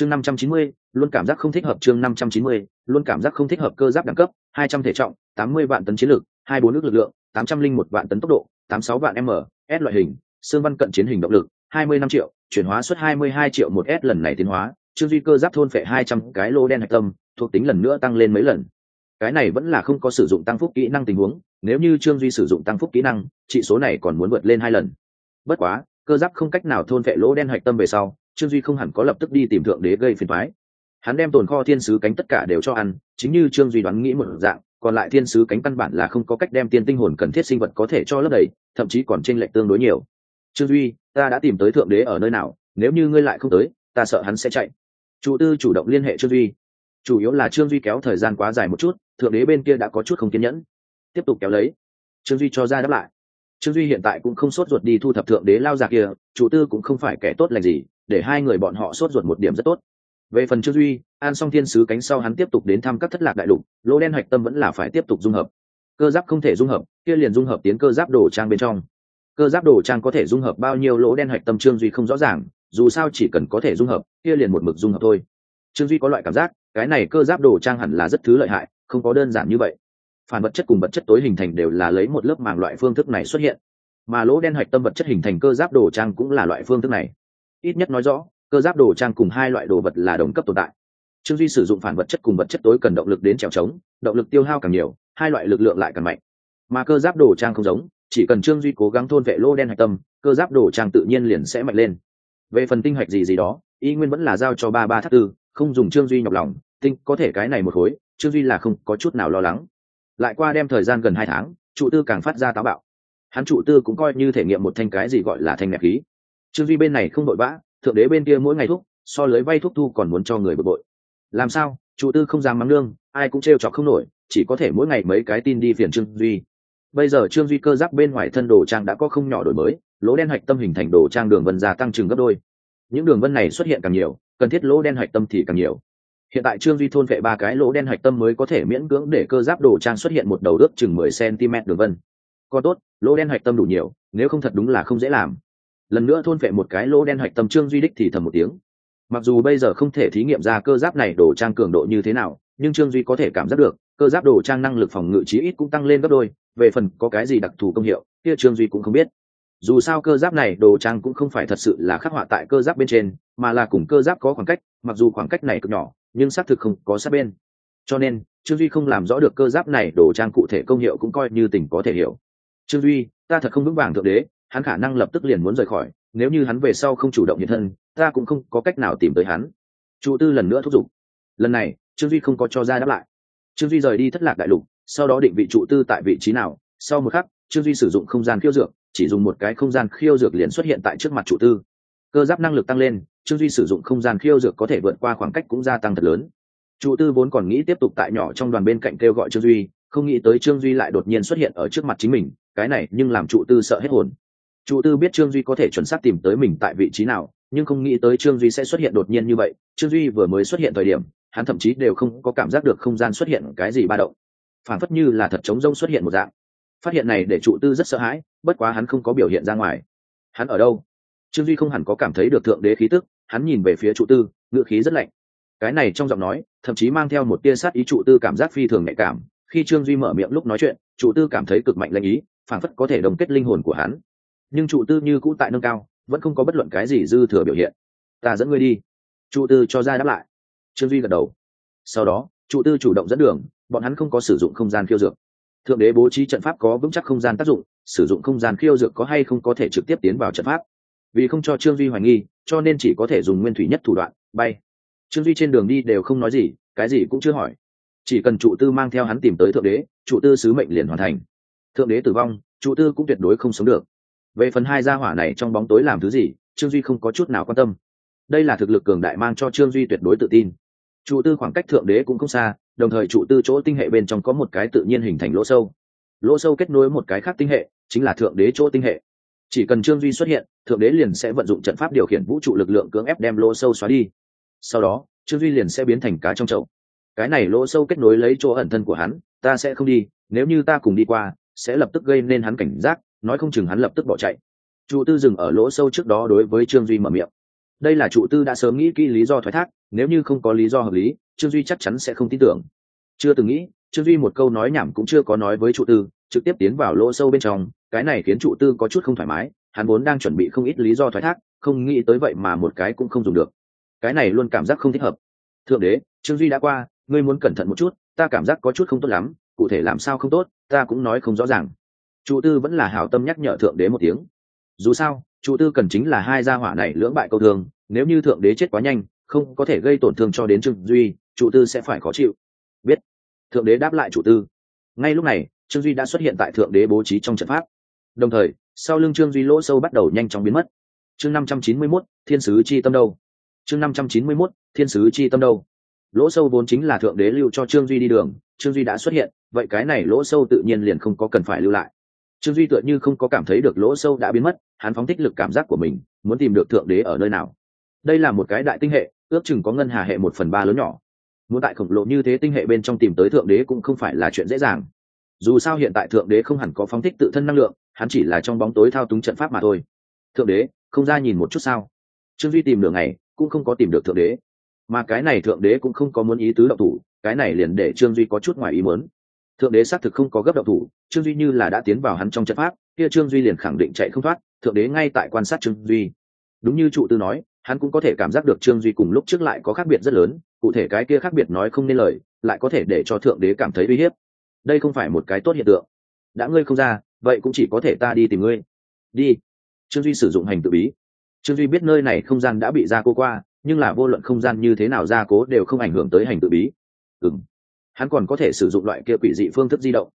chương năm trăm chín mươi, luôn cảm giác không thích hợp chương năm trăm chín mươi, luôn cảm giác không thích hợp cơ giáp đẳng cấp, hai trăm thể trọng, tám mươi vạn tấn chiến lược hai bốn nước lực lượng, tám trăm linh một vạn tấn tốc độ, tám sáu vạn m, s loại hình, xương văn cận chiến hình động lực, hai mươi năm triệu, chuyển hóa suất hai mươi hai triệu một s lần này tiến hóa trương duy cơ giáp thôn phệ hai trăm cái lô đen hạch tâm, thuộc tính lần nữa tăng lên mấy lần. Cái này vẫn là không có sử dụng tăng phúc kỹ năng tình huống, nếu như trương duy sử dụng tăng phúc kỹ năng trị số này còn muốn vượt lên hai lần. Bất quá, cơ giáp không cách nào thôn phệ lỗ đen hạch tâm về sau trương duy không hẳn có lập tức đi tìm thượng đế gây phiền thoái hắn đem tồn kho thiên sứ cánh tất cả đều cho ăn, chính như trương duy đoán nghĩ một dạng, còn lại thiên sứ cánh căn bản là không có cách đem tiên tinh hồn cần thiết sinh vật có thể cho lấp đầy, thậm chí còn tranh lệch tương đối nhiều. Trương duy, ta đã tìm tới thượng đế ở nơi nào, nếu như ngươi lại không tới, ta sợ hắn sẽ chạy. Chủ tư chủ động liên hệ trương duy. Chủ yếu là trương duy kéo thời gian quá dài một chút, thượng đế bên kia đã có chút không kiên nhẫn. Tiếp tục kéo lấy. Trương duy cho ra đáp lại. Trương duy hiện tại cũng không sốt ruột đi thu thập thượng đế lao già kia, chủ tư cũng không phải kẻ tốt lành gì để hai người bọn họ sốt ruột một điểm rất tốt. Về phần trương duy, an song thiên sứ cánh sau hắn tiếp tục đến thăm các thất lạc đại lục lỗ đen hạch tâm vẫn là phải tiếp tục dung hợp. Cơ giáp không thể dung hợp, kia liền dung hợp tiến cơ giáp đồ trang bên trong. Cơ giáp đồ trang có thể dung hợp bao nhiêu lỗ đen hạch tâm trương duy không rõ ràng, dù sao chỉ cần có thể dung hợp, kia liền một mực dung hợp thôi. Trương duy có loại cảm giác, cái này cơ giáp đồ trang hẳn là rất thứ lợi hại, không có đơn giản như vậy. Phản vật chất cùng vật chất tối hình thành đều là lấy một lớp màng loại phương thức này xuất hiện. Mà lỗ đen hạch tâm vật chất hình thành cơ giáp đồ trang cũng là loại phương thức này ít nhất nói rõ, cơ giáp đồ trang cùng hai loại đồ vật là đồng cấp tồn tại. Trương duy sử dụng phản vật chất cùng vật chất tối cần động lực đến trèo trống, động lực tiêu hao càng nhiều, hai loại lực lượng lại càng mạnh. Mà cơ giáp đồ trang không giống, chỉ cần trương duy cố gắng thôn vệ lô đen hạch tâm, cơ giáp đồ trang tự nhiên liền sẽ mạnh lên. Về phần tinh hạch gì gì đó, y nguyên vẫn là giao cho ba ba thác tư, không dùng trương duy nhọc lòng, tinh có thể cái này một khối, trương duy là không có chút nào lo lắng. Lại qua đem thời gian gần hai tháng, trụ tư càng phát ra táo bạo. Hắn trụ tư cũng coi như thể nghiệm một thanh cái gì gọi là thanh nẹp khí trương duy bên này không đội vã, thượng đế bên kia mỗi ngày thuốc so lưới vay thuốc thu còn muốn cho người bực bội. Làm sao? Chủ tư không dám mắng lương ai cũng trêu chọc không nổi, chỉ có thể mỗi ngày mấy cái tin đi phiền trương duy. Bây giờ trương duy cơ giáp bên ngoài thân đồ trang đã có không nhỏ đổi mới, lỗ đen hạch tâm hình thành đồ trang đường vân gia tăng trừng gấp đôi. Những đường vân này xuất hiện càng nhiều, cần thiết lỗ đen hạch tâm thì càng nhiều. Hiện tại trương duy thôn vệ ba cái lỗ đen hạch tâm mới có thể miễn cưỡng để cơ giáp đồ trang xuất hiện một đầu ước chừng mười cm đường vân. Còn tốt, lỗ đen hạch tâm đủ nhiều, nếu không thật đúng là không dễ làm lần nữa thôn vệ một cái lỗ đen hạch tâm trương duy đích thì thầm một tiếng. Mặc dù bây giờ không thể thí nghiệm ra cơ giáp này đồ trang cường độ như thế nào, nhưng trương duy có thể cảm giác được, cơ giáp đồ trang năng lực phòng ngự chí ít cũng tăng lên gấp đôi, về phần có cái gì đặc thù công hiệu, kia trương duy cũng không biết. Dù sao cơ giáp này đồ trang cũng không phải thật sự là khắc họa tại cơ giáp bên trên, mà là cùng cơ giáp có khoảng cách, mặc dù khoảng cách này cực nhỏ, nhưng xác thực không có sát bên. Cho nên, trương duy không làm rõ được cơ giáp này đồ trang cụ thể công hiệu cũng coi như tình có thể hiểu. Trương duy, ta thật không vững vàng thượng đế hắn khả năng lập tức liền muốn rời khỏi, nếu như hắn về sau không chủ động hiện thân, ta cũng không có cách nào tìm tới hắn. Trụ tư lần nữa thúc giục. Lần này, trương duy không có cho ra đáp lại. Trương duy rời đi thất lạc đại lục, sau đó định vị trụ tư tại vị trí nào. Sau một khắc, trương duy sử dụng không gian khiêu dược, chỉ dùng một cái không gian khiêu dược liền xuất hiện tại trước mặt trụ tư. Cơ giáp năng lực tăng lên, trương duy sử dụng không gian khiêu dược có thể vượt qua khoảng cách cũng gia tăng thật lớn. Trụ tư vốn còn nghĩ tiếp tục tại nhỏ trong đoàn bên cạnh kêu gọi trương duy, không nghĩ tới trương duy lại đột nhiên xuất hiện ở trước mặt chính mình, cái này nhưng làm trụ tư sợ hết hồn. Chủ tư biết trương duy có thể chuẩn xác tìm tới mình tại vị trí nào, nhưng không nghĩ tới trương duy sẽ xuất hiện đột nhiên như vậy. Trương duy vừa mới xuất hiện thời điểm, hắn thậm chí đều không có cảm giác được không gian xuất hiện cái gì ba động. Phản phất như là thật trống rông xuất hiện một dạng. Phát hiện này để trụ tư rất sợ hãi, bất quá hắn không có biểu hiện ra ngoài. Hắn ở đâu? Trương duy không hẳn có cảm thấy được thượng đế khí tức, hắn nhìn về phía trụ tư, ngữ khí rất lạnh. Cái này trong giọng nói, thậm chí mang theo một tia sát ý trụ tư cảm giác phi thường nhạy cảm. Khi trương duy mở miệng lúc nói chuyện trụ tư cảm thấy cực mạnh linh ý, phảng phất có thể đồng kết linh hồn của hắn nhưng trụ tư như cũ tại nâng cao, vẫn không có bất luận cái gì dư thừa biểu hiện. Ta dẫn ngươi đi. Trụ tư cho ra đáp lại. Trương duy gật đầu. Sau đó, trụ tư chủ động dẫn đường, bọn hắn không có sử dụng không gian khiêu dược. Thượng đế bố trí trận pháp có vững chắc không gian tác dụng, sử dụng không gian khiêu dược có hay không có thể trực tiếp tiến vào trận pháp. Vì không cho trương duy hoài nghi, cho nên chỉ có thể dùng nguyên thủy nhất thủ đoạn, bay. Trương duy trên đường đi đều không nói gì, cái gì cũng chưa hỏi. Chỉ cần trụ tư mang theo hắn tìm tới thượng đế, trụ tư sứ mệnh liền hoàn thành. Thượng đế tử vong, trụ tư cũng tuyệt đối không sống được về phần hai gia hỏa này trong bóng tối làm thứ gì, trương duy không có chút nào quan tâm. Đây là thực lực cường đại mang cho trương duy tuyệt đối tự tin. Trụ tư khoảng cách thượng đế cũng không xa, đồng thời trụ tư chỗ tinh hệ bên trong có một cái tự nhiên hình thành lỗ sâu. Lỗ sâu kết nối một cái khác tinh hệ, chính là thượng đế chỗ tinh hệ. Chỉ cần trương duy xuất hiện, thượng đế liền sẽ vận dụng trận pháp điều khiển vũ trụ lực lượng cưỡng ép đem lỗ sâu xóa đi. Sau đó, trương duy liền sẽ biến thành cá trong chậu. Cái này lỗ sâu kết nối lấy chỗ ẩn thân của hắn, ta sẽ không đi, nếu như ta cùng đi qua, sẽ lập tức gây nên hắn cảnh giác nói không chừng hắn lập tức bỏ chạy. Trụ tư dừng ở lỗ sâu trước đó đối với trương duy mở miệng. Đây là trụ tư đã sớm nghĩ kỹ lý do thoái thác, nếu như không có lý do hợp lý, trương duy chắc chắn sẽ không tin tưởng. Chưa từng nghĩ, trương duy một câu nói nhảm cũng chưa có nói với trụ tư, trực tiếp tiến vào lỗ sâu bên trong, cái này khiến trụ tư có chút không thoải mái, hắn vốn đang chuẩn bị không ít lý do thoái thác, không nghĩ tới vậy mà một cái cũng không dùng được. Cái này luôn cảm giác không thích hợp. Thượng đế, trương duy đã qua, ngươi muốn cẩn thận một chút, ta cảm giác có chút không tốt lắm, cụ thể làm sao không tốt, ta cũng nói không rõ ràng. Chủ tư vẫn là hảo tâm nhắc nhở thượng đế một tiếng. Dù sao Chủ tư cần chính là hai gia hỏa này lưỡng bại câu thường. nếu như thượng đế chết quá nhanh, không có thể gây tổn thương cho đến trương duy Chủ tư sẽ phải khó chịu. Biết. Thượng đế đáp lại Chủ tư. Ngay lúc này, trương duy đã xuất hiện tại thượng đế bố trí trong trận pháp. Đồng thời, sau lưng trương duy lỗ sâu bắt đầu nhanh chóng biến mất. Chương năm trăm chín mươi mốt, thiên sứ chi tâm đâu? Chương năm trăm chín mươi mốt, thiên sứ chi tâm đâu? Lỗ sâu vốn chính là thượng đế lưu cho trương duy đi đường, trương duy đã xuất hiện, vậy cái này lỗ sâu tự nhiên liền không có cần phải lưu lại trương duy tựa như không có cảm thấy được lỗ sâu đã biến mất, hắn phóng thích lực cảm giác của mình, muốn tìm được thượng đế ở nơi nào. Đây là một cái đại tinh hệ, ước chừng có ngân hà hệ một phần ba lớn nhỏ. Muốn tại khổng lồ như thế tinh hệ bên trong tìm tới thượng đế cũng không phải là chuyện dễ dàng. Dù sao hiện tại thượng đế không hẳn có phóng thích tự thân năng lượng, hắn chỉ là trong bóng tối thao túng trận pháp mà thôi. Thượng đế, không ra nhìn một chút sao? Trương duy tìm đường ngày, cũng không có tìm được thượng đế. Mà cái này thượng đế cũng không có muốn ý tứ độc thủ, cái này liền để trương duy có chút ngoài ý muốn thượng đế xác thực không có gấp động thủ, trương duy như là đã tiến vào hắn trong trận pháp, kia trương duy liền khẳng định chạy không thoát, thượng đế ngay tại quan sát trương duy. Đúng như trụ tư nói, hắn cũng có thể cảm giác được trương duy cùng lúc trước lại có khác biệt rất lớn, cụ thể cái kia khác biệt nói không nên lời, lại có thể để cho thượng đế cảm thấy uy hiếp. Đây không phải một cái tốt hiện tượng. Đã ngươi không ra, vậy cũng chỉ có thể ta đi tìm ngươi. Đi. Trương duy sử dụng hành tự bí. Trương duy biết nơi này không gian đã bị gia cố qua, nhưng là vô luận không gian như thế nào gia cố đều không ảnh hưởng tới hành tự bí. Ừ hắn còn có thể sử dụng loại kia quỷ dị phương thức di động.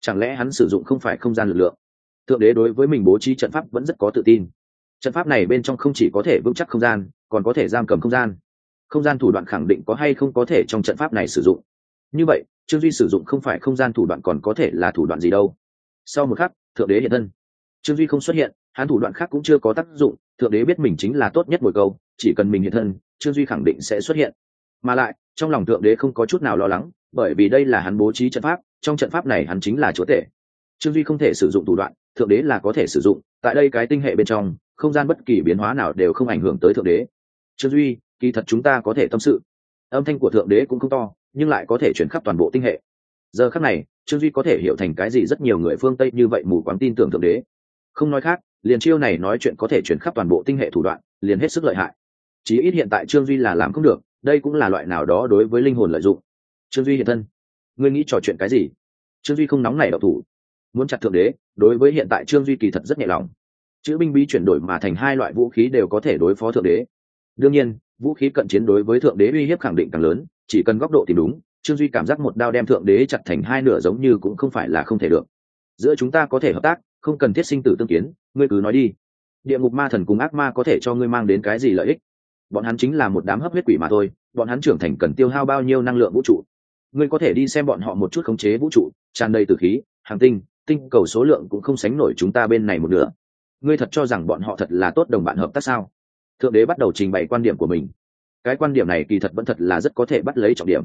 Chẳng lẽ hắn sử dụng không phải không gian lực lượng? Thượng đế đối với mình bố trí trận pháp vẫn rất có tự tin. Trận pháp này bên trong không chỉ có thể vững chắc không gian, còn có thể giam cầm không gian. Không gian thủ đoạn khẳng định có hay không có thể trong trận pháp này sử dụng. Như vậy, trương duy sử dụng không phải không gian thủ đoạn còn có thể là thủ đoạn gì đâu. Sau một khắc, thượng đế hiện thân. Trương duy không xuất hiện, hắn thủ đoạn khác cũng chưa có tác dụng, thượng đế biết mình chính là tốt nhất mồi câu, chỉ cần mình hiện thân, trương duy khẳng định sẽ xuất hiện. Mà lại, trong lòng thượng đế không có chút nào lo lắng bởi vì đây là hắn bố trí trận pháp, trong trận pháp này hắn chính là chúa tể. Trương duy không thể sử dụng thủ đoạn, thượng đế là có thể sử dụng, tại đây cái tinh hệ bên trong, không gian bất kỳ biến hóa nào đều không ảnh hưởng tới thượng đế. Trương duy, kỳ thật chúng ta có thể tâm sự. Âm thanh của thượng đế cũng không to, nhưng lại có thể chuyển khắp toàn bộ tinh hệ. Giờ khắc này, trương duy có thể hiểu thành cái gì rất nhiều người phương tây như vậy mù quáng tin tưởng thượng đế. Không nói khác, liền chiêu này nói chuyện có thể chuyển khắp toàn bộ tinh hệ thủ đoạn, liền hết sức lợi hại. Chí ít hiện tại trương duy là làm không được, đây cũng là loại nào đó đối với linh hồn lợi dụng trương duy hiện thân. Ngươi nghĩ trò chuyện cái gì? Trương duy không nóng này đậu thủ. Muốn chặt thượng đế, đối với hiện tại trương duy kỳ thật rất nhẹ lòng. Chữ binh bí chuyển đổi mà thành hai loại vũ khí đều có thể đối phó thượng đế. Đương nhiên, vũ khí cận chiến đối với thượng đế uy hiếp khẳng định càng lớn, chỉ cần góc độ tìm đúng, trương duy cảm giác một đao đem thượng đế chặt thành hai nửa giống như cũng không phải là không thể được. Giữa chúng ta có thể hợp tác, không cần thiết sinh tử tương kiến, ngươi cứ nói đi. Địa ngục ma thần cùng ác ma có thể cho ngươi mang đến cái gì lợi ích? Bọn hắn chính là một đám hấp huyết quỷ mà thôi, bọn hắn trưởng thành cần tiêu hao bao nhiêu năng lượng vũ trụ? Ngươi có thể đi xem bọn họ một chút khống chế vũ trụ, tràn đầy từ khí, hàng tinh tinh cầu số lượng cũng không sánh nổi chúng ta bên này một nửa. Ngươi thật cho rằng bọn họ thật là tốt đồng bạn hợp tác sao? Thượng đế bắt đầu trình bày quan điểm của mình. Cái quan điểm này kỳ thật vẫn thật là rất có thể bắt lấy trọng điểm.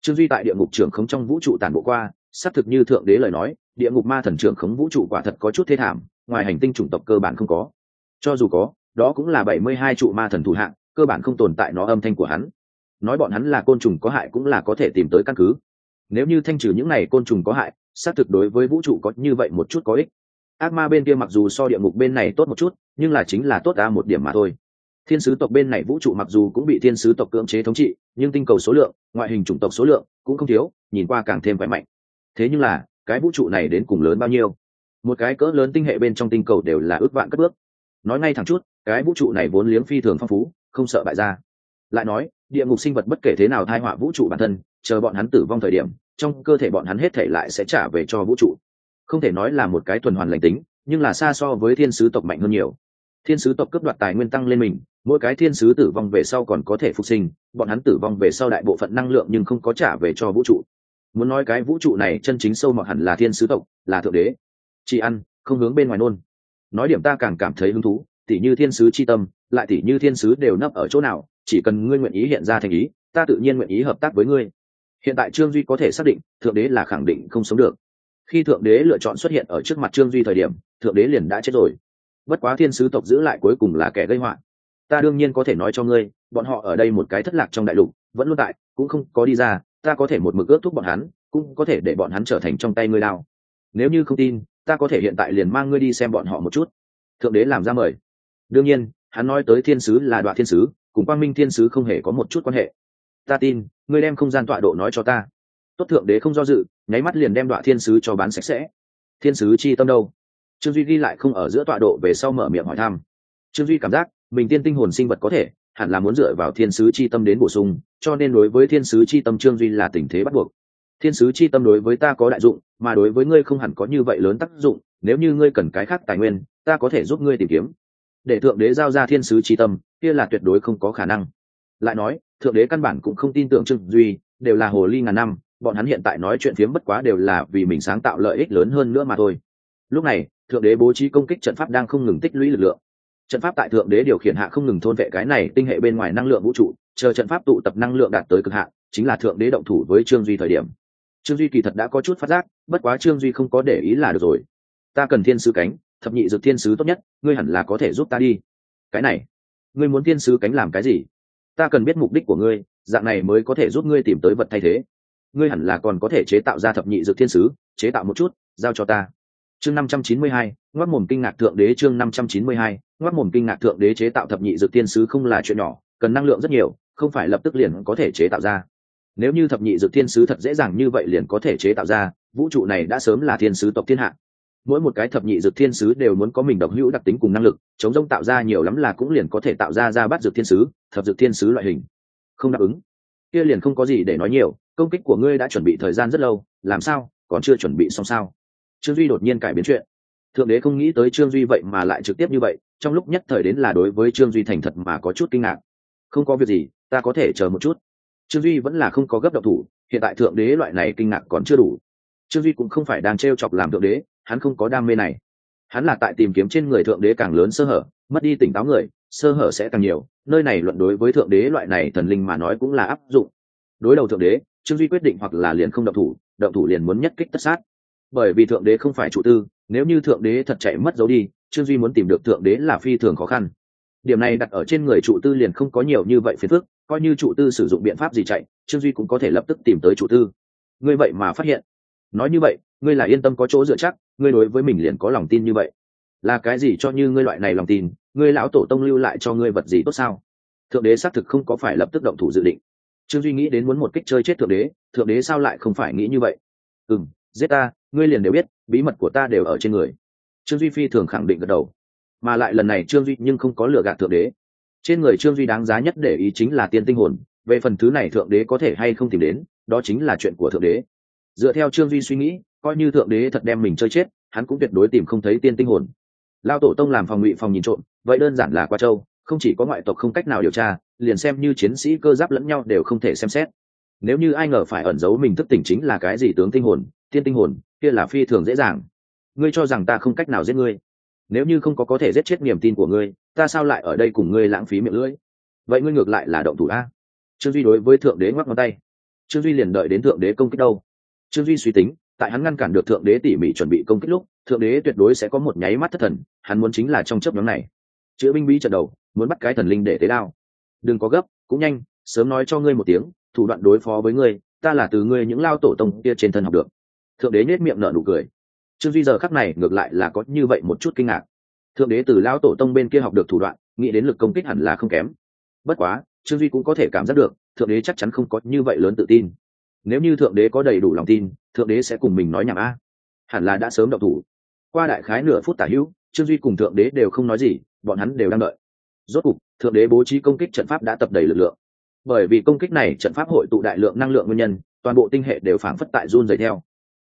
Trương duy tại địa ngục trưởng khống trong vũ trụ tàn bộ qua, xác thực như thượng đế lời nói, địa ngục ma thần trưởng khống vũ trụ quả thật có chút thế thảm, ngoài hành tinh chủng tộc cơ bản không có. Cho dù có, đó cũng là bảy mươi hai trụ ma thần thủ hạng, cơ bản không tồn tại nó âm thanh của hắn nói bọn hắn là côn trùng có hại cũng là có thể tìm tới căn cứ. Nếu như thanh trừ những này côn trùng có hại, xác thực đối với vũ trụ có như vậy một chút có ích. Ác ma bên kia mặc dù so địa ngục bên này tốt một chút, nhưng là chính là tốt ra một điểm mà thôi. Thiên sứ tộc bên này vũ trụ mặc dù cũng bị thiên sứ tộc cưỡng chế thống trị, nhưng tinh cầu số lượng, ngoại hình chủng tộc số lượng cũng không thiếu, nhìn qua càng thêm khỏe mạnh. Thế nhưng là, cái vũ trụ này đến cùng lớn bao nhiêu? Một cái cỡ lớn tinh hệ bên trong tinh cầu đều là ước vạn cất bước. Nói ngay thẳng chút, cái vũ trụ này vốn liếng phi thường phong phú, không sợ bại ra lại nói, địa ngục sinh vật bất kể thế nào thai họa vũ trụ bản thân, chờ bọn hắn tử vong thời điểm, trong cơ thể bọn hắn hết thể lại sẽ trả về cho vũ trụ. Không thể nói là một cái tuần hoàn lành tính, nhưng là xa so với thiên sứ tộc mạnh hơn nhiều. Thiên sứ tộc cướp đoạt tài nguyên tăng lên mình, mỗi cái thiên sứ tử vong về sau còn có thể phục sinh, bọn hắn tử vong về sau đại bộ phận năng lượng nhưng không có trả về cho vũ trụ. Muốn nói cái vũ trụ này chân chính sâu mọt hẳn là thiên sứ tộc, là thượng đế. Chỉ ăn, không hướng bên ngoài nôn. Nói điểm ta càng cảm thấy hứng thú tỉ như thiên sứ c h i tâm, lại tỉ như thiên sứ đều nấp ở chỗ nào, chỉ cần ngươi nguyện ý hiện ra thành ý, ta tự nhiên nguyện ý hợp tác với ngươi. Hiện tại trương duy có thể xác định, thượng đế là khẳng định không sống được. Khi thượng đế lựa chọn xuất hiện ở trước mặt trương duy thời điểm, thượng đế liền đã chết rồi. Bất quá thiên sứ tộc giữ lại cuối cùng là kẻ gây họa. Ta đương nhiên có thể nói cho ngươi, bọn họ ở đây một cái thất lạc trong đại lục, vẫn luôn tại, cũng không có đi ra, ta có thể một mực ước thúc bọn hắn, cũng có thể để bọn hắn trở thành trong tay ngươi đao. Nếu như không tin, ta có thể hiện tại liền mang ngươi đi xem bọn họ một chút. Thượng đế làm ra mời đương nhiên, hắn nói tới thiên sứ là đoạn thiên sứ, cùng quang minh thiên sứ không hề có một chút quan hệ. Ta tin, ngươi đem không gian tọa độ nói cho ta. Tốt thượng đế không do dự, nháy mắt liền đem đoạn thiên sứ cho bán sạch sẽ. Thiên sứ chi tâm đâu? Trương duy ghi lại không ở giữa tọa độ về sau mở miệng hỏi thăm. Trương duy cảm giác, mình tiên tinh hồn sinh vật có thể, hẳn là muốn dựa vào thiên sứ chi tâm đến bổ sung, cho nên đối với thiên sứ chi tâm trương duy là tình thế bắt buộc. Thiên sứ chi tâm đối với ta có đại dụng, mà đối với ngươi không hẳn có như vậy lớn tác dụng, nếu như ngươi cần cái khác tài nguyên, ta có thể giúp ngươi tìm kiếm để thượng đế giao ra thiên sứ trí tâm, kia là tuyệt đối không có khả năng. Lại nói, thượng đế căn bản cũng không tin tưởng trương duy, đều là hồ ly ngàn năm, bọn hắn hiện tại nói chuyện phiếm bất quá đều là vì mình sáng tạo lợi ích lớn hơn nữa mà thôi. Lúc này, thượng đế bố trí công kích trận pháp đang không ngừng tích lũy lực lượng. Trận pháp tại thượng đế điều khiển hạ không ngừng thôn vệ cái này tinh hệ bên ngoài năng lượng vũ trụ, chờ trận pháp tụ tập năng lượng đạt tới cực hạn, chính là thượng đế động thủ với trương duy thời điểm. Trương duy kỳ thật đã có chút phát giác, bất quá trương duy không có để ý là được rồi. Ta cần thiên sứ cánh thập nhị dược thiên sứ tốt nhất, ngươi hẳn là có thể giúp ta đi. Cái này, ngươi muốn thiên sứ cánh làm cái gì? Ta cần biết mục đích của ngươi, dạng này mới có thể giúp ngươi tìm tới vật thay thế. Ngươi hẳn là còn có thể chế tạo ra thập nhị dược thiên sứ, chế tạo một chút, giao cho ta. Chương năm trăm chín mươi hai ngoắc mồm kinh ngạc thượng đế chương năm trăm chín mươi hai ngoắc mồm kinh ngạc thượng đế chế tạo thập nhị dược thiên sứ không là chuyện nhỏ, cần năng lượng rất nhiều, không phải lập tức liền có thể chế tạo ra. Nếu như thập nhị dược thiên sứ thật dễ dàng như vậy liền có thể chế tạo ra, vũ trụ này đã sớm là thiên sứ tộc thiên hạ mỗi một cái thập nhị dược thiên sứ đều muốn có mình độc hữu đặc tính cùng năng lực, chống rông tạo ra nhiều lắm là cũng liền có thể tạo ra ra bắt dược thiên sứ, thập dược thiên sứ loại hình. Không đáp ứng. Kia liền không có gì để nói nhiều, công kích của ngươi đã chuẩn bị thời gian rất lâu, làm sao, còn chưa chuẩn bị xong sao? Trương duy đột nhiên cải biến chuyện. Thượng đế không nghĩ tới trương duy vậy mà lại trực tiếp như vậy, trong lúc nhất thời đến là đối với trương duy thành thật mà có chút kinh ngạc. Không có việc gì, ta có thể chờ một chút. Trương duy vẫn là không có gấp độc thủ, hiện tại thượng đế loại này kinh ngạc còn chưa đủ. Trương duy cũng không phải đang t r e o chọc làm thượng đế hắn không có đam mê này. Hắn là tại tìm kiếm trên người thượng đế càng lớn sơ hở, mất đi tỉnh táo người, sơ hở sẽ càng nhiều, nơi này luận đối với thượng đế loại này thần linh mà nói cũng là áp dụng. Đối đầu thượng đế, trương duy quyết định hoặc là liền không động thủ động thủ liền muốn nhất kích tất sát. Bởi vì thượng đế không phải chủ tư, nếu như thượng đế thật chạy mất dấu đi, trương duy muốn tìm được thượng đế là phi thường khó khăn. Điểm này đặt ở trên người trụ tư liền không có nhiều như vậy phiền phức, coi như trụ tư sử dụng biện pháp gì chạy, trương duy cũng có thể lập tức tìm tới trụ tư. Ngươi vậy mà phát hiện. Nói như vậy, ngươi là yên tâm có chỗ dựa chắc ngươi đối với mình liền có lòng tin như vậy. Là cái gì cho như ngươi loại này lòng tin, ngươi lão tổ tông lưu lại cho ngươi vật gì tốt sao? Thượng đế xác thực không có phải lập tức động thủ dự định. Trương duy nghĩ đến muốn một kích chơi chết thượng đế thượng đế sao lại không phải nghĩ như vậy? Ừ m giết ta, ngươi liền đều biết, bí mật của ta đều ở trên người. Trương duy phi thường khẳng định gật đầu. Mà lại lần này trương duy nhưng không có lừa gạt thượng đế. Trên người trương duy đáng giá nhất để ý chính là tiên tinh hồn, về phần thứ này thượng đế có thể hay không tìm đến, đó chính là chuyện của thượng đế. Dựa theo trương duy suy nghĩ coi như thượng đế thật đem mình chơi chết, hắn cũng tuyệt đối tìm không thấy tiên tinh hồn. Lao tổ tông làm phòng ngụy phòng nhìn trộm, vậy đơn giản là qua châu, không chỉ có ngoại tộc không cách nào điều tra, liền xem như chiến sĩ cơ giáp lẫn nhau đều không thể xem xét. Nếu như ai ngờ phải ẩn giấu mình thức tỉnh chính là cái gì tướng tinh hồn, tiên tinh hồn, kia là phi thường dễ dàng. Ngươi cho rằng ta không cách nào giết ngươi. Nếu như không có có thể giết chết niềm tin của ngươi, ta sao lại ở đây cùng ngươi lãng phí miệng lưỡi? Vậy ngươi ngược lại là động thủ a. Trương duy đối với thượng đế ngoắc ngón tay. Trương duy liền đợi đến thượng đế công kích đâu. Trương duy suy tính tại hắn ngăn cản được thượng đế tỉ mỉ chuẩn bị công kích lúc, thượng đế tuyệt đối sẽ có một nháy mắt thất thần, hắn muốn chính là trong chớp nhóm này. Chữa binh bí trận đầu, muốn bắt cái thần linh để tế đao. Đừng có gấp, cũng nhanh, sớm nói cho ngươi một tiếng, thủ đoạn đối phó với ngươi, ta là từ ngươi những lao tổ tông kia trên thân học được. Thượng đế nhếch miệng nở nụ cười. Trương duy giờ khắc này ngược lại là có như vậy một chút kinh ngạc. Thượng đế từ lao tổ tông bên kia học được thủ đoạn, nghĩ đến lực công kích hẳn là không kém. Bất quá, trương duy cũng có thể cảm giác được, thượng đế chắc chắn không có như vậy lớn tự tin. Nếu như thượng đế có đầy đủ lòng tin thượng đế sẽ cùng mình nói nhảm a. Hẳn là đã sớm đậu thủ. Qua đại khái nửa phút tả hữu, trương duy cùng thượng đế đều không nói gì, bọn hắn đều đang đợi. Rốt cục, thượng đế bố trí công kích trận pháp đã tập đầy lực lượng. Bởi vì công kích này trận pháp hội tụ đại lượng năng lượng nguyên nhân, toàn bộ tinh hệ đều phảng phất tại run dày theo.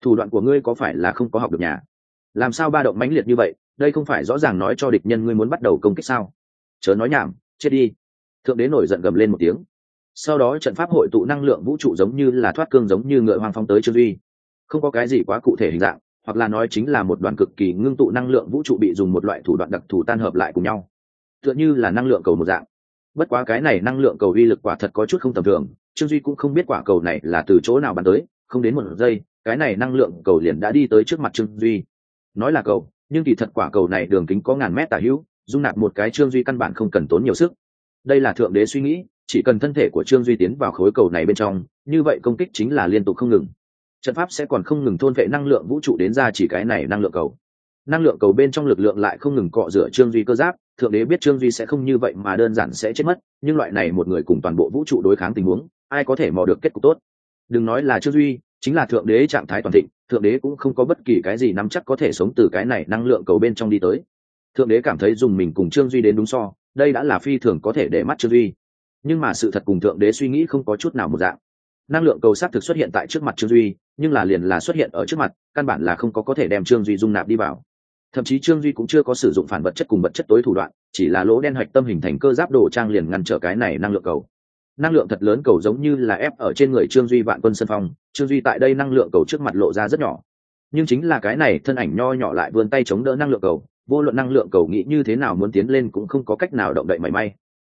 Thủ đoạn của ngươi có phải là không có học được nhà? Làm sao ba động mãnh liệt như vậy, đây không phải rõ ràng nói cho địch nhân ngươi muốn bắt đầu công kích sao? Chớ nói nhảm, chết đi. Thượng đế nổi giận gầm lên một tiếng. Sau đó trận pháp hội tụ năng lượng vũ trụ giống như là thoát cương giống như ngựa hoang phong tới trương duy không có cái gì quá cụ thể hình dạng, hoặc là nói chính là một đoàn cực kỳ ngưng tụ năng lượng vũ trụ bị dùng một loại thủ đoạn đặc thù tan hợp lại cùng nhau. Tựa như là năng lượng cầu một dạng. Bất quá cái này năng lượng cầu uy lực quả thật có chút không tầm thường, trương duy cũng không biết quả cầu này là từ chỗ nào bắn tới, không đến một giây, cái này năng lượng cầu liền đã đi tới trước mặt trương duy. Nói là cầu, nhưng kỳ thật quả cầu này đường kính có ngàn mét tả hữu, dung nạp một cái trương duy căn bản không cần tốn nhiều sức. Đây là thượng đế suy nghĩ, chỉ cần thân thể của trương duy tiến vào khối cầu này bên trong, như vậy công kích chính là liên tục không ngừng trận pháp sẽ còn không ngừng thôn vệ năng lượng vũ trụ đến ra chỉ cái này năng lượng cầu. Năng lượng cầu bên trong lực lượng lại không ngừng cọ rửa trương duy cơ giáp, thượng đế biết trương duy sẽ không như vậy mà đơn giản sẽ chết mất, nhưng loại này một người cùng toàn bộ vũ trụ đối kháng tình huống, ai có thể mò được kết cục tốt? Đừng nói là trương duy, chính là thượng đế trạng thái toàn thịnh, thượng đế cũng không có bất kỳ cái gì nắm chắc có thể sống từ cái này năng lượng cầu bên trong đi tới. Thượng đế cảm thấy dùng mình cùng trương duy đến đúng so, đây đã là phi thường có thể để mắt trương duy. Nhưng mà sự thật cùng thượng đế suy nghĩ không có chút nào một dạng. Năng lượng cầu xác thực xuất hiện tại trước mặt trương duy nhưng là liền là xuất hiện ở trước mặt, căn bản là không có có thể đem trương duy dung nạp đi vào. Thậm chí trương duy cũng chưa có sử dụng phản vật chất cùng vật chất tối thủ đoạn, chỉ là lỗ đen hạch tâm hình thành cơ giáp đồ trang liền ngăn trở cái này năng lượng cầu. Năng lượng thật lớn cầu giống như là ép ở trên người trương duy vạn quân sân phong, trương duy tại đây năng lượng cầu trước mặt lộ ra rất nhỏ. Nhưng chính là cái này thân ảnh nho nhỏ lại vươn tay chống đỡ năng lượng cầu, vô luận năng lượng cầu nghĩ như thế nào muốn tiến lên cũng không có cách nào động đậy mảy may.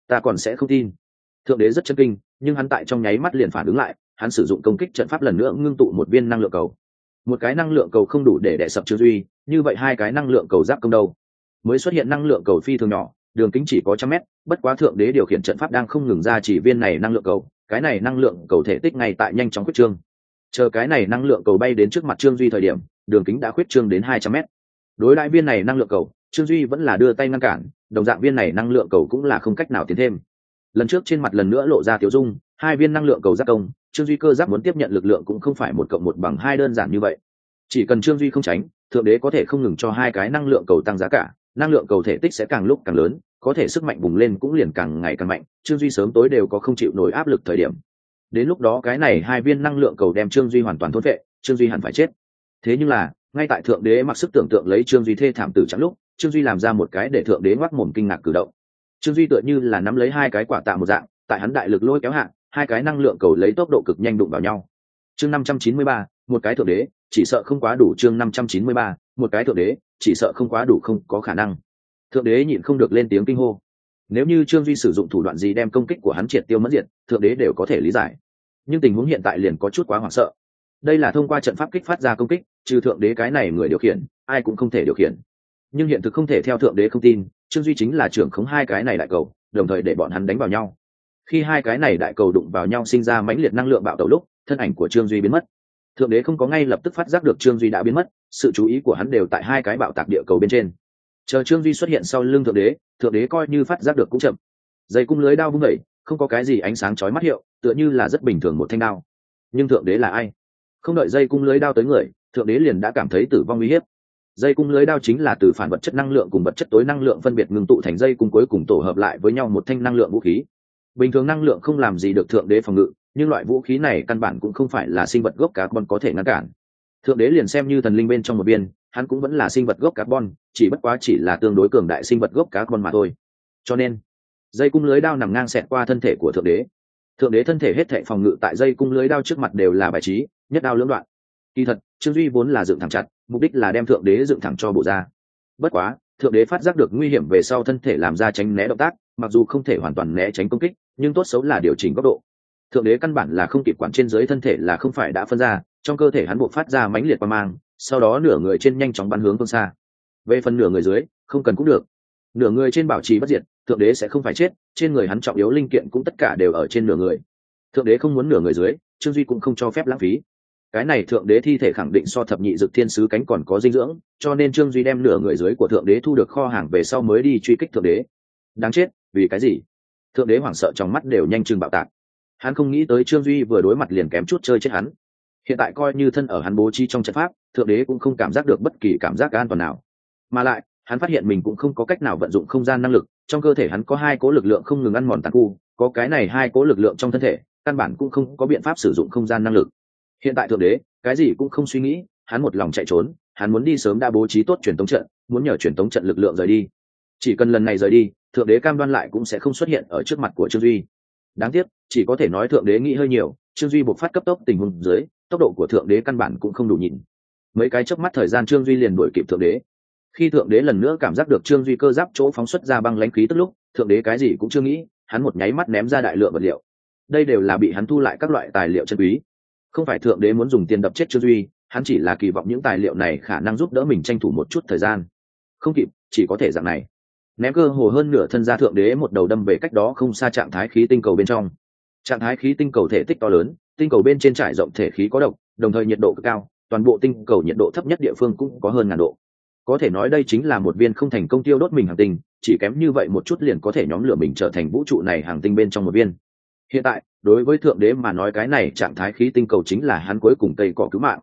Ta còn sẽ không tin. Thượng đế rất chân kinh, nhưng hắn tại trong nháy mắt liền phản ứng lại hắn sử dụng công kích trận pháp lần nữa ngưng tụ một viên năng lượng cầu. Một cái năng lượng cầu không đủ để đẻ sập trương duy, như vậy hai cái năng lượng cầu giáp công đâu? Mới xuất hiện năng lượng cầu phi thường nhỏ, đường kính chỉ có trăm mét, bất quá thượng đế điều khiển trận pháp đang không ngừng ra chỉ viên này năng lượng cầu, cái này năng lượng cầu thể tích ngay tại nhanh chóng khuyết trương. Chờ cái này năng lượng cầu bay đến trước mặt trương duy thời điểm, đường kính đã khuyết trương đến hai trăm mét. Đối lại viên này năng lượng cầu, trương duy vẫn là đưa tay ngăn cản, đồng dạng viên này năng lượng cầu cũng là không cách nào tiến thêm. Lần trước trên mặt lần nữa lộ ra tiểu dung hai viên năng lượng cầu giác công, trương duy cơ giác muốn tiếp nhận lực lượng cũng không phải một cộng một bằng hai đơn giản như vậy. Chỉ cần trương duy không tránh, thượng đế có thể không ngừng cho hai cái năng lượng cầu tăng giá cả, năng lượng cầu thể tích sẽ càng lúc càng lớn, có thể sức mạnh bùng lên cũng liền càng ngày càng mạnh, trương duy sớm tối đều có không chịu nổi áp lực thời điểm. Đến lúc đó cái này hai viên năng lượng cầu đem trương duy hoàn toàn thốt vệ trương duy hẳn phải chết. Thế nhưng là, ngay tại thượng đế mặc sức tưởng tượng lấy trương duy thê thảm tử trắng lúc, trương duy làm ra một cái để thượng đế ngoắc mồm kinh ngạc cử động. Trương duy tựa như là nắm lấy hai cái quả tạ một dạng, tại hắn đại lực lôi kéo hạ hai cái năng lượng cầu lấy tốc độ cực nhanh đụng vào nhau. Chương năm trăm chín mươi ba, một cái thượng đế, chỉ sợ không quá đủ chương năm trăm chín mươi ba, một cái thượng đế, chỉ sợ không quá đủ không có khả năng. Thượng đế nhịn không được lên tiếng kinh hô. Nếu như trương duy sử dụng thủ đoạn gì đem công kích của hắn triệt tiêu mất diện thượng đế đều có thể lý giải. Nhưng tình huống hiện tại liền có chút quá hoảng sợ. Đây là thông qua trận pháp kích phát ra công kích, trừ thượng đế cái này người điều khiển, ai cũng không thể điều khiển. Nhưng hiện thực không thể theo thượng đế không tin, trương duy chính là trưởng khống hai cái này đại cầu, đồng thời để bọn hắn đánh vào nhau khi hai cái này đại cầu đụng vào nhau sinh ra mãnh liệt năng lượng bạo tẩu lúc, thân ảnh của trương duy biến mất. Thượng đế không có ngay lập tức phát giác được trương duy đã biến mất, sự chú ý của hắn đều tại hai cái bạo tạc địa cầu bên trên. Chờ trương duy xuất hiện sau lưng thượng đế thượng đế coi như phát giác được cũng chậm. Dây cung lưới đao vung vẩy không có cái gì ánh sáng chói mắt hiệu, tựa như là rất bình thường một thanh đao. Nhưng thượng đế là ai? Không đợi dây cung lưới đao tới người, thượng đế liền đã cảm thấy tử vong uy hiếp. Dây cung lưới đao chính là từ phản vật chất năng lượng cùng vật chất tối năng lượng phân biệt ngừng tụ thành dây cung cuối cùng tổ hợp lại với nhau một thanh năng lượng vũ khí bình thường năng lượng không làm gì được thượng đế phòng ngự, nhưng loại vũ khí này căn bản cũng không phải là sinh vật gốc carbon có thể ngăn cản. Thượng đế liền xem như thần linh bên trong một viên, hắn cũng vẫn là sinh vật gốc carbon, chỉ bất quá chỉ là tương đối cường đại sinh vật gốc carbon mà thôi. Cho nên, dây cung lưới đao nằm ngang xẹt qua thân thể của thượng đế. Thượng đế thân thể hết thệ phòng ngự tại dây cung lưới đao trước mặt đều là bài trí, nhất đao lưỡng đoạn. Kỳ thật, trương duy vốn là dựng thẳng chặt, mục đích là đem thượng đế dựng thẳng cho bộ ra. Bất quá thượng đế phát giác được nguy hiểm về sau thân thể làm ra tránh né động tác, mặc dù không thể hoàn toàn né tránh công kích, nhưng tốt xấu là điều chỉnh góc độ. Thượng đế căn bản là không kịp quản trên dưới thân thể là không phải đã phân ra, trong cơ thể hắn buộc phát ra mãnh liệt qua mang, sau đó nửa người trên nhanh chóng bắn hướng phương xa. Về phần nửa người dưới, không cần cũng được. Nửa người trên bảo trì bất diệt, thượng đế sẽ không phải chết, trên người hắn trọng yếu linh kiện cũng tất cả đều ở trên nửa người. Thượng đế không muốn nửa người dưới, trương duy cũng không cho phép lãng phí cái này thượng đế thi thể khẳng định so thập nhị dực thiên sứ cánh còn có dinh dưỡng, cho nên trương duy đem nửa người dưới của thượng đế thu được kho hàng về sau mới đi truy kích thượng đế. Đáng chết, vì cái gì? Thượng đế hoảng sợ trong mắt đều nhanh chừng bạo tạc. Hắn không nghĩ tới trương duy vừa đối mặt liền kém chút chơi chết hắn. Hiện tại coi như thân ở hắn bố trí trong trận pháp, thượng đế cũng không cảm giác được bất kỳ cảm giác an toàn nào. Mà lại, hắn phát hiện mình cũng không có cách nào vận dụng không gian năng lực, trong cơ thể hắn có hai cố lực lượng không ngừng ăn mòn tàn khu, có cái này hai cố lực lượng trong thân thể, căn bản cũng không có biện pháp sử dụng không gian năng lực hiện tại thượng đế, cái gì cũng không suy nghĩ, hắn một lòng chạy trốn, hắn muốn đi sớm đã bố trí tốt truyền tống trận, muốn nhờ truyền tống trận lực lượng rời đi. Chỉ cần lần này rời đi, thượng đế cam đoan lại cũng sẽ không xuất hiện ở trước mặt của trương duy. Đáng tiếc, chỉ có thể nói thượng đế nghĩ hơi nhiều, trương duy buộc phát cấp tốc tình huống dưới, tốc độ của thượng đế căn bản cũng không đủ nhìn. Mấy cái chớp mắt thời gian trương duy liền đuổi kịp thượng đế. Khi thượng đế lần nữa cảm giác được trương duy cơ giáp chỗ phóng xuất ra băng lãnh khí tức lúc, thượng đế cái gì cũng chưa nghĩ, hắn một nháy mắt ném ra đại lượng vật liệu. Đây đều là bị hắn thu lại các loại tài liệu chân quý không phải thượng đế muốn dùng tiền đập chết trương duy, hắn chỉ là kỳ vọng những tài liệu này khả năng giúp đỡ mình tranh thủ một chút thời gian. Không kịp, chỉ có thể dạng này. Ném cơ hồ hơn nửa thân ra thượng đế một đầu đâm về cách đó không xa trạng thái khí tinh cầu bên trong. Trạng thái khí tinh cầu thể tích to lớn, tinh cầu bên trên trải rộng thể khí có độc, đồng thời nhiệt độ cực cao, toàn bộ tinh cầu nhiệt độ thấp nhất địa phương cũng có hơn ngàn độ. Có thể nói đây chính là một viên không thành công tiêu đốt mình hàng tinh, chỉ kém như vậy một chút liền có thể nhóm lửa mình trở thành vũ trụ này hàng tinh bên trong một viên hiện tại, đối với thượng đế mà nói cái này trạng thái khí tinh cầu chính là hắn cuối cùng cây cỏ cứu mạng.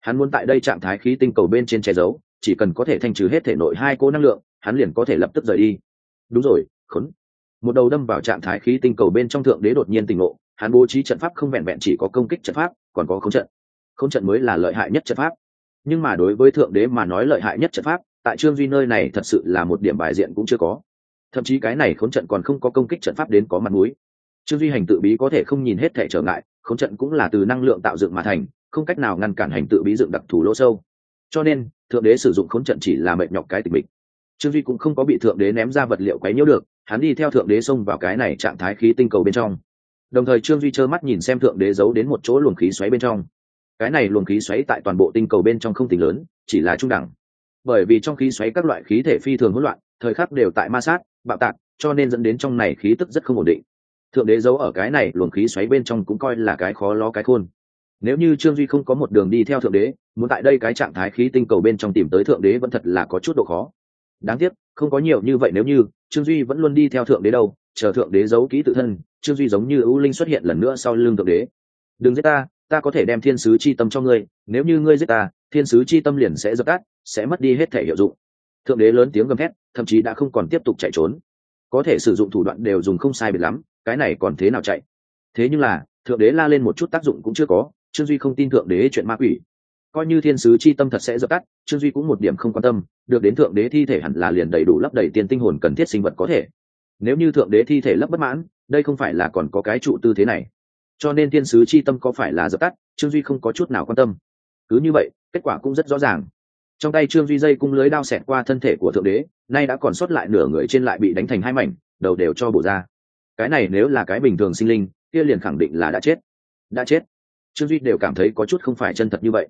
Hắn muốn tại đây trạng thái khí tinh cầu bên trên che giấu, chỉ cần có thể thanh trừ hết thể nội hai cô năng lượng, hắn liền có thể lập tức rời đi. Đúng rồi, khốn. Một đầu đâm vào trạng thái khí tinh cầu bên trong thượng đế đột nhiên tỉnh ngộ, hắn bố trí trận pháp không vẹn vẹn chỉ có công kích trận pháp, còn có không trận. Không trận mới là lợi hại nhất trận pháp. Nhưng mà đối với thượng đế mà nói lợi hại nhất trận pháp, tại trương duy nơi này thật sự là một điểm bài diện cũng chưa có. Thậm chí cái này khốn trận còn không có công kích trận pháp đến có mặt mũi trương duy hành tự bí có thể không nhìn hết thể trở ngại, khốn trận cũng là từ năng lượng tạo dựng mà thành, không cách nào ngăn cản hành tự bí dựng đặc thù lỗ sâu. Cho nên, thượng đế sử dụng khốn trận chỉ là mệt nhọc cái tình mình. Trương duy cũng không có bị thượng đế ném ra vật liệu quấy nhiễu được, hắn đi theo thượng đế xông vào cái này trạng thái khí tinh cầu bên trong. Đồng thời trương duy trơ mắt nhìn xem thượng đế giấu đến một chỗ luồng khí xoáy bên trong. Cái này luồng khí xoáy tại toàn bộ tinh cầu bên trong không tính lớn, chỉ là trung đẳng. Bởi vì trong khí xoáy các loại khí thể phi thường hỗn loạn, thời khắc đều tại ma sát, bạo tạc, cho nên dẫn đến trong này khí tức rất không ổn định thượng đế giấu ở cái này, luồng khí xoáy bên trong cũng coi là cái khó lo cái khôn. Nếu như trương duy không có một đường đi theo thượng đế, muốn tại đây cái trạng thái khí tinh cầu bên trong tìm tới thượng đế vẫn thật là có chút độ khó. Đáng tiếc, không có nhiều như vậy nếu như trương duy vẫn luôn đi theo thượng đế đâu, chờ thượng đế giấu kỹ tự thân, trương duy giống như ưu linh xuất hiện lần nữa sau lưng thượng đế. Đừng giết ta ta có thể đem thiên sứ chi tâm cho ngươi, nếu như ngươi giết ta, thiên sứ chi tâm liền sẽ dập tắt, sẽ mất đi hết thể hiệu dụng. Thượng đế lớn tiếng gầm thét, thậm chí đã không còn tiếp tục chạy trốn. Có thể sử dụng thủ đoạn đều dùng không sai biệt lắm cái này còn thế nào chạy? Thế nhưng là, thượng đế la lên một chút tác dụng cũng chưa có, trương duy không tin thượng đế chuyện ma quỷ. Coi như thiên sứ chi tâm thật sẽ dập tắt, trương duy cũng một điểm không quan tâm, được đến thượng đế thi thể hẳn là liền đầy đủ lấp đầy tiền tinh hồn cần thiết sinh vật có thể. Nếu như thượng đế thi thể lấp bất mãn, đây không phải là còn có cái trụ tư thế này. Cho nên thiên sứ chi tâm có phải là dập tắt, trương duy không có chút nào quan tâm. Cứ như vậy, kết quả cũng rất rõ ràng. Trong tay trương duy dây cung lưới đao xẹt qua thân thể của thượng đế, nay đã còn sót lại nửa người trên lại bị đánh thành hai mảnh, đầu đều cho bổ ra cái này nếu là cái bình thường sinh linh, kia liền khẳng định là đã chết. Đã chết. Trương duy đều cảm thấy có chút không phải chân thật như vậy.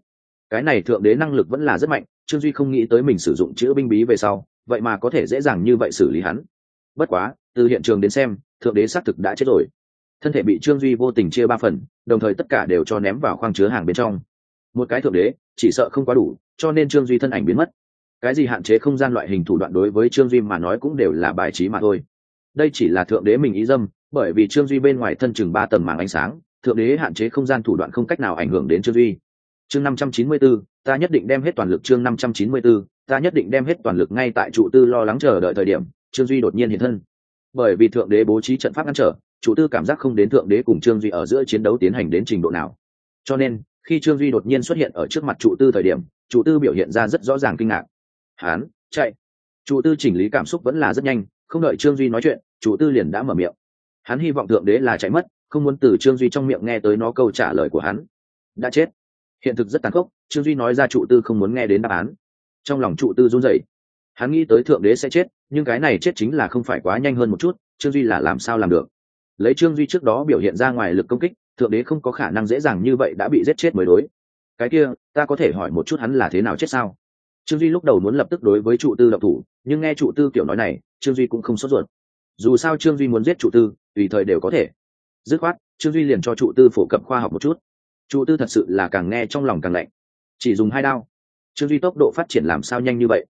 Cái này thượng đế năng lực vẫn là rất mạnh, trương duy không nghĩ tới mình sử dụng chữ binh bí về sau, vậy mà có thể dễ dàng như vậy xử lý hắn. Bất quá, từ hiện trường đến xem, thượng đế xác thực đã chết rồi. Thân thể bị trương duy vô tình chia ba phần, đồng thời tất cả đều cho ném vào khoang chứa hàng bên trong. Một cái thượng đế, chỉ sợ không quá đủ, cho nên trương duy thân ảnh biến mất. Cái gì hạn chế không gian loại hình thủ đoạn đối với trương duy mà nói cũng đều là bài trí mà thôi đây chỉ là thượng đế mình ý dâm bởi vì trương duy bên ngoài thân chừng ba tầng màng ánh sáng thượng đế hạn chế không gian thủ đoạn không cách nào ảnh hưởng đến trương duy. Chương năm trăm chín mươi 594, ta nhất định đem hết toàn lực chương năm trăm chín mươi 594, ta nhất định đem hết toàn lực ngay tại trụ tư lo lắng chờ đợi thời điểm trương duy đột nhiên hiện thân. Bởi vì thượng đế bố trí trận pháp ngăn trở chủ tư cảm giác không đến thượng đế cùng trương duy ở giữa chiến đấu tiến hành đến trình độ nào. Cho nên khi trương duy đột nhiên xuất hiện ở trước mặt trụ tư thời điểm trụ tư biểu hiện ra rất rõ ràng kinh ngạc. Hán chạy. Trụ tư chỉnh lý cảm xúc vẫn là rất nhanh không đợi trương duy nói chuyện, chủ tư liền đã mở miệng. Hắn hy vọng thượng đế là chạy mất, không muốn từ trương duy trong miệng nghe tới nó câu trả lời của hắn. Đã chết. Hiện thực rất tàn khốc, trương duy nói ra trụ tư không muốn nghe đến đáp án. Trong lòng trụ tư run rẩy. Hắn nghĩ tới thượng đế sẽ chết, nhưng cái này chết chính là không phải quá nhanh hơn một chút, trương duy là làm sao làm được? Lấy trương duy trước đó biểu hiện ra ngoài lực công kích, thượng đế không có khả năng dễ dàng như vậy đã bị giết chết mới đối. Cái kia, ta có thể hỏi một chút hắn là thế nào chết sao? Trương duy lúc đầu muốn lập tức đối với trụ tư độc thủ, nhưng nghe trụ tư kiểu nói này trương duy cũng không sốt ruột. Dù sao trương duy muốn giết trụ tư, tùy thời đều có thể. Dứt khoát, trương duy liền cho trụ tư phổ cập khoa học một chút. Trụ tư thật sự là càng nghe trong lòng càng lạnh. Chỉ dùng hai đao. Trương duy tốc độ phát triển làm sao nhanh như vậy?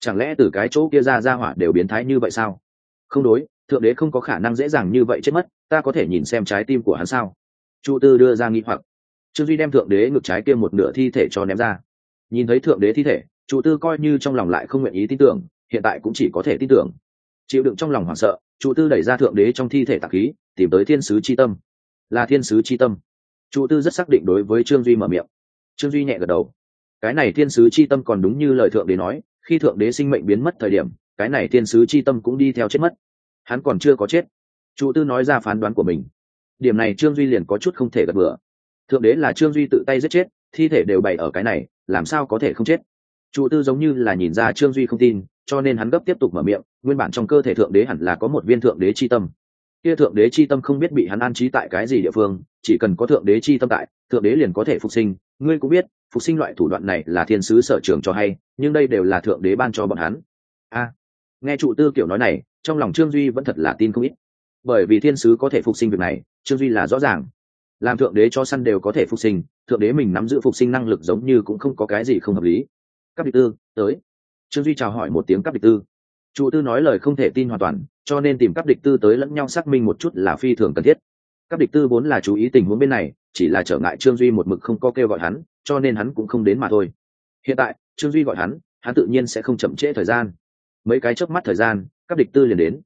Chẳng lẽ từ cái chỗ kia ra ra hỏa đều biến thái như vậy sao? Không đối, thượng đế không có khả năng dễ dàng như vậy chết mất, ta có thể nhìn xem trái tim của hắn sao? Chu tư đưa ra nghi hoặc. Trương duy đem thượng đế ngược trái kia một nửa thi thể cho ném ra. Nhìn thấy thượng đế thi thể, chủ tư coi như trong lòng lại không nguyện ý tin tưởng, hiện tại cũng chỉ có thể tin tưởng chịu đựng trong lòng hoảng sợ chủ tư đẩy ra thượng đế trong thi thể tạc khí, tìm tới thiên sứ c h i tâm. Là thiên sứ c h i tâm. Chủ tư rất xác định đối với trương duy mở miệng. Trương duy nhẹ gật đầu. Cái này thiên sứ c h i tâm còn đúng như lời thượng đế nói, khi thượng đế sinh mệnh biến mất thời điểm, cái này thiên sứ c h i tâm cũng đi theo chết mất. Hắn còn chưa có chết. Chủ tư nói ra phán đoán của mình. Điểm này trương duy liền có chút không thể gật bừa. Thượng đế là trương duy tự tay giết chết, thi thể đều bày ở cái này, làm sao có thể không chết? Trụ tư giống như là nhìn ra trương duy không tin, cho nên hắn gấp tiếp tục mở miệng nguyên bản trong cơ thể thượng đế hẳn là có một viên thượng đế chi tâm. Kia thượng đế chi tâm không biết bị hắn an trí tại cái gì địa phương, chỉ cần có thượng đế chi tâm tại, thượng đế liền có thể phục sinh. Ngươi cũng biết, phục sinh loại thủ đoạn này là thiên sứ sở trường cho hay, nhưng đây đều là thượng đế ban cho bọn hắn. A, nghe trụ tư kiểu nói này, trong lòng trương duy vẫn thật là tin không ít. Bởi vì thiên sứ có thể phục sinh việc này, trương duy là rõ ràng. Làm thượng đế cho săn đều có thể phục sinh, thượng đế mình nắm giữ phục sinh năng lực giống như cũng không có cái gì không hợp lý. Các địch tư, tới. Trương duy chào hỏi một tiếng các địch tư. Chủ tư nói lời không thể tin hoàn toàn, cho nên tìm các địch tư tới lẫn nhau xác minh một chút là phi thường cần thiết. Các địch tư vốn là chú ý tình huống bên này, chỉ là trở ngại trương duy một mực không có kêu gọi hắn, cho nên hắn cũng không đến mà thôi. Hiện tại, trương duy gọi hắn hắn tự nhiên sẽ không chậm trễ thời gian. Mấy cái chớp mắt thời gian các địch tư liền đến.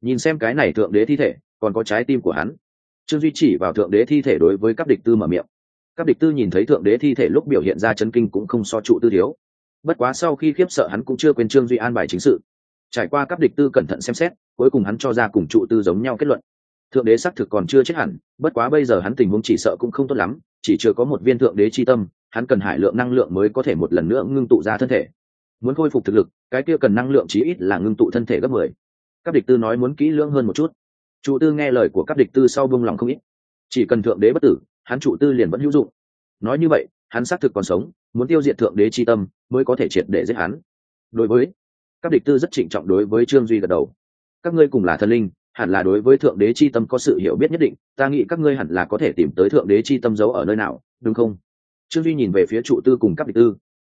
Nhìn xem cái này thượng đế thi thể, còn có trái tim của hắn. Trương duy chỉ vào thượng đế thi thể đối với các địch tư mở miệng. Các địch tư nhìn thấy thượng đế thi thể lúc biểu hiện ra chân kinh cũng không so trụ tư thiếu. Bất quá sau khi khiếp sợ hắn cũng chưa quên trương duy an bài chính sự trải qua các địch tư cẩn thận xem xét, cuối cùng hắn cho ra cùng trụ tư giống nhau kết luận. Thượng đế xác thực còn chưa chết hẳn, bất quá bây giờ hắn tình huống chỉ sợ cũng không tốt lắm, chỉ chưa có một viên thượng đế chi tâm, hắn cần hải lượng năng lượng mới có thể một lần nữa ngưng tụ ra thân thể. Muốn khôi phục thực lực, cái kia cần năng lượng chí ít là ngưng tụ thân thể gấp mười. Các địch tư nói muốn kỹ lưỡng hơn một chút. Trụ tư nghe lời của các địch tư sau bông lòng không ít. Chỉ cần thượng đế bất tử, hắn trụ tư liền vẫn hữu dụng. Nói như vậy, hắn xác thực còn sống, muốn tiêu diệt thượng đế chi tâm, mới có thể triệt để giết hắn. Đối với các địch tư rất trịnh trọng đối với trương duy gật đầu. Các ngươi cùng là thần linh, hẳn là đối với thượng đế chi tâm có sự hiểu biết nhất định, ta nghĩ các ngươi hẳn là có thể tìm tới thượng đế chi tâm giấu ở nơi nào, đúng không? Trương duy nhìn về phía trụ tư cùng các địch tư.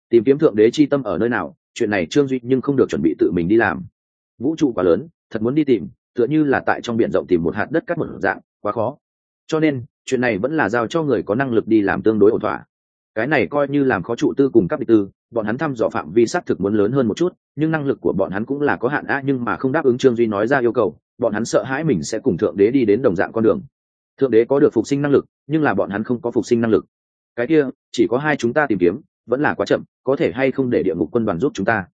Tìm kiếm thượng đế chi tâm ở nơi nào, chuyện này trương duy nhưng không được chuẩn bị tự mình đi làm. Vũ trụ quá lớn, thật muốn đi tìm, tựa như là tại trong b i ể n rộng tìm một hạt đất cắt một dạng, quá khó. Cho nên, chuyện này vẫn là giao cho người có năng lực đi làm tương đối ổn thỏa. Cái này coi như làm khó trụ tư cùng các địch tư bọn hắn thăm dò phạm vi xác thực muốn lớn hơn một chút, nhưng năng lực của bọn hắn cũng là có hạn á, nhưng mà không đáp ứng trương duy nói ra yêu cầu, bọn hắn sợ hãi mình sẽ cùng thượng đế đi đến đồng dạng con đường. Thượng đế có được phục sinh năng lực, nhưng là bọn hắn không có phục sinh năng lực. Cái kia, chỉ có hai chúng ta tìm kiếm, vẫn là quá chậm, có thể hay không để địa ngục quân đoàn giúp chúng ta?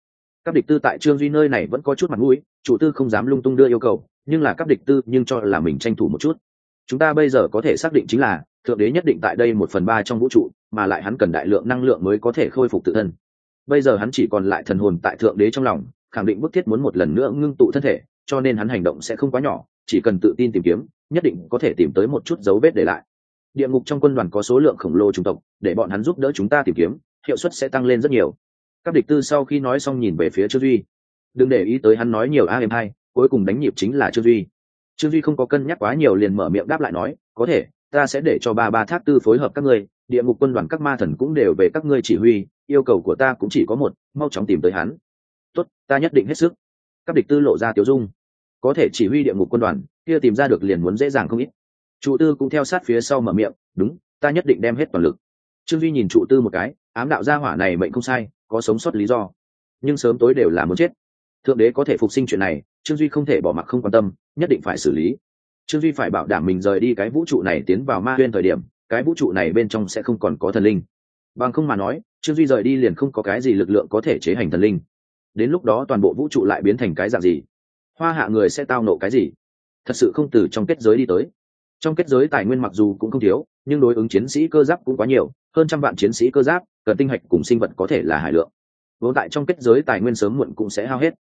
Các địch tư tại trương duy nơi này vẫn có chút mặt mũi, chủ tư không dám lung tung đưa yêu cầu, nhưng là các địch tư nhưng cho là mình tranh thủ một chút. Chúng ta bây giờ có thể xác định chính là, thượng đế nhất định tại đây một phần ba trong vũ trụ, mà lại hắn cần đại lượng năng lượng mới có thể khôi phục tự thân bây giờ hắn chỉ còn lại thần hồn tại thượng đế trong lòng, khẳng định bức thiết muốn một lần nữa ngưng tụ thân thể, cho nên hắn hành động sẽ không quá nhỏ, chỉ cần tự tin tìm kiếm, nhất định có thể tìm tới một chút dấu vết để lại. Địa ngục trong quân đoàn có số lượng khổng lồ chủng tộc, để bọn hắn giúp đỡ chúng ta tìm kiếm, hiệu suất sẽ tăng lên rất nhiều. Các địch tư sau khi nói xong nhìn về phía trương duy. Đừng để ý tới hắn nói nhiều a em hai, cuối cùng đánh nhịp chính là trương duy. Trương duy không có cân nhắc quá nhiều liền mở miệng đáp lại nói, có thể, ta sẽ để cho ba ba thác tư phối hợp các ngươi địa ngục quân đoàn các ma thần cũng đều về các ngươi chỉ huy, yêu cầu của ta cũng chỉ có một, mau chóng tìm tới hắn. Tốt, ta nhất định hết sức. Các địch tư lộ ra tiểu dung. Có thể chỉ huy địa ngục quân đoàn, kia tìm ra được liền muốn dễ dàng không ít. Trụ tư cũng theo sát phía sau mở miệng, đúng, ta nhất định đem hết toàn lực. Trương duy nhìn trụ tư một cái, ám đạo gia hỏa này mệnh không sai, có sống sót lý do. Nhưng sớm tối đều là muốn chết. Thượng đế có thể phục sinh chuyện này, trương duy không thể bỏ mặc không quan tâm, nhất định phải xử lý. Trương duy phải bảo đảm mình rời đi cái vũ trụ này tiến vào ma huyên thời điểm cái vũ trụ này bên trong sẽ không còn có thần linh. Bằng không mà nói, trương duy rời đi liền không có cái gì lực lượng có thể chế hành thần linh. Đến lúc đó toàn bộ vũ trụ lại biến thành cái dạng gì? Hoa hạ người sẽ tao nộ cái gì? Thật sự không từ trong kết giới đi tới. Trong kết giới tài nguyên mặc dù cũng không thiếu, nhưng đối ứng chiến sĩ cơ giáp cũng quá nhiều, hơn trăm vạn chiến sĩ cơ giáp, cần tinh hạch cùng sinh vật có thể là hải lượng. Vốn tại trong kết giới tài nguyên sớm muộn cũng sẽ hao hết.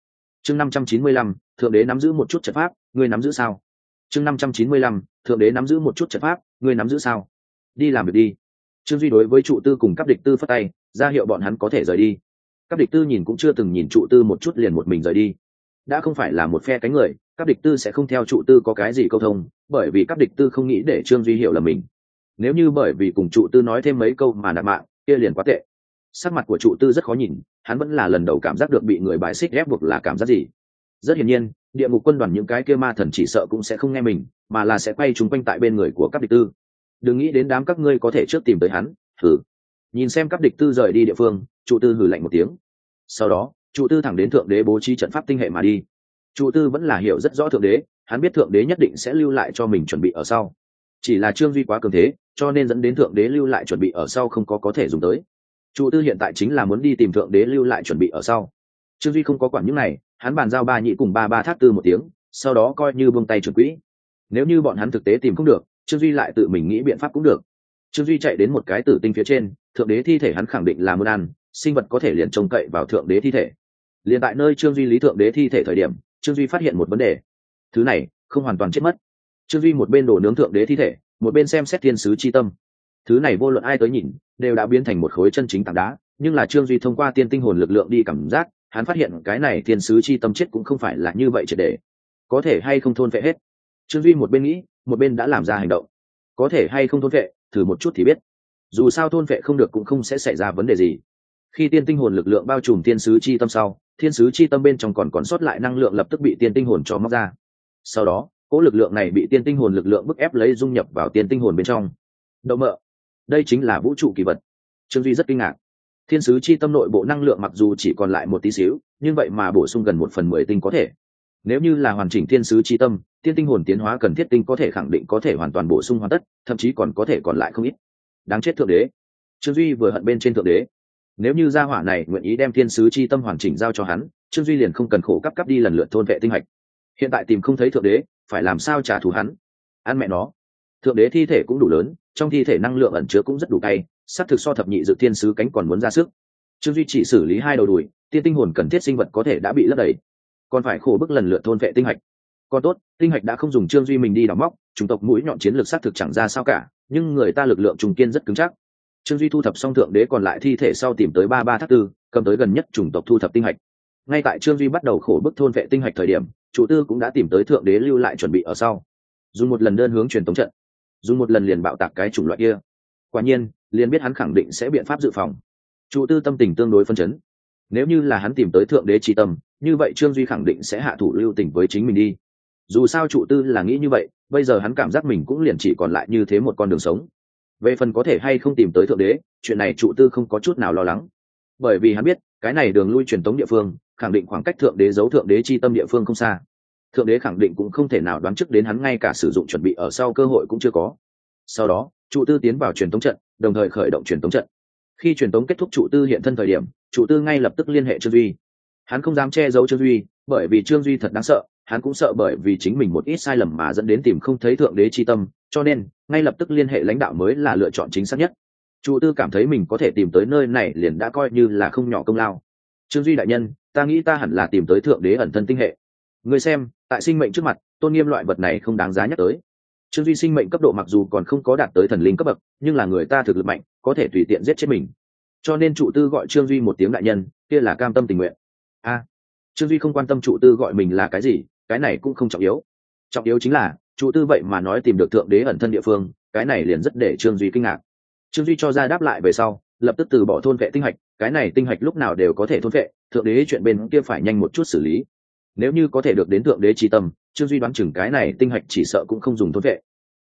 Chương năm trăm chín mươi lăm, thượng đế nắm giữ một chút trận pháp, ngươi nắm giữ sao? Chương năm trăm chín mươi lăm, thượng đế nắm giữ một chút trận pháp, ngươi nắm giữ sao? Đi làm việc đi. Trương duy đối với trụ tư cùng các địch tư phất tay, ra hiệu bọn hắn có thể rời đi. Các địch tư nhìn cũng chưa từng nhìn trụ tư một chút liền một mình rời đi. Đã không phải là một phe cánh người các địch tư sẽ không theo trụ tư có cái gì câu thông, bởi vì các địch tư không nghĩ để trương duy hiểu là mình. Nếu như bởi vì cùng trụ tư nói thêm mấy câu mà nạp mạng, kia liền quá tệ. Sắc mặt của trụ tư rất khó nhìn, hắn vẫn là lần đầu cảm giác được bị người bài xích ép buộc là cảm giác gì. Rất hiển nhiên, địa ngục quân đoàn những cái kia ma thần chỉ sợ cũng sẽ không nghe mình, mà là sẽ quay chúng quanh tại bên người của các địch tư đừng nghĩ đến đám các ngươi có thể trước tìm tới hắn thử nhìn xem các địch tư rời đi địa phương, trụ tư hử lạnh một tiếng. Sau đó, trụ tư thẳng đến thượng đế bố trí trận pháp tinh hệ mà đi. Trụ tư vẫn là hiểu rất rõ thượng đế, hắn biết thượng đế nhất định sẽ lưu lại cho mình chuẩn bị ở sau. Chỉ là trương duy quá cường thế, cho nên dẫn đến thượng đế lưu lại chuẩn bị ở sau không có có thể dùng tới. Trụ tư hiện tại chính là muốn đi tìm thượng đế lưu lại chuẩn bị ở sau. Trương duy không có quản những này, hắn bàn giao ba nhị cùng ba ba thác tư một tiếng, sau đó coi như buông tay chuẩn quỹ. Nếu như bọn hắn thực tế tìm không được trương duy lại tự mình nghĩ biện pháp cũng được. Trương duy chạy đến một cái tử tinh phía trên, thượng đế thi thể hắn khẳng định là muốn ăn sinh vật có thể liền trông cậy vào thượng đế thi thể. Liền tại nơi trương duy lý thượng đế thi thể thời điểm, trương duy phát hiện một vấn đề. Thứ này, không hoàn toàn chết mất. Trương duy một bên đổ nướng thượng đế thi thể, một bên xem xét thiên sứ c h i tâm. Thứ này vô luận ai tới nhìn, đều đã biến thành một khối chân chính tảng đá, nhưng là trương duy thông qua tiên tinh hồn lực lượng đi cảm giác, hắn phát hiện cái này thiên sứ chi tâm chết cũng không phải là như vậy triệt để. Có thể hay không thôn vệ hết? Trương duy một bên nghĩ một bên đã làm ra hành động. Có thể hay không thôn vệ thử một chút thì biết. Dù sao thôn vệ không được cũng không sẽ xảy ra vấn đề gì. Khi tiên tinh hồn lực lượng bao trùm thiên sứ chi tâm sau, thiên sứ chi tâm bên trong còn còn sót lại năng lượng lập tức bị tiên tinh hồn cho móc ra. Sau đó, cỗ lực lượng này bị tiên tinh hồn lực lượng bức ép lấy dung nhập vào tiên tinh hồn bên trong. Đậu mợ đây chính là vũ trụ kỳ vật. Trương duy rất kinh ngạc. Thiên sứ chi tâm nội bộ năng lượng mặc dù chỉ còn lại một tí xíu, nhưng vậy mà bổ sung gần một phần mười tinh có thể nếu như là hoàn chỉnh thiên sứ chi tâm, tiên tinh hồn tiến hóa cần thiết tinh có thể khẳng định có thể hoàn toàn bổ sung hoàn tất, thậm chí còn có thể còn lại không ít. Đáng chết thượng đế. Trương duy vừa hận bên trên thượng đế. Nếu như gia hỏa này nguyện ý đem thiên sứ chi tâm hoàn chỉnh giao cho hắn, trương duy liền không cần khổ cấp cấp đi lần lượt thôn vệ tinh hạch. Hiện tại tìm không thấy thượng đế, phải làm sao trả thù hắn? Ăn mẹ nó. Thượng đế thi thể cũng đủ lớn, trong thi thể năng lượng ẩn chứa cũng rất đủ cay s c thực so thập nhị dự thiên sứ cánh còn muốn ra sức. Trương duy chỉ xử lý hai đầu đùi, tiên tinh hồn cần thiết sinh vật có thể đã bị lấp đầy còn phải khổ bức lần lượt thôn vệ tinh hạch. Còn tốt, tinh hạch đã không dùng trương duy mình đi đóng móc, chủng tộc mũi nhọn chiến lược sát thực chẳng ra sao cả, nhưng người ta lực lượng trùng kiên rất cứng chắc. Trương duy thu thập xong thượng đế còn lại thi thể sau tìm tới ba ba thác tư, cầm tới gần nhất chủng tộc thu thập tinh hạch. Ngay tại trương duy bắt đầu khổ bức thôn vệ tinh hạch thời điểm, chủ tư cũng đã tìm tới thượng đế lưu lại chuẩn bị ở sau. Dùng một lần đơn hướng truyền tống trận, dùng một lần liền bạo tạc cái chủng loại kia. Quả nhiên, liền biết hắn khẳng định sẽ biện pháp dự phòng. Chủ tư tâm tình tương đối phân chấn. Nếu như là hắn tìm tới thượng đế tri tâm như vậy trương duy khẳng định sẽ hạ thủ lưu tình với chính mình đi. Dù sao chủ tư là nghĩ như vậy, bây giờ hắn cảm giác mình cũng liền chỉ còn lại như thế một con đường sống. Về phần có thể hay không tìm tới thượng đế, chuyện này chủ tư không có chút nào lo lắng. Bởi vì hắn biết, cái này đường lui truyền tống địa phương, khẳng định khoảng cách thượng đế giấu thượng đế chi tâm địa phương không xa. Thượng đế khẳng định cũng không thể nào đoán trước đến hắn ngay cả sử dụng chuẩn bị ở sau cơ hội cũng chưa có. Sau đó trụ tư tiến vào truyền tống trận, đồng thời khởi động truyền tống trận. Khi truyền tống kết thúc trụ tư hiện thân thời điểm trụ tư ngay lập tức liên hệ trương duy hắn không dám che giấu trương duy, bởi vì trương duy thật đáng sợ, hắn cũng sợ bởi vì chính mình một ít sai lầm mà dẫn đến tìm không thấy thượng đế chi tâm, cho nên, ngay lập tức liên hệ lãnh đạo mới là lựa chọn chính xác nhất. Chủ tư cảm thấy mình có thể tìm tới nơi này liền đã coi như là không nhỏ công lao. Trương duy đại nhân, ta nghĩ ta hẳn là tìm tới thượng đế ẩn thân tinh hệ. Người xem, tại sinh mệnh trước mặt, tôn nghiêm loại vật này không đáng giá nhắc tới. Trương duy sinh mệnh cấp độ mặc dù còn không có đạt tới thần linh cấp bậc, nhưng là người ta thực lực mạnh, có thể tùy tiện giết chết mình. Cho nên trụ tư gọi trương duy một tiếng đại nhân, kia là cam tâm tình nguyện a trương duy không quan tâm trụ tư gọi mình là cái gì, cái này cũng không trọng yếu. Trọng yếu chính là, trụ tư vậy mà nói tìm được thượng đế ẩn thân địa phương, cái này liền rất để trương duy kinh ngạc. Trương duy cho ra đáp lại về sau, lập tức từ bỏ thôn vệ tinh hạch, cái này tinh hạch lúc nào đều có thể thôn vệ, thượng đế chuyện bên kia phải nhanh một chút xử lý. Nếu như có thể được đến thượng đế chi tâm, trương duy đoán chừng cái này tinh hạch chỉ sợ cũng không dùng thôn vệ.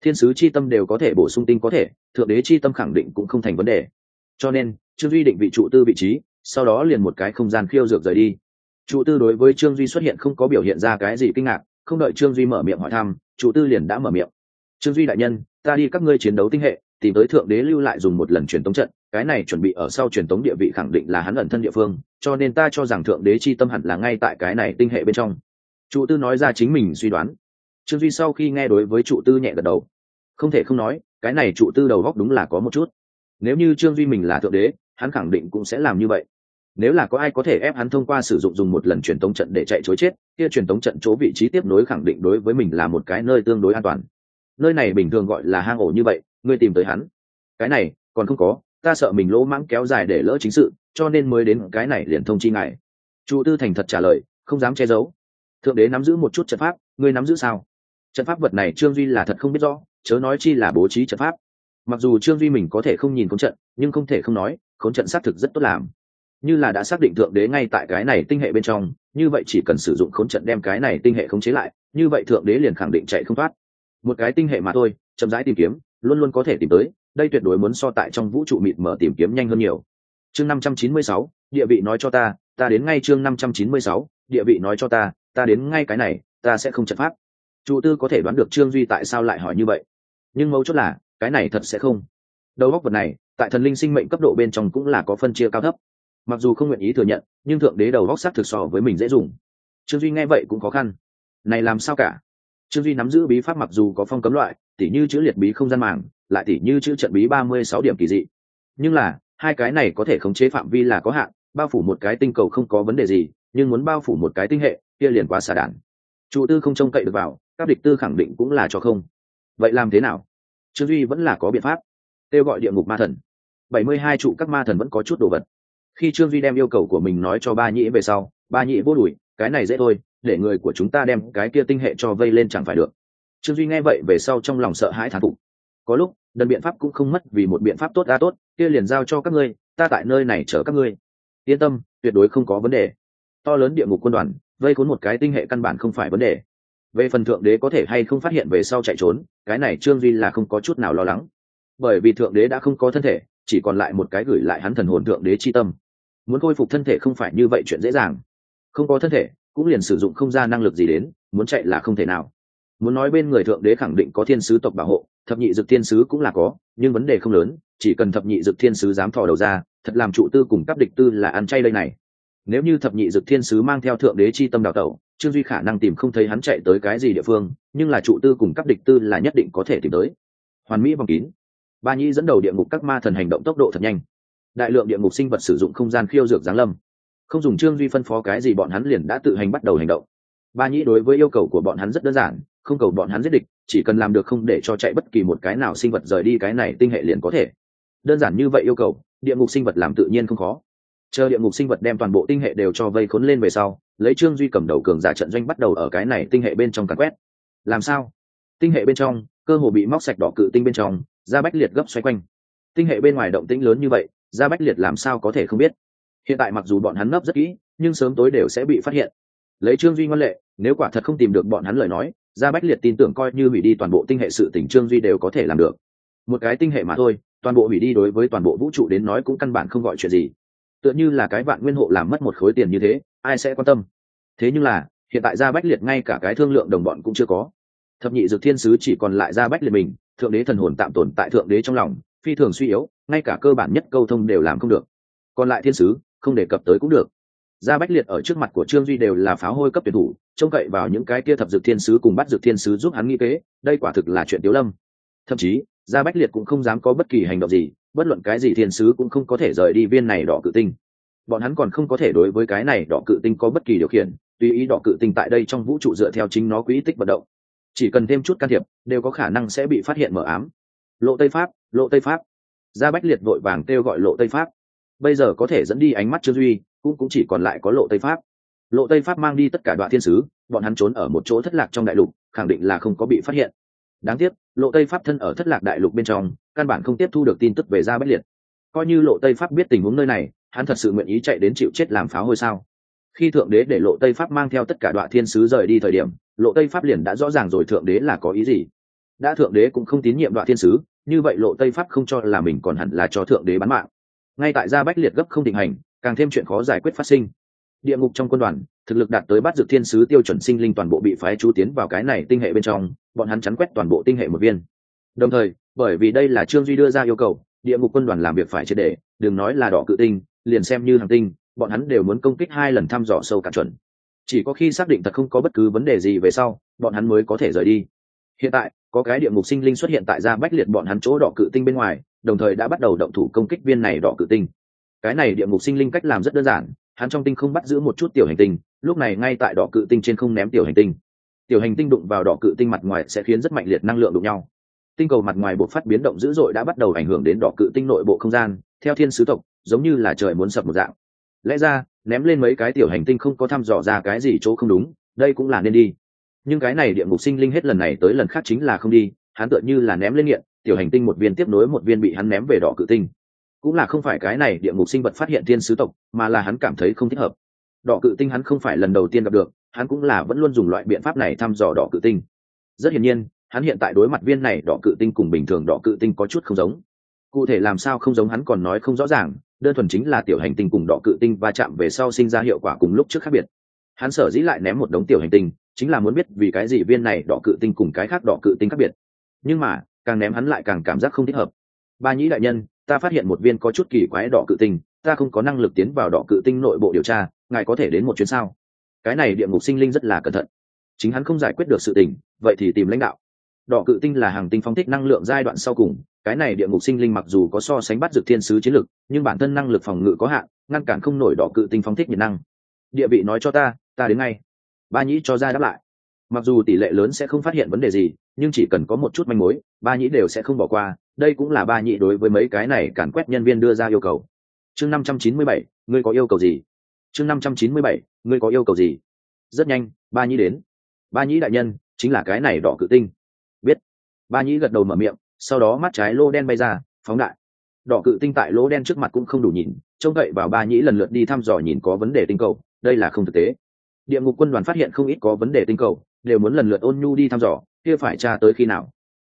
Thiên sứ chi tâm đều có thể bổ sung tinh có thể, thượng đế chi tâm khẳng định cũng không thành vấn đề. Cho nên, trương duy định vị trụ tư vị trí sau đó liền một cái không gian khiêu dược rời đi. Trụ tư đối với trương duy xuất hiện không có biểu hiện ra cái gì kinh ngạc, không đợi trương duy mở miệng hỏi thăm trụ tư liền đã mở miệng. Trương duy đại nhân, ta đi các ngươi chiến đấu tinh hệ, tìm tới thượng đế lưu lại dùng một lần truyền tống trận, cái này chuẩn bị ở sau truyền tống địa vị khẳng định là hắn ẩn thân địa phương, cho nên ta cho rằng thượng đế chi tâm hẳn là ngay tại cái này tinh hệ bên trong. Trụ tư nói ra chính mình suy đoán. Trương duy sau khi nghe đối với trụ tư nhẹ gật đầu. Không thể không nói, cái này trụ tư đầu góc đúng là có một chút. Nếu như trương duy mình là thượng đế, hắn khẳng định cũng sẽ làm như vậy nếu là có ai có thể ép hắn thông qua sử dụng dùng một lần truyền tống trận để chạy chối chết, kia truyền tống trận chỗ vị trí tiếp nối khẳng định đối với mình là một cái nơi tương đối an toàn. Nơi này bình thường gọi là hang ổ như vậy, ngươi tìm tới hắn. Cái này, còn không có, ta sợ mình lỗ mãng kéo dài để lỡ chính sự, cho nên mới đến cái này liền thông chi ngài. Chủ tư thành thật trả lời, không dám che giấu. Thượng đế nắm giữ một chút trận pháp, ngươi nắm giữ sao? Trận pháp vật này trương duy là thật không biết rõ, chớ nói chi là bố trí trận pháp. Mặc dù trương duy mình có thể không nhìn khốn trận, nhưng không thể không nói, khốn trận xác thực rất tốt làm như là đã xác định thượng đế ngay tại cái này tinh hệ bên trong, như vậy chỉ cần sử dụng khốn trận đem cái này tinh hệ khống chế lại, như vậy thượng đế liền khẳng định chạy không thoát. Một cái tinh hệ mà thôi, chậm rãi tìm kiếm, luôn luôn có thể tìm tới, đây tuyệt đối muốn so tại trong vũ trụ mịt mở tìm kiếm nhanh hơn nhiều. Chương năm trăm chín mươi sáu, địa vị nói cho ta ta đến ngay chương năm trăm chín mươi sáu, địa vị nói cho ta ta đến ngay cái này, ta sẽ không trận pháp. Trụ tư có thể đoán được trương duy tại sao lại hỏi như vậy. Nhưng mấu chốt là, cái này thật sẽ không. Đầu góc vật này, tại thần linh sinh mệnh cấp độ bên trong cũng là có phân chia cao thấp mặc dù không nguyện ý thừa nhận, nhưng thượng đế đầu góc sắc thực so với mình dễ dùng. Trương duy nghe vậy cũng khó khăn. Này làm sao cả? Trương duy nắm giữ bí pháp mặc dù có phong cấm loại, tỉ như chữ liệt bí không gian màng, lại tỉ như chữ trận bí ba mươi sáu điểm kỳ dị. Nhưng là, hai cái này có thể khống chế phạm vi là có hạn, bao phủ một cái tinh cầu không có vấn đề gì, nhưng muốn bao phủ một cái tinh hệ, kia liền quá xà đản trụ tư không trông cậy được vào, các địch tư khẳng định cũng là cho không. Vậy làm thế nào? Trương duy vẫn là có biện pháp. Kêu gọi địa ngục ma thần. Bảy mươi hai trụ các ma thần vẫn có chút đồ vật khi trương duy đem yêu cầu của mình nói cho ba nhĩ về sau, ba nhĩ vô đùi cái này dễ thôi, để người của chúng ta đem cái kia tinh hệ cho vây lên chẳng phải được. Trương duy nghe vậy về sau trong lòng sợ hãi thán phục. Có lúc, đần biện pháp cũng không mất vì một biện pháp tốt ra tốt, kia liền giao cho các ngươi, ta tại nơi này chở các ngươi. Yên tâm, tuyệt đối không có vấn đề. To lớn địa ngục quân đoàn, vây khốn một cái tinh hệ căn bản không phải vấn đề. Về phần thượng đế có thể hay không phát hiện về sau chạy trốn, cái này trương duy là không có chút nào lo lắng. Bởi vì thượng đế đã không có thân thể chỉ còn lại một cái gửi lại hắn thần hồn thượng đế chi tâm. Muốn khôi phục thân thể không phải như vậy chuyện dễ dàng. Không có thân thể, cũng liền sử dụng không ra năng lực gì đến, muốn chạy là không thể nào. Muốn nói bên người thượng đế khẳng định có thiên sứ tộc bảo hộ, thập nhị dực thiên sứ cũng là có, nhưng vấn đề không lớn, chỉ cần thập nhị dực thiên sứ dám thò đầu ra, thật làm trụ tư cùng cấp địch tư là ăn chay đây này. Nếu như thập nhị dực thiên sứ mang theo thượng đế chi tâm đào tẩu, trương duy khả năng tìm không thấy hắn chạy tới cái gì địa phương, nhưng là trụ tư cùng cấp địch tư là nhất định có thể tìm tới. Hoàn mỹ vòng kín ba nhĩ dẫn đầu địa ngục các ma thần hành động tốc độ thật nhanh. Đại lượng địa ngục sinh vật sử dụng không gian khiêu dược giáng lâm. Không dùng trương duy phân phó cái gì bọn hắn liền đã tự hành bắt đầu hành động. Ba nhĩ đối với yêu cầu của bọn hắn rất đơn giản, không cầu bọn hắn giết địch, chỉ cần làm được không để cho chạy bất kỳ một cái nào sinh vật rời đi cái này tinh hệ liền có thể. Đơn giản như vậy yêu cầu, địa ngục sinh vật làm tự nhiên không khó. Chờ địa ngục sinh vật đem toàn bộ tinh hệ đều cho vây khốn lên về sau, lấy trương duy cầm đầu cường giả trận doanh bắt đầu ở cái này tinh hệ bên trong càn quét. Làm sao? Tinh hệ bên trong, cơ hồ bị móc sạch đỏ cự tinh bên trong ra bách liệt gấp xoay quanh. Tinh hệ bên ngoài động tĩnh lớn như vậy ra bách liệt làm sao có thể không biết? Hiện tại mặc dù bọn hắn ngấp rất kỹ, nhưng sớm tối đều sẽ bị phát hiện. Lấy trương duy ngoan lệ, nếu quả thật không tìm được bọn hắn lời nói ra bách liệt tin tưởng coi như hủy đi toàn bộ tinh hệ sự tỉnh trương duy đều có thể làm được. Một cái tinh hệ mà thôi, toàn bộ hủy đi đối với toàn bộ vũ trụ đến nói cũng căn bản không gọi chuyện gì. Tựa như là cái vạn nguyên hộ làm mất một khối tiền như thế, ai sẽ quan tâm? Thế nhưng là, hiện tại ra bách liệt ngay cả cái thương lượng đồng bọn cũng chưa có. Thập nhị dược thiên sứ chỉ còn lại ra bách liệt mình thượng đế thần hồn tạm tồn tại thượng đế trong lòng, phi thường suy yếu, ngay cả cơ bản nhất câu thông đều làm không được. Còn lại thiên sứ, không đề cập tới cũng được. Gia bách liệt ở trước mặt của trương duy đều là pháo hôi cấp tuyển thủ, trông cậy vào những cái kia thập dược thiên sứ cùng bắt dược thiên sứ giúp hắn nghĩ kế, đây quả thực là chuyện tiếu lâm. Thậm chí, gia bách liệt cũng không dám có bất kỳ hành động gì, bất luận cái gì thiên sứ cũng không có thể rời đi viên này đỏ cự tinh. Bọn hắn còn không có thể đối với cái này đỏ cự tinh có bất kỳ điều khiển, tùy ý đỏ cự tinh tại đây trong vũ trụ dựa theo chính nó quỹ tích vận động chỉ cần thêm chút can thiệp, đều có khả năng sẽ bị phát hiện mở ám. Lộ tây pháp, lộ tây pháp. Gia bách liệt vội vàng kêu gọi lộ tây pháp. Bây giờ có thể dẫn đi ánh mắt trương duy, cũng cũng chỉ còn lại có lộ tây pháp. Lộ tây pháp mang đi tất cả đoạn thiên sứ, bọn hắn trốn ở một chỗ thất lạc trong đại lục, khẳng định là không có bị phát hiện. Đáng tiếc, lộ tây pháp thân ở thất lạc đại lục bên trong, căn bản không tiếp thu được tin tức về gia bách liệt. Coi như lộ tây pháp biết tình huống nơi này, hắn thật sự nguyện ý chạy đến chịu chết làm pháo hôi sao? Khi thượng đế để lộ tây pháp mang theo tất cả đoạn thiên sứ rời đi thời điểm, lộ tây pháp liền đã rõ ràng rồi thượng đế là có ý gì. Đã thượng đế cũng không tín nhiệm đoạn thiên sứ, như vậy lộ tây pháp không cho là mình còn hẳn là cho thượng đế bán mạng. Ngay tại gia bách liệt gấp không định hành, càng thêm chuyện khó giải quyết phát sinh. Địa ngục trong quân đoàn, thực lực đạt tới bắt dược thiên sứ tiêu chuẩn sinh linh toàn bộ bị phái chú tiến vào cái này tinh hệ bên trong, bọn hắn chắn quét toàn bộ tinh hệ một viên. Đồng thời, bởi vì đây là trương duy đưa ra yêu cầu, địa ngục quân đoàn làm việc phải triệt để, đừng nói là đỏ cự tinh, liền xem như hàng tinh bọn hắn đều muốn công kích hai lần thăm dò sâu cạn chuẩn. Chỉ có khi xác định thật không có bất cứ vấn đề gì về sau, bọn hắn mới có thể rời đi. Hiện tại, có cái địa ngục sinh linh xuất hiện tại Ra bách liệt bọn hắn chỗ đỏ cự tinh bên ngoài, đồng thời đã bắt đầu động thủ công kích viên này đỏ cự tinh. Cái này địa ngục sinh linh cách làm rất đơn giản, hắn trong tinh không bắt giữ một chút tiểu hành tinh, lúc này ngay tại đỏ cự tinh trên không ném tiểu hành tinh. Tiểu hành tinh đụng vào đỏ cự tinh mặt ngoài sẽ khiến rất mạnh liệt năng lượng đụng nhau. Tinh cầu mặt ngoài buộc phát biến động dữ dội đã bắt đầu ảnh hưởng đến đỏ cự tinh nội bộ không gian, theo thiên sứ tộc, giống như là trời muốn sập một dạng lẽ ra, ném lên mấy cái tiểu hành tinh không có thăm dò ra cái gì chỗ không đúng, đây cũng là nên đi. Nhưng cái này địa ngục sinh linh hết lần này tới lần khác chính là không đi, hắn tựa như là ném lên nghiện, tiểu hành tinh một viên tiếp nối một viên bị hắn ném về đỏ cự tinh. Cũng là không phải cái này địa ngục sinh vật phát hiện thiên sứ tộc, mà là hắn cảm thấy không thích hợp. Đỏ cự tinh hắn không phải lần đầu tiên gặp được, hắn cũng là vẫn luôn dùng loại biện pháp này thăm dò đỏ cự tinh. Rất hiển nhiên, hắn hiện tại đối mặt viên này đỏ cự tinh cùng bình thường đỏ cự tinh có chút không giống. Cụ thể làm sao không giống hắn còn nói không rõ ràng đơn thuần chính là tiểu hành tinh cùng đỏ cự tinh va chạm về sau sinh ra hiệu quả cùng lúc trước khác biệt. Hắn sở dĩ lại ném một đống tiểu hành tinh, chính là muốn biết vì cái gì viên này đỏ cự tinh cùng cái khác đỏ cự tinh khác biệt. Nhưng mà, càng ném hắn lại càng cảm giác không thích hợp. Ba nhĩ đại nhân, ta phát hiện một viên có chút kỳ quái đỏ cự tinh, ta không có năng lực tiến vào đỏ cự tinh nội bộ điều tra, ngài có thể đến một chuyến sao? Cái này địa ngục sinh linh rất là cẩn thận. Chính hắn không giải quyết được sự tình, vậy thì tìm lãnh đạo. Đỏ cự tinh là hàng tinh phong thích năng lượng giai đoạn sau cùng cái này địa ngục sinh linh mặc dù có so sánh bắt dược thiên sứ chiến lực nhưng bản thân năng lực phòng ngự có hạn, ngăn cản không nổi đỏ cự tinh phóng thích nhiệt năng. Địa vị nói cho ta ta đến ngay. Ba nhĩ cho ra đáp lại. Mặc dù tỷ lệ lớn sẽ không phát hiện vấn đề gì, nhưng chỉ cần có một chút manh mối, ba nhĩ đều sẽ không bỏ qua. Đây cũng là ba nhĩ đối với mấy cái này càn quét nhân viên đưa ra yêu cầu. Chương năm trăm chín mươi bảy, ngươi có yêu cầu gì? Chương năm trăm chín mươi bảy, ngươi có yêu cầu gì? Rất nhanh, ba nhĩ đến. Ba nhĩ đại nhân, chính là cái này đỏ cự tinh. Biết. Ba nhĩ gật đầu mở miệng sau đó mắt trái lô đen bay ra, phóng đại. Đỏ cự tinh tại lỗ đen trước mặt cũng không đủ nhìn, trông cậy vào ba nhĩ lần lượt đi thăm dò nhìn có vấn đề tinh cầu, đây là không thực tế. Địa ngục quân đoàn phát hiện không ít có vấn đề tinh cầu, đều muốn lần lượt ôn nhu đi thăm dò, kia phải tra tới khi nào?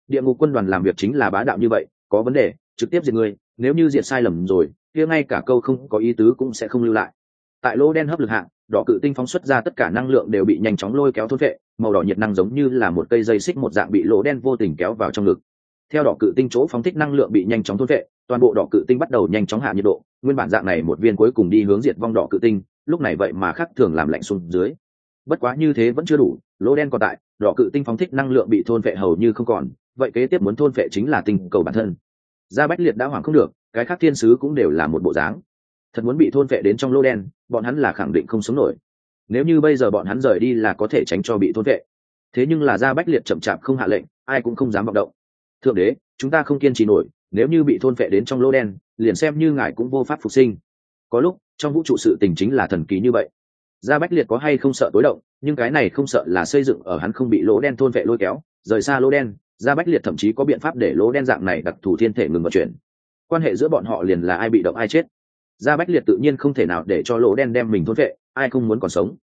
Địa ngục quân đoàn làm việc chính là bá đạo như vậy, có vấn đề, trực tiếp diệt người, nếu như diệt sai lầm rồi, kia ngay cả câu không có ý tứ cũng sẽ không lưu lại. Tại lỗ đen hấp lực hạng đỏ cự tinh phóng xuất ra tất cả năng lượng đều bị nhanh chóng lôi kéo thôn vệ màu đỏ nhiệt năng giống như là một cây dây xích một dạng bị lỗ đen vô tình kéo vào trong ngực theo đỏ cự tinh chỗ phóng thích năng lượng bị nhanh chóng thôn vệ, toàn bộ đỏ cự tinh bắt đầu nhanh chóng hạ nhiệt độ, nguyên bản dạng này một viên cuối cùng đi hướng diệt vong đỏ cự tinh, lúc này vậy mà khác thường làm lạnh xuống dưới. Bất quá như thế vẫn chưa đủ, lỗ đen còn tại, đỏ cự tinh phóng thích năng lượng bị thôn vệ hầu như không còn, vậy kế tiếp muốn thôn vệ chính là tinh cầu bản thân. Gia bách liệt đã hoảng không được, cái khác thiên sứ cũng đều là một bộ dáng. Thật muốn bị thôn vệ đến trong lô đen, bọn hắn là khẳng định không sống nổi. Nếu như bây giờ bọn hắn rời đi là có thể tránh cho bị thôn vệ. Thế nhưng là gia bách liệt chậm chạp không hạ lệnh, ai cũng không dám vọng động thượng đế, chúng ta không kiên trì nổi, nếu như bị thôn vệ đến trong lô đen, liền xem như ngài cũng vô pháp phục sinh. Có lúc, trong vũ trụ sự tình chính là thần kỳ như vậy. Gia bách liệt có hay không sợ tối động, nhưng cái này không sợ là xây dựng ở hắn không bị lỗ đen thôn vệ lôi kéo, rời xa lỗ đen, gia bách liệt thậm chí có biện pháp để lỗ đen dạng này đặc thù thiên thể ngừng vận chuyển. Quan hệ giữa bọn họ liền là ai bị động ai chết. Gia bách liệt tự nhiên không thể nào để cho lỗ đen đem mình thôn vệ ai không muốn còn sống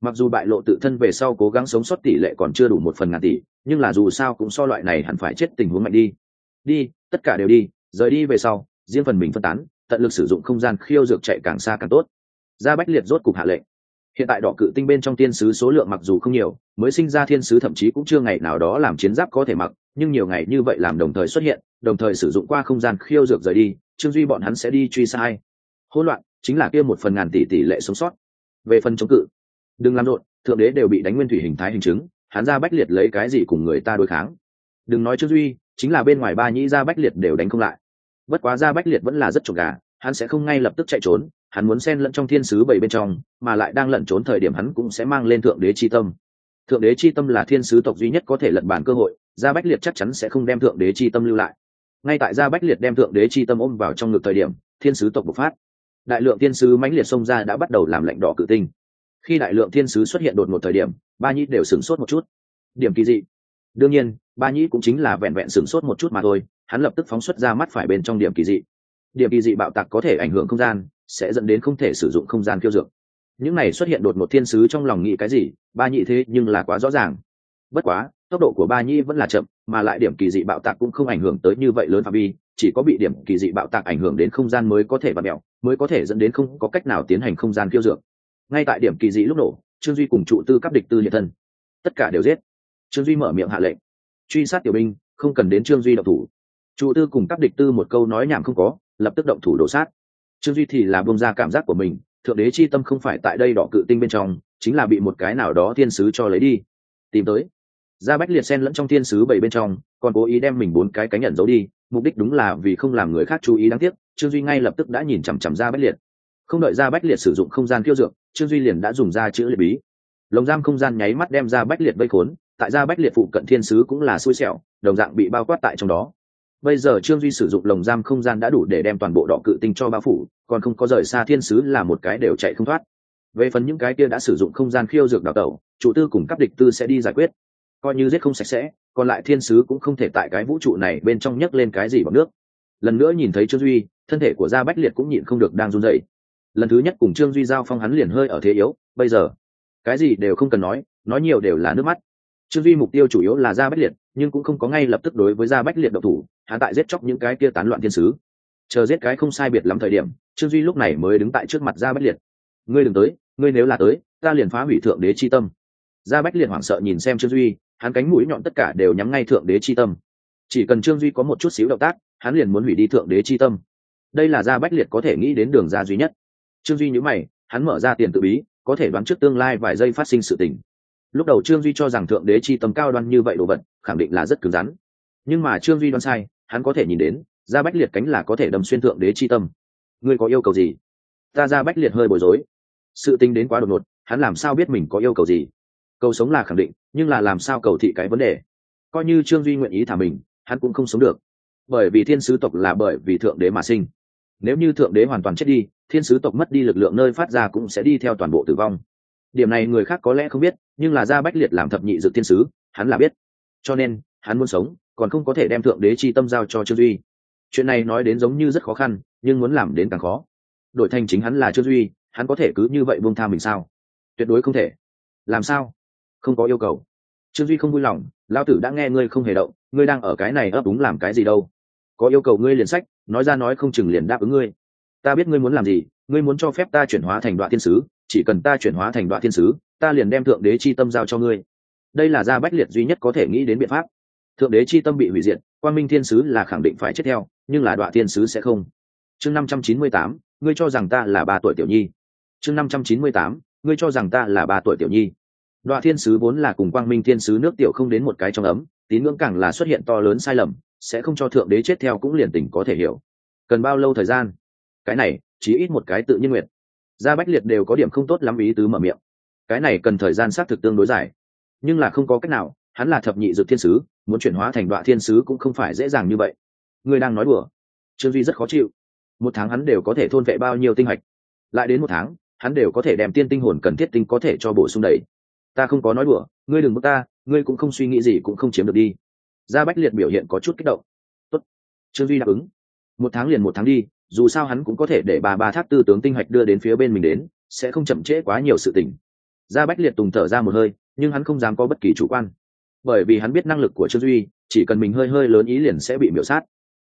mặc dù bại lộ tự thân về sau cố gắng sống sót tỷ lệ còn chưa đủ một phần ngàn tỷ, nhưng là dù sao cũng so loại này hẳn phải chết tình huống mạnh đi. Đi, tất cả đều đi, rời đi về sau, riêng phần mình phân tán, tận lực sử dụng không gian khiêu dược chạy càng xa càng tốt. Ra bách liệt rốt cục hạ lệnh. Hiện tại đỏ cự tinh bên trong thiên sứ số lượng mặc dù không nhiều, mới sinh ra thiên sứ thậm chí cũng chưa ngày nào đó làm chiến giáp có thể mặc, nhưng nhiều ngày như vậy làm đồng thời xuất hiện, đồng thời sử dụng qua không gian khiêu dược rời đi, trương duy bọn hắn sẽ đi truy sai. Hỗn loạn, chính là kia một phần ngàn tỷ tỷ lệ sống sót. Về phần chống cự đừng làm rộn, thượng đế đều bị đánh nguyên thủy hình thái hình chứng, hắn ra bách liệt lấy cái gì cùng người ta đối kháng. Đừng nói trương duy, chính là bên ngoài ba nhĩ ra bách liệt đều đánh không lại. Bất quá ra bách liệt vẫn là rất trộm gà, hắn sẽ không ngay lập tức chạy trốn, hắn muốn xen lẫn trong thiên sứ bảy bên trong, mà lại đang lẩn trốn thời điểm hắn cũng sẽ mang lên thượng đế chi tâm. Thượng đế chi tâm là thiên sứ tộc duy nhất có thể lật bản cơ hội gia bách liệt chắc chắn sẽ không đem thượng đế chi tâm lưu lại. Ngay tại gia bách liệt đem thượng đế chi tâm ôm vào trong ngực thời điểm, thiên sứ tộc bộc phát. Đại lượng thiên sứ mãnh liệt xông ra đã bắt đầu làm lạnh đỏ cự tinh khi đại lượng thiên sứ xuất hiện đột ngột thời điểm, ba nhĩ đều sửng sốt một chút. Điểm kỳ dị. Đương nhiên, ba nhĩ cũng chính là vẹn vẹn sửng sốt một chút mà thôi, hắn lập tức phóng xuất ra mắt phải bên trong điểm kỳ dị. Điểm kỳ dị bạo tạc có thể ảnh hưởng không gian, sẽ dẫn đến không thể sử dụng không gian kiêu dược. Những này xuất hiện đột ngột thiên sứ trong lòng nghĩ cái gì, ba nhĩ thế nhưng là quá rõ ràng. Bất quá, tốc độ của ba nhĩ vẫn là chậm, mà lại điểm kỳ dị bạo tạc cũng không ảnh hưởng tới như vậy lớn phạm vi, chỉ có bị điểm kỳ dị bạo tạc ảnh hưởng đến không gian mới có thể bạt mẹo, mới có thể dẫn đến không có cách nào tiến hành không gian kiêu dược ngay tại điểm kỳ dị lúc nổ, trương duy cùng trụ tư cắp địch tư hiện thân. Tất cả đều giết. Trương duy mở miệng hạ lệnh. Truy sát tiểu binh, không cần đến trương duy động thủ. Trụ tư cùng cắp địch tư một câu nói nhảm không có, lập tức động thủ đổ sát. Trương duy thì là bông ra cảm giác của mình, thượng đế chi tâm không phải tại đây đỏ cự tinh bên trong, chính là bị một cái nào đó thiên sứ cho lấy đi. Tìm tới. Ra bách liệt sen lẫn trong thiên sứ bảy bên trong, còn cố ý đem mình bốn cái cánh nhận giấu đi, mục đích đúng là vì không làm người khác chú ý đáng tiếc, trương duy ngay lập tức đã nhìn chằm chằm ra bách liệt. Không đợi ra bách liệt sử dụng không gian kiêu dược trương duy liền đã dùng ra chữ liệt bí. Lồng giam không gian nháy mắt đem ra bách liệt vây khốn, tại ra bách liệt phụ cận thiên sứ cũng là xui xẻo, đồng dạng bị bao quát tại trong đó. Bây giờ trương duy sử dụng lồng giam không gian đã đủ để đem toàn bộ đỏ cự tinh cho bao phủ, còn không có rời xa thiên sứ là một cái đều chạy không thoát. Về phần những cái kia đã sử dụng không gian khiêu dược đào tẩu, chủ tư cùng các địch tư sẽ đi giải quyết. Coi như giết không sạch sẽ, còn lại thiên sứ cũng không thể tại cái vũ trụ này bên trong nhấc lên cái gì bằng nước. Lần nữa nhìn thấy trương duy, thân thể của gia bách liệt cũng nhịn không được đang run dậy lần thứ nhất cùng trương duy giao phong hắn liền hơi ở thế yếu, bây giờ, cái gì đều không cần nói nói nhiều đều là nước mắt. Trương duy mục tiêu chủ yếu là gia bách liệt, nhưng cũng không có ngay lập tức đối với gia bách liệt độc thủ, hắn tại giết chóc những cái kia tán loạn thiên sứ. Chờ giết cái không sai biệt lắm thời điểm, trương duy lúc này mới đứng tại trước mặt gia bách liệt. Ngươi đừng tới, ngươi nếu là tới, ta liền phá hủy thượng đế chi tâm. Gia bách liệt hoảng sợ nhìn xem trương duy, hắn cánh mũi nhọn tất cả đều nhắm ngay thượng đế chi tâm. Chỉ cần trương duy có một chút xíu động tác, hắn liền muốn hủy đi thượng đế chi tâm. Đây là gia bách liệt có thể nghĩ đến đường ra duy nhất trương duy nhữ mày, hắn mở ra tiền tự bí, có thể đoán trước tương lai vài giây phát sinh sự tình. Lúc đầu trương duy cho rằng thượng đế chi tâm cao đoan như vậy đồ vật, khẳng định là rất cứng rắn. Nhưng mà trương duy đoán sai, hắn có thể nhìn đến, ra bách liệt cánh là có thể đâm xuyên thượng đế chi tâm. Ngươi có yêu cầu gì? Ta ra bách liệt hơi bối rối. Sự tính đến quá đột ngột, hắn làm sao biết mình có yêu cầu gì? Cầu sống là khẳng định, nhưng là làm sao cầu thị cái vấn đề? Coi như trương duy nguyện ý thả mình, hắn cũng không sống được. Bởi vì thiên sứ tộc là bởi vì thượng đế mà sinh. Nếu như thượng đế hoàn toàn chết đi thiên sứ tộc mất đi lực lượng nơi phát ra cũng sẽ đi theo toàn bộ tử vong. Điểm này người khác có lẽ không biết, nhưng là gia bách liệt làm thập nhị dự thiên sứ, hắn là biết. Cho nên, hắn muốn sống, còn không có thể đem thượng đế chi tâm giao cho trương duy. Chuyện này nói đến giống như rất khó khăn, nhưng muốn làm đến càng khó. Đổi thành chính hắn là trương duy, hắn có thể cứ như vậy buông tha mình sao? Tuyệt đối không thể. Làm sao? Không có yêu cầu. Trương duy không vui lòng lao tử đã nghe ngươi không hề động, ngươi đang ở cái này ấp úng làm cái gì đâu? Có yêu cầu ngươi liền sách, nói ra nói không chừng liền đáp ứng ngươi ta biết ngươi muốn làm gì, ngươi muốn cho phép ta chuyển hóa thành đoạn thiên sứ, chỉ cần ta chuyển hóa thành đoạn thiên sứ, ta liền đem thượng đế chi tâm giao cho ngươi. Đây là gia bách liệt duy nhất có thể nghĩ đến biện pháp. Thượng đế chi tâm bị hủy diệt quan minh thiên sứ là khẳng định phải chết theo, nhưng là đoạn thiên sứ sẽ không. Chương năm trăm chín mươi tám, ngươi cho rằng ta là ba tuổi tiểu nhi. Chương năm trăm chín mươi tám, ngươi cho rằng ta là ba tuổi tiểu nhi. Đoạn thiên sứ vốn là cùng quang minh thiên sứ nước tiểu không đến một cái trong ấm, tín ngưỡng càng là xuất hiện to lớn sai lầm, sẽ không cho thượng đế chết theo cũng liền tình có thể hiểu. Cần bao lâu thời gian? Cái này chỉ ít một cái tự nhiên nguyện. Gia bách liệt đều có điểm không tốt lắm ý tứ mở miệng. Cái này cần thời gian xác thực tương đối dài. Nhưng là không có cách nào, hắn là thập nhị dược thiên sứ, muốn chuyển hóa thành đoạn thiên sứ cũng không phải dễ dàng như vậy. Ngươi đang nói đùa. Trương duy rất khó chịu. Một tháng hắn đều có thể thôn vệ bao nhiêu tinh hạch. Lại đến một tháng, hắn đều có thể đem tiên tinh hồn cần thiết tinh có thể cho bổ sung đầy. Ta không có nói đùa, ngươi đừng bước ta, ngươi cũng không suy nghĩ gì cũng không chiếm được đi. Gia bách liệt biểu hiện có chút kích động. Tốt. trương duy đáp ứng. Một tháng liền một tháng đi dù sao hắn cũng có thể để bà bà thác tư tướng tinh hoạch đưa đến phía bên mình đến, sẽ không chậm trễ quá nhiều sự tình. Gia bách liệt tùng thở ra một hơi, nhưng hắn không dám có bất kỳ chủ quan. Bởi vì hắn biết năng lực của trương duy, chỉ cần mình hơi hơi lớn ý liền sẽ bị miễu sát.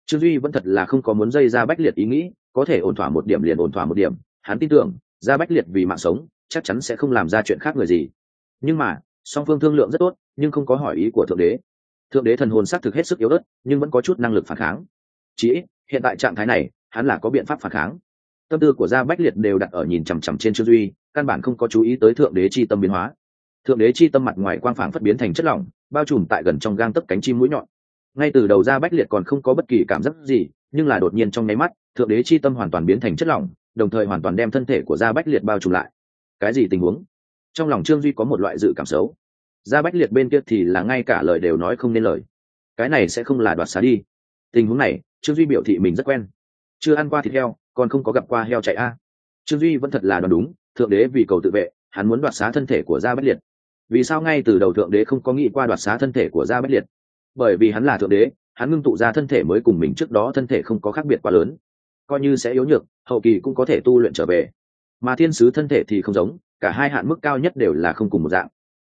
Trương duy vẫn thật là không có muốn dây ra bách liệt ý nghĩ, có thể ổn thỏa một điểm liền ổn thỏa một điểm. Hắn tin tưởng ra bách liệt vì mạng sống, chắc chắn sẽ không làm ra chuyện khác người gì. Nhưng mà, song phương thương lượng rất tốt, nhưng không có hỏi ý của thượng đế. Thượng đế thần hồn xác thực hết sức yếu ớt, nhưng vẫn có chút năng lực phản kháng. Chỉ hiện tại trạng thái này hắn là có biện pháp phản kháng. Tâm tư của gia bách liệt đều đặt ở nhìn chằm chằm trên trương duy, căn bản không có chú ý tới thượng đế chi tâm biến hóa. Thượng đế chi tâm mặt ngoài quang phản phất biến thành chất lỏng, bao trùm tại gần trong gang tấc cánh chim mũi nhọn. Ngay từ đầu ra bách liệt còn không có bất kỳ cảm giác gì, nhưng là đột nhiên trong nháy mắt, thượng đế chi tâm hoàn toàn biến thành chất lỏng, đồng thời hoàn toàn đem thân thể của gia bách liệt bao trùm lại. Cái gì tình huống? Trong lòng trương duy có một loại dự cảm xấu. Gia bách liệt bên kia thì là ngay cả lời đều nói không nên lời. Cái này sẽ không là đoạt xá đi. Tình huống này, trương duy biểu thị mình rất quen chưa ăn qua thịt heo, còn không có gặp qua heo chạy a. Trương duy vẫn thật là đoán đúng, thượng đế vì cầu tự vệ, hắn muốn đoạt xá thân thể của gia bách liệt. Vì sao ngay từ đầu thượng đế không có nghĩ qua đoạt xá thân thể của gia bách liệt? Bởi vì hắn là thượng đế, hắn ngưng tụ ra thân thể mới cùng mình trước đó thân thể không có khác biệt quá lớn. Coi như sẽ yếu nhược, hậu kỳ cũng có thể tu luyện trở về. Mà thiên sứ thân thể thì không giống, cả hai hạn mức cao nhất đều là không cùng một dạng.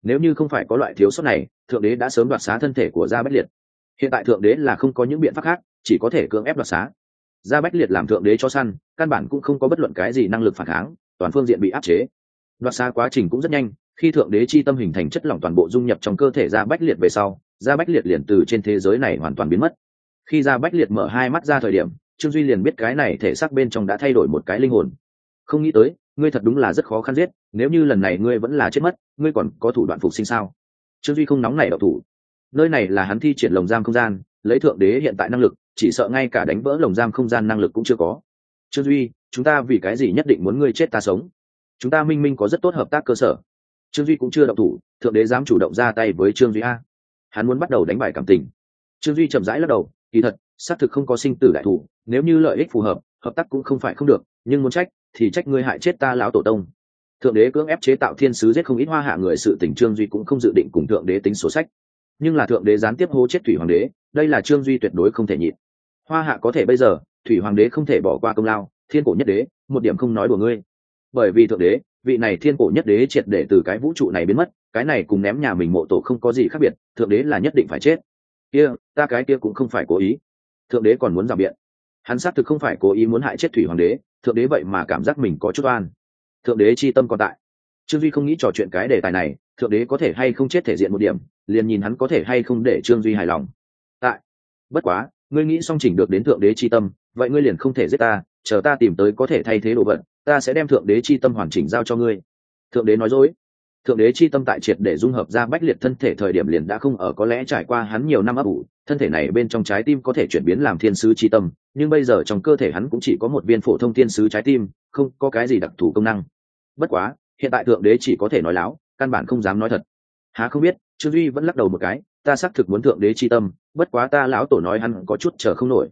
Nếu như không phải có loại thiếu sót này, thượng đế đã sớm đoạt xá thân thể của gia bách liệt. Hiện tại thượng đế là không có những biện pháp khác, chỉ có thể cưỡng ép đoạt xá gia bách liệt làm thượng đế cho săn, căn bản cũng không có bất luận cái gì năng lực phản kháng, toàn phương diện bị áp chế. Đoạt xa quá trình cũng rất nhanh, khi thượng đế chi tâm hình thành chất lỏng toàn bộ dung nhập trong cơ thể gia bách liệt về sau gia bách liệt liền từ trên thế giới này hoàn toàn biến mất. Khi gia bách liệt mở hai mắt ra thời điểm, trương duy liền biết cái này thể xác bên trong đã thay đổi một cái linh hồn. Không nghĩ tới, ngươi thật đúng là rất khó khăn giết, nếu như lần này ngươi vẫn là chết mất, ngươi còn có thủ đoạn phục sinh sao? Trương duy không nóng nảy đậu thủ. Nơi này là hắn thi triển lồng giam không gian, lấy thượng đế hiện tại năng lực chỉ sợ ngay cả đánh vỡ lồng giam không gian năng lực cũng chưa có. Trương duy, chúng ta vì cái gì nhất định muốn ngươi chết ta sống? Chúng ta minh minh có rất tốt hợp tác cơ sở. Trương duy cũng chưa động thủ, thượng đế dám chủ động ra tay với trương duy a. Hắn muốn bắt đầu đánh bài cảm tình. Trương duy chậm rãi lắc đầu, kỳ thật, xác thực không có sinh tử đại thủ, nếu như lợi ích phù hợp hợp tác cũng không phải không được, nhưng muốn trách, thì trách ngươi hại chết ta lão tổ tông. Thượng đế cưỡng ép chế tạo thiên sứ giết không ít hoa hạ người sự tình trương duy cũng không dự định cùng thượng đế tính sổ sách. Nhưng là thượng đế gián tiếp hô chết thủy hoàng đế, đây là trương duy tuyệt đối không thể nhịn hoa hạ có thể bây giờ, thủy hoàng đế không thể bỏ qua công lao, thiên cổ nhất đế, một điểm không nói của ngươi. Bởi vì thượng đế, vị này thiên cổ nhất đế triệt để từ cái vũ trụ này biến mất, cái này cùng ném nhà mình mộ tổ không có gì khác biệt, thượng đế là nhất định phải chết. Kia, ta cái kia cũng không phải cố ý. Thượng đế còn muốn giảm biện. Hắn xác thực không phải cố ý muốn hại chết thủy hoàng đế, thượng đế vậy mà cảm giác mình có chút oan. Thượng đế chi tâm còn tại. Trương duy không nghĩ trò chuyện cái đề tài này, thượng đế có thể hay không chết thể diện một điểm, liền nhìn hắn có thể hay không để trương duy hài lòng. Tại. Bất quá ngươi nghĩ song chỉnh được đến thượng đế chi tâm, vậy ngươi liền không thể giết ta, chờ ta tìm tới có thể thay thế đồ vật, ta sẽ đem thượng đế chi tâm hoàn chỉnh giao cho ngươi. Thượng đế nói dối. Thượng đế chi tâm tại triệt để dung hợp ra bách liệt thân thể thời điểm liền đã không ở, có lẽ trải qua hắn nhiều năm ấp ủ, thân thể này bên trong trái tim có thể chuyển biến làm thiên sứ chi tâm, nhưng bây giờ trong cơ thể hắn cũng chỉ có một viên phổ thông thiên sứ trái tim, không có cái gì đặc thù công năng. Bất quá, hiện tại thượng đế chỉ có thể nói láo, căn bản không dám nói thật. Há không biết, trương duy vẫn lắc đầu một cái ta xác thực muốn thượng đế chi tâm, bất quá ta lão tổ nói hắn có chút chờ không nổi.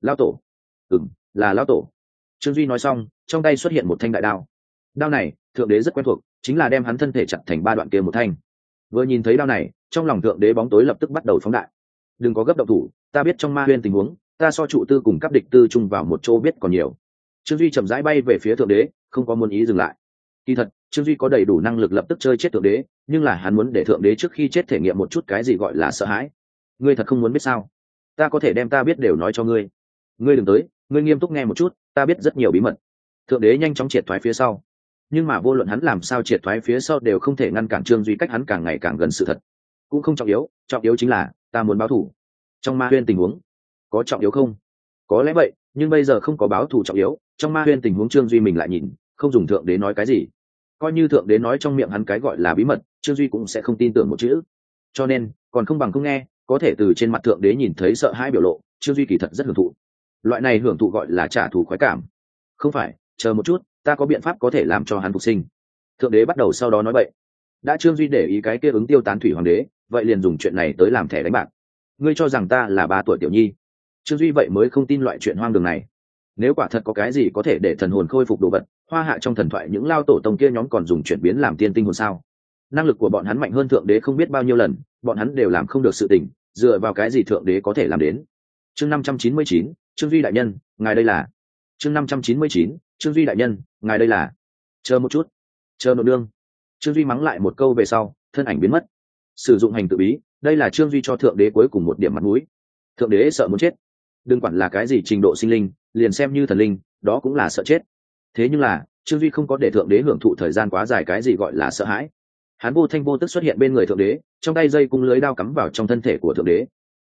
Lão tổ? Ừng là lão tổ. Trương duy nói xong, trong tay xuất hiện một thanh đại đao. Đao này, thượng đế rất quen thuộc, chính là đem hắn thân thể chặt thành ba đoạn kia một thanh. Vừa nhìn thấy đao này, trong lòng thượng đế bóng tối lập tức bắt đầu phóng đại. Đừng có gấp động thủ, ta biết trong ma huyên tình huống, ta so trụ tư cùng các địch tư chung vào một chỗ biết còn nhiều. Trương duy chậm rãi bay về phía thượng đế, không có muốn ý dừng lại. Kỳ thật trương duy có đầy đủ năng lực lập tức chơi chết thượng đế, nhưng là hắn muốn để thượng đế trước khi chết thể nghiệm một chút cái gì gọi là sợ hãi. Ngươi thật không muốn biết sao? Ta có thể đem ta biết đều nói cho ngươi. Ngươi đừng tới, ngươi nghiêm túc nghe một chút, ta biết rất nhiều bí mật. Thượng đế nhanh chóng triệt thoái phía sau. Nhưng mà vô luận hắn làm sao triệt thoái phía sau đều không thể ngăn cản trương duy cách hắn càng ngày càng gần sự thật. Cũng không trọng yếu trọng yếu chính là, ta muốn báo thù. Trong ma huyên tình huống, có trọng yếu không? Có lẽ vậy, nhưng bây giờ không có báo thù trọng yếu, trong ma huyên tình huống trương duy mình lại nhìn, không dùng thượng đế nói cái gì coi như thượng đế nói trong miệng hắn cái gọi là bí mật, trương duy cũng sẽ không tin tưởng một chữ. Cho nên, còn không bằng không nghe, có thể từ trên mặt thượng đế nhìn thấy sợ hãi biểu lộ, trương duy kỳ thật rất hưởng thụ. Loại này hưởng thụ gọi là trả thù khoái cảm. Không phải, chờ một chút, ta có biện pháp có thể làm cho hắn phục sinh. Thượng đế bắt đầu sau đó nói vậy đã trương duy để ý cái kia ứng tiêu tán thủy hoàng đế, vậy liền dùng chuyện này tới làm thẻ đánh bạc. Ngươi cho rằng ta là ba tuổi tiểu nhi. Trương duy vậy mới không tin loại chuyện hoang đường này nếu quả thật có cái gì có thể để thần hồn khôi phục đồ vật, hoa hạ trong thần thoại những lao tổ tông kia nhóm còn dùng chuyển biến làm tiên tinh hồn sao? Năng lực của bọn hắn mạnh hơn thượng đế không biết bao nhiêu lần, bọn hắn đều làm không được sự tình, dựa vào cái gì thượng đế có thể làm đến? Chương năm trăm chín mươi chín, trương duy đại nhân, ngài đây là. Chương năm trăm chín mươi chín, trương duy đại nhân, ngài đây là. Chờ một chút. Chờ nội đương trương duy mắng lại một câu về sau, thân ảnh biến mất. Sử dụng hành tự bí, đây là trương duy cho thượng đế cuối cùng một điểm mặt mũi. Thượng đế sợ muốn chết. Đừng quản là cái gì trình độ sinh linh liền xem như thần linh, đó cũng là sợ chết. Thế nhưng là, trương duy không có để thượng đế hưởng thụ thời gian quá dài cái gì gọi là sợ hãi. Hắn vô thanh vô tức xuất hiện bên người thượng đế, trong tay dây cung lưới đao cắm vào trong thân thể của thượng đế.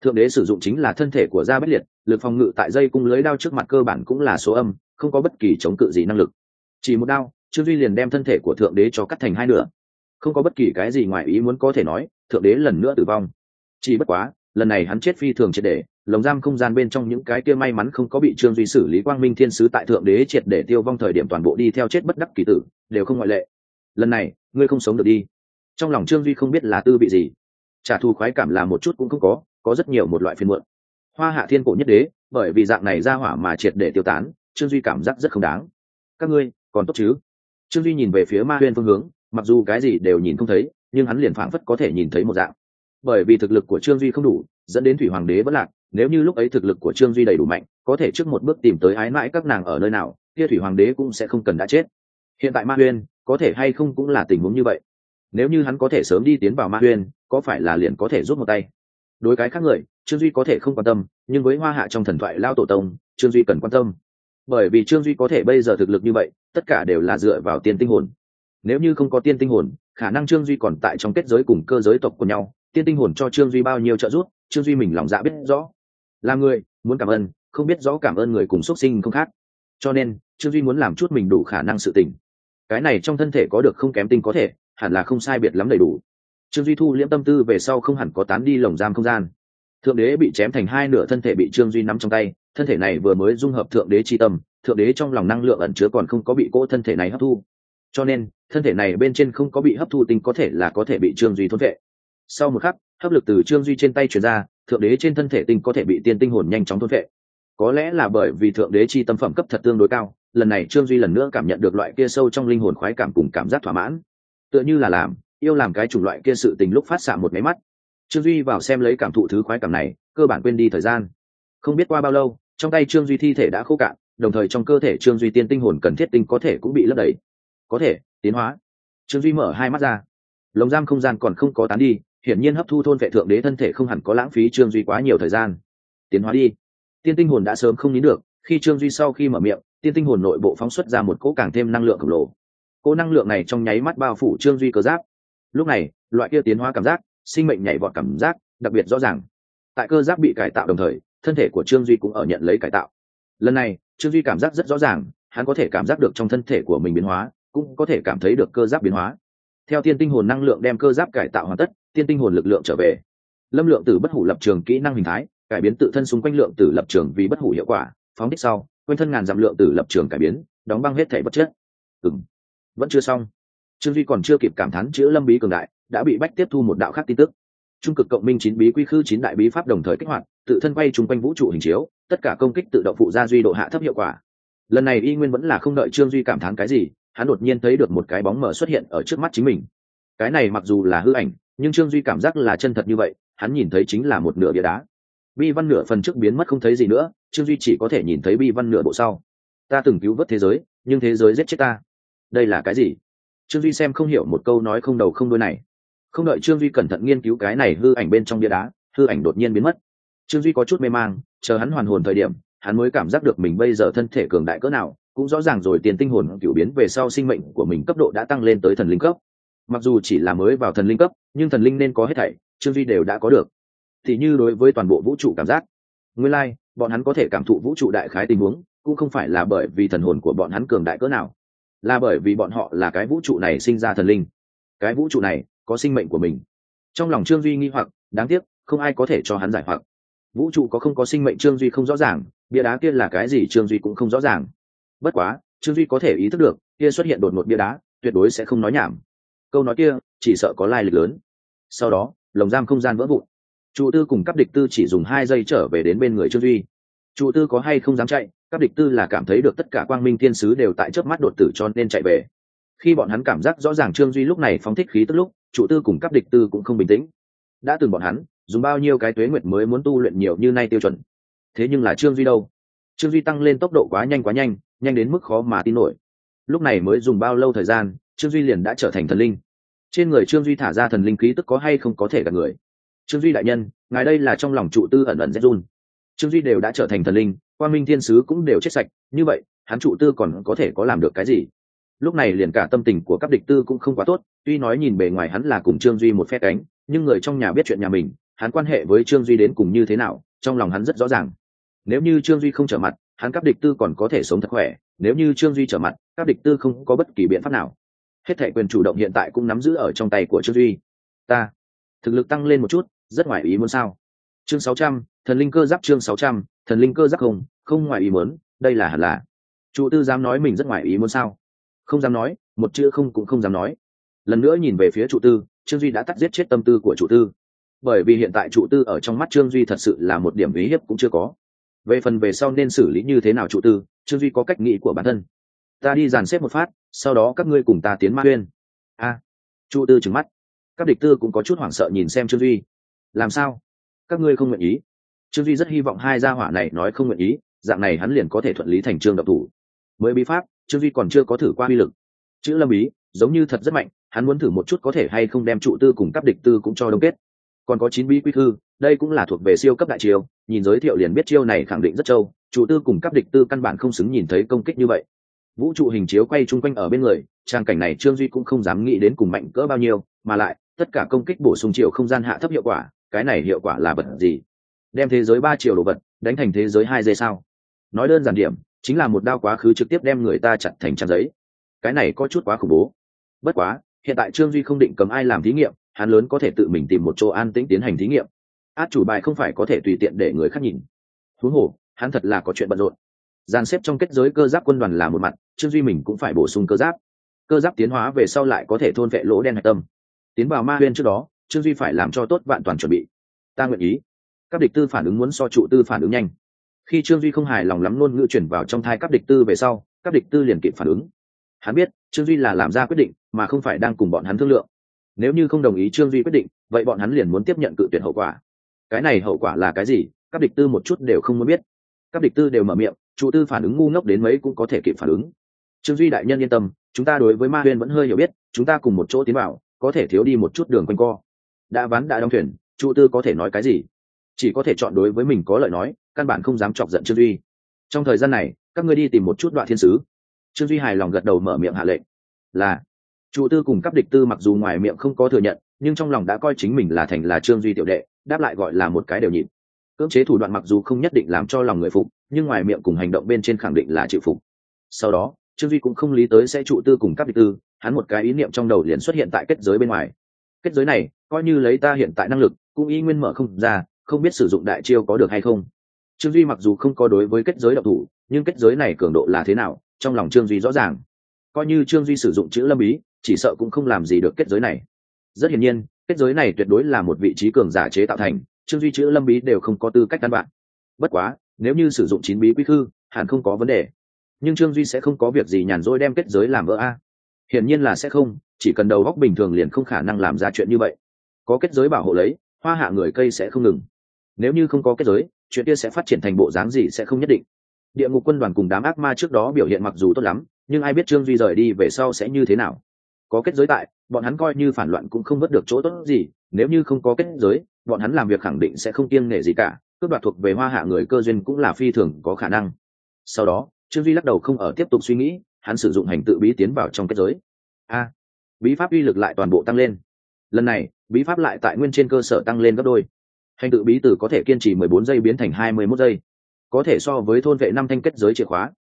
Thượng đế sử dụng chính là thân thể của gia bất liệt, lực phòng ngự tại dây cung lưới đao trước mặt cơ bản cũng là số âm, không có bất kỳ chống cự gì năng lực. Chỉ một đao, trương duy liền đem thân thể của thượng đế cho cắt thành hai nửa. Không có bất kỳ cái gì ngoài ý muốn có thể nói, thượng đế lần nữa tử vong. Chỉ bất quá, lần này hắn chết phi thường triệt để lồng giam không gian bên trong những cái kia may mắn không có bị trương duy xử lý quang minh thiên sứ tại thượng đế triệt để tiêu vong thời điểm toàn bộ đi theo chết bất đắc kỳ tử, đều không ngoại lệ. Lần này, ngươi không sống được đi. Trong lòng trương duy không biết là tư bị gì. Trả thù khoái cảm là một chút cũng không có có rất nhiều một loại phiên muộn. Hoa hạ thiên cổ nhất đế, bởi vì dạng này ra hỏa mà triệt để tiêu tán, trương duy cảm giác rất không đáng. Các ngươi, còn tốt chứ? Trương duy nhìn về phía ma huyên phương hướng, mặc dù cái gì đều nhìn không thấy, nhưng hắn liền phảng phất có thể nhìn thấy một dạng. Bởi vì thực lực của trương duy không đủ, dẫn đến thủy hoàng đế vẫn lạc nếu như lúc ấy thực lực của trương duy đầy đủ mạnh, có thể trước một bước tìm tới ái mãi các nàng ở nơi nào, kia thủy hoàng đế cũng sẽ không cần đã chết. Hiện tại ma huyên, có thể hay không cũng là tình huống như vậy. Nếu như hắn có thể sớm đi tiến vào ma huyên, có phải là liền có thể rút một tay? Đối cái khác người, trương duy có thể không quan tâm, nhưng với hoa hạ trong thần thoại lao tổ tông, trương duy cần quan tâm. Bởi vì trương duy có thể bây giờ thực lực như vậy, tất cả đều là dựa vào tiên tinh hồn. Nếu như không có tiên tinh hồn, khả năng trương duy còn tại trong kết giới cùng cơ giới tộc của nhau. Tiên tinh hồn cho trương duy bao nhiêu trợ giúp, trương duy mình lòng dạ biết rõ là người, muốn cảm ơn, không biết rõ cảm ơn người cùng xuất sinh không khác. Cho nên, trương duy muốn làm chút mình đủ khả năng sự tình. Cái này trong thân thể có được không kém tinh có thể, hẳn là không sai biệt lắm đầy đủ. Trương duy thu liễm tâm tư về sau không hẳn có tán đi lồng giam không gian. Thượng đế bị chém thành hai nửa thân thể bị trương duy nắm trong tay, thân thể này vừa mới dung hợp thượng đế tri tâm, thượng đế trong lòng năng lượng ẩn chứa còn không có bị cỗ thân thể này hấp thu. Cho nên, thân thể này bên trên không có bị hấp thu tinh có thể là có thể bị trương duy thốt vệ. Sau một khắc, hấp lực từ trương duy trên tay chuyển ra thượng đế trên thân thể tinh có thể bị tiên tinh hồn nhanh chóng thôn vệ có lẽ là bởi vì thượng đế chi tâm phẩm cấp thật tương đối cao, lần này trương duy lần nữa cảm nhận được loại kia sâu trong linh hồn khoái cảm cùng cảm giác thỏa mãn. Tựa như là làm, yêu làm cái chủng loại kia sự tình lúc phát xạ một máy mắt. Trương duy vào xem lấy cảm thụ thứ khoái cảm này, cơ bản quên đi thời gian. Không biết qua bao lâu, trong tay trương duy thi thể đã khô cạn, đồng thời trong cơ thể trương duy tiên tinh hồn cần thiết tinh có thể cũng bị lấp đầy. Có thể, tiến hóa. Trương duy mở hai mắt ra. Lồng giam không gian còn không có tán đi hiển nhiên hấp thu thôn vệ thượng đế thân thể không hẳn có lãng phí trương duy quá nhiều thời gian. Tiến hóa đi. Tiên tinh hồn đã sớm không nín được, khi trương duy sau khi mở miệng, tiên tinh hồn nội bộ phóng xuất ra một cỗ càng thêm năng lượng khổng lồ. Cỗ năng lượng này trong nháy mắt bao phủ trương duy cơ giáp. Lúc này, loại kia tiến hóa cảm giác, sinh mệnh nhảy vọt cảm giác, đặc biệt rõ ràng. Tại cơ giáp bị cải tạo đồng thời, thân thể của trương duy cũng ở nhận lấy cải tạo. Lần này, trương duy cảm giác rất rõ ràng, hắn có thể cảm giác được trong thân thể của mình biến hóa, cũng có thể cảm thấy được cơ giáp biến hóa theo tiên tinh hồn năng lượng đem cơ giáp cải tạo hoàn tất, tiên tinh hồn lực lượng trở về. Lâm lượng tử bất hủ lập trường kỹ năng hình thái, cải biến tự thân xung quanh lượng tử lập trường vì bất hủ hiệu quả, phóng thích sau, quanh thân ngàn dặm lượng tử lập trường cải biến, đóng băng hết thể vật chất. Ừ vẫn chưa xong. Trương duy còn chưa kịp cảm thán chữ lâm bí cường đại, đã bị bách tiếp thu một đạo khác tin tức. Trung cực cộng minh chín bí quy khư chín đại bí pháp đồng thời kích hoạt, tự thân quay chung quanh vũ trụ hình chiếu, tất cả công kích tự động phụ gia duy độ hạ thấp hiệu quả. Lần này y nguyên vẫn là không đợi trương duy cảm thán cái gì hắn đột nhiên thấy được một cái bóng mở xuất hiện ở trước mắt chính mình. Cái này mặc dù là hư ảnh, nhưng trương duy cảm giác là chân thật như vậy, hắn nhìn thấy chính là một nửa bia đá. Bi văn nửa phần trước biến mất không thấy gì nữa, trương duy chỉ có thể nhìn thấy bi văn nửa bộ sau. Ta từng cứu vớt thế giới, nhưng thế giới giết chết ta. Đây là cái gì? Trương duy xem không hiểu một câu nói không đầu không đôi này. Không đợi trương duy cẩn thận nghiên cứu cái này hư ảnh bên trong bia đá, hư ảnh đột nhiên biến mất. Trương duy có chút mê mang, chờ hắn hoàn hồn thời điểm, hắn mới cảm giác được mình bây giờ thân thể cường đại cỡ nào cũng rõ ràng rồi tiền tinh hồn cựu biến về sau sinh mệnh của mình cấp độ đã tăng lên tới thần linh cấp. Mặc dù chỉ là mới vào thần linh cấp nhưng thần linh nên có hết thảy trương duy đều đã có được. Thì như đối với toàn bộ vũ trụ cảm giác nguyên lai、like, bọn hắn có thể cảm thụ vũ trụ đại khái tình huống cũng không phải là bởi vì thần hồn của bọn hắn cường đại cỡ nào là bởi vì bọn họ là cái vũ trụ này sinh ra thần linh. Cái vũ trụ này có sinh mệnh của mình. Trong lòng trương duy nghi hoặc đáng tiếc không ai có thể cho hắn giải hoặc. Vũ trụ có không có sinh mệnh trương duy không rõ ràng bia đá kia là cái gì trương duy cũng không rõ ràng bất quá, trương duy có thể ý thức được, kia xuất hiện đột ngột bia đá, tuyệt đối sẽ không nói nhảm. Câu nói kia, chỉ sợ có lai lịch lớn. Sau đó, lồng giam không gian vỡ vụn. Trụ tư cùng các địch tư chỉ dùng hai giây trở về đến bên người trương duy. Trụ tư có hay không dám chạy các địch tư là cảm thấy được tất cả quang minh thiên sứ đều tại trước mắt đột tử cho nên chạy về. Khi bọn hắn cảm giác rõ ràng trương duy lúc này phóng thích khí tức lúc trụ tư cùng các địch tư cũng không bình tĩnh. Đã từng bọn hắn, dùng bao nhiêu cái tuế nguyệt mới muốn tu luyện nhiều như nay tiêu chuẩn. Thế nhưng là trương duy đâu? Trương duy tăng lên tốc độ quá nhanh quá nhanh nhanh đến mức khó mà tin nổi. Lúc này mới dùng bao lâu thời gian, trương duy liền đã trở thành thần linh. Trên người trương duy thả ra thần linh khí tức có hay không có thể gặp người. Trương duy đại nhân, ngài đây là trong lòng trụ tư ẩn ẩn zhun trương duy đều đã trở thành thần linh quan minh thiên sứ cũng đều chết sạch, như vậy, hắn trụ tư còn có thể có làm được cái gì? Lúc này liền cả tâm tình của các địch tư cũng không quá tốt, tuy nói nhìn bề ngoài hắn là cùng trương duy một phe cánh, nhưng người trong nhà biết chuyện nhà mình, hắn quan hệ với trương duy đến cùng như thế nào, trong lòng hắn rất rõ ràng nếu như trương duy không trở mặt, hắn các địch tư còn có thể sống thật khỏe. Nếu như trương duy trở mặt các địch tư không có bất kỳ biện pháp nào. Hết thể quyền chủ động hiện tại cũng nắm giữ ở trong tay của trương duy. Ta, thực lực tăng lên một chút, rất ngoài ý muốn sao? Chương sáu trăm, thần linh cơ giáp chương sáu trăm, thần linh cơ giáp không không ngoài ý muốn, đây là hẳn là. Chủ tư dám nói mình rất ngoài ý muốn sao? Không dám nói, một chữ không cũng không dám nói. Lần nữa nhìn về phía chủ tư, trương duy đã tắt giết chết tâm tư của chủ tư. Bởi vì hiện tại chủ tư ở trong mắt trương duy thật sự là một điểm ý hiếp cũng chưa có về phần về sau nên xử lý như thế nào trụ tư, trương duy có cách nghĩ của bản thân. Ta đi dàn xếp một phát, sau đó các ngươi cùng ta tiến ma uyên a. Trụ tư trừng mắt. Các địch tư cũng có chút hoảng sợ nhìn xem trương duy. Làm sao? Các ngươi không nguyện ý. Trương duy rất hy vọng hai gia hỏa này nói không nguyện ý, dạng này hắn liền có thể thuận lý thành trương độc thủ. Mới bí pháp, trương duy còn chưa có thử qua uy lực. Chữ lâm ý giống như thật rất mạnh, hắn muốn thử một chút có thể hay không đem trụ tư cùng các địch tư cũng cho đông kết còn có chín bí quy thư, đây cũng là thuộc về siêu cấp đại chiêu, nhìn giới thiệu liền biết chiêu này khẳng định rất trâu, chủ tư cùng các địch tư căn bản không xứng nhìn thấy công kích như vậy. Vũ trụ hình chiếu quay chung quanh ở bên người, trang cảnh này trương duy cũng không dám nghĩ đến cùng mạnh cỡ bao nhiêu, mà lại, tất cả công kích bổ sung chiều không gian hạ thấp hiệu quả, cái này hiệu quả là vật gì? Đem thế giới ba triệu đồ vật, đánh thành thế giới hai giây sao? Nói đơn giản điểm, chính là một đao quá khứ trực tiếp đem người ta chặt thành trang giấy. Cái này có chút quá khủng bố. Bất quá, hiện tại trương duy không định cấm ai làm thí nghiệm hắn lớn có thể tự mình tìm một chỗ an tĩnh tiến hành thí nghiệm. Át chủ bài không phải có thể tùy tiện để người khác nhìn. Huống hồ, hắn thật là có chuyện bận rộn. Dàn xếp trong kết giới cơ giáp quân đoàn là một mặt, trương duy mình cũng phải bổ sung cơ giáp. Cơ giáp tiến hóa về sau lại có thể thôn vệ lỗ đen hạch tâm. Tiến vào ma huyên trước đó, trương duy phải làm cho tốt vạn toàn chuẩn bị. Ta nguyện ý. Các địch tư phản ứng muốn so trụ tư phản ứng nhanh. Khi trương duy không hài lòng lắm ngôn ngữ chuyển vào trong thai các địch tư về sau, các địch tư liền kịp phản ứng. Hắn biết, trương duy là làm ra quyết định, mà không phải đang cùng bọn hắn thương lượng nếu như không đồng ý trương duy quyết định, vậy bọn hắn liền muốn tiếp nhận cự tuyệt hậu quả. Cái này hậu quả là cái gì? Các địch tư một chút đều không muốn biết. Các địch tư đều mở miệng trụ tư phản ứng ngu ngốc đến mấy cũng có thể kịp phản ứng. Trương duy đại nhân yên tâm, chúng ta đối với ma huyên vẫn hơi hiểu biết, chúng ta cùng một chỗ tiến vào, có thể thiếu đi một chút đường quanh co. Đã ván đã đóng thuyền trụ tư có thể nói cái gì? Chỉ có thể chọn đối với mình có lợi nói, căn bản không dám chọc giận trương duy. Trong thời gian này, các ngươi đi tìm một chút đoạn thiên sứ. Trương duy hài lòng gật đầu mở miệng hạ lệnh. Là chủ tư cùng cấp địch tư mặc dù ngoài miệng không có thừa nhận, nhưng trong lòng đã coi chính mình là thành là trương duy tiểu đệ, đáp lại gọi là một cái đều nhịn. Cưỡng chế thủ đoạn mặc dù không nhất định làm cho lòng người phục, nhưng ngoài miệng cùng hành động bên trên khẳng định là chịu phục. Sau đó, trương duy cũng không lý tới sẽ trụ tư cùng các địch tư, hắn một cái ý niệm trong đầu liền xuất hiện tại kết giới bên ngoài. Kết giới này, coi như lấy ta hiện tại năng lực, cũng y nguyên mở không ra, không biết sử dụng đại chiêu có được hay không. Trương duy mặc dù không có đối với kết giới độc thủ, nhưng kết giới này cường độ là thế nào, trong lòng trương duy rõ ràng. Coi như trương duy sử dụng chữ lâm ý chỉ sợ cũng không làm gì được kết giới này. Rất hiển nhiên, kết giới này tuyệt đối là một vị trí cường giả chế tạo thành, trương duy chữ, lâm bí đều không có tư cách căn bản. Bất quá, nếu như sử dụng chín bí quy khư, hẳn không có vấn đề. Nhưng trương duy sẽ không có việc gì nhàn rỗi đem kết giới làm vỡ a. Hiển nhiên là sẽ không, chỉ cần đầu góc bình thường liền không khả năng làm ra chuyện như vậy. Có kết giới bảo hộ lấy, hoa hạ người cây sẽ không ngừng. Nếu như không có kết giới, chuyện kia sẽ phát triển thành bộ dáng gì sẽ không nhất định. Địa ngục quân đoàn cùng đám ác ma trước đó biểu hiện mặc dù tốt lắm, nhưng ai biết trương duy rời đi về sau sẽ như thế nào? Có kết giới tại, bọn hắn coi như phản loạn cũng không vớt được chỗ tốt gì, nếu như không có kết giới, bọn hắn làm việc khẳng định sẽ không kiêng nể gì cả, cướp đoạt thuộc về hoa hạ người cơ duyên cũng là phi thường có khả năng. Sau đó, trương duy lắc đầu không ở tiếp tục suy nghĩ, hắn sử dụng hành tự bí tiến vào trong kết giới. A, bí pháp uy lực lại toàn bộ tăng lên. Lần này, bí pháp lại tại nguyên trên cơ sở tăng lên gấp đôi. Hành tự bí từ có thể kiên trì mười bốn giây biến thành hai mươi 21 giây. Có thể so với thôn vệ năm thanh kết giới chìa khóa.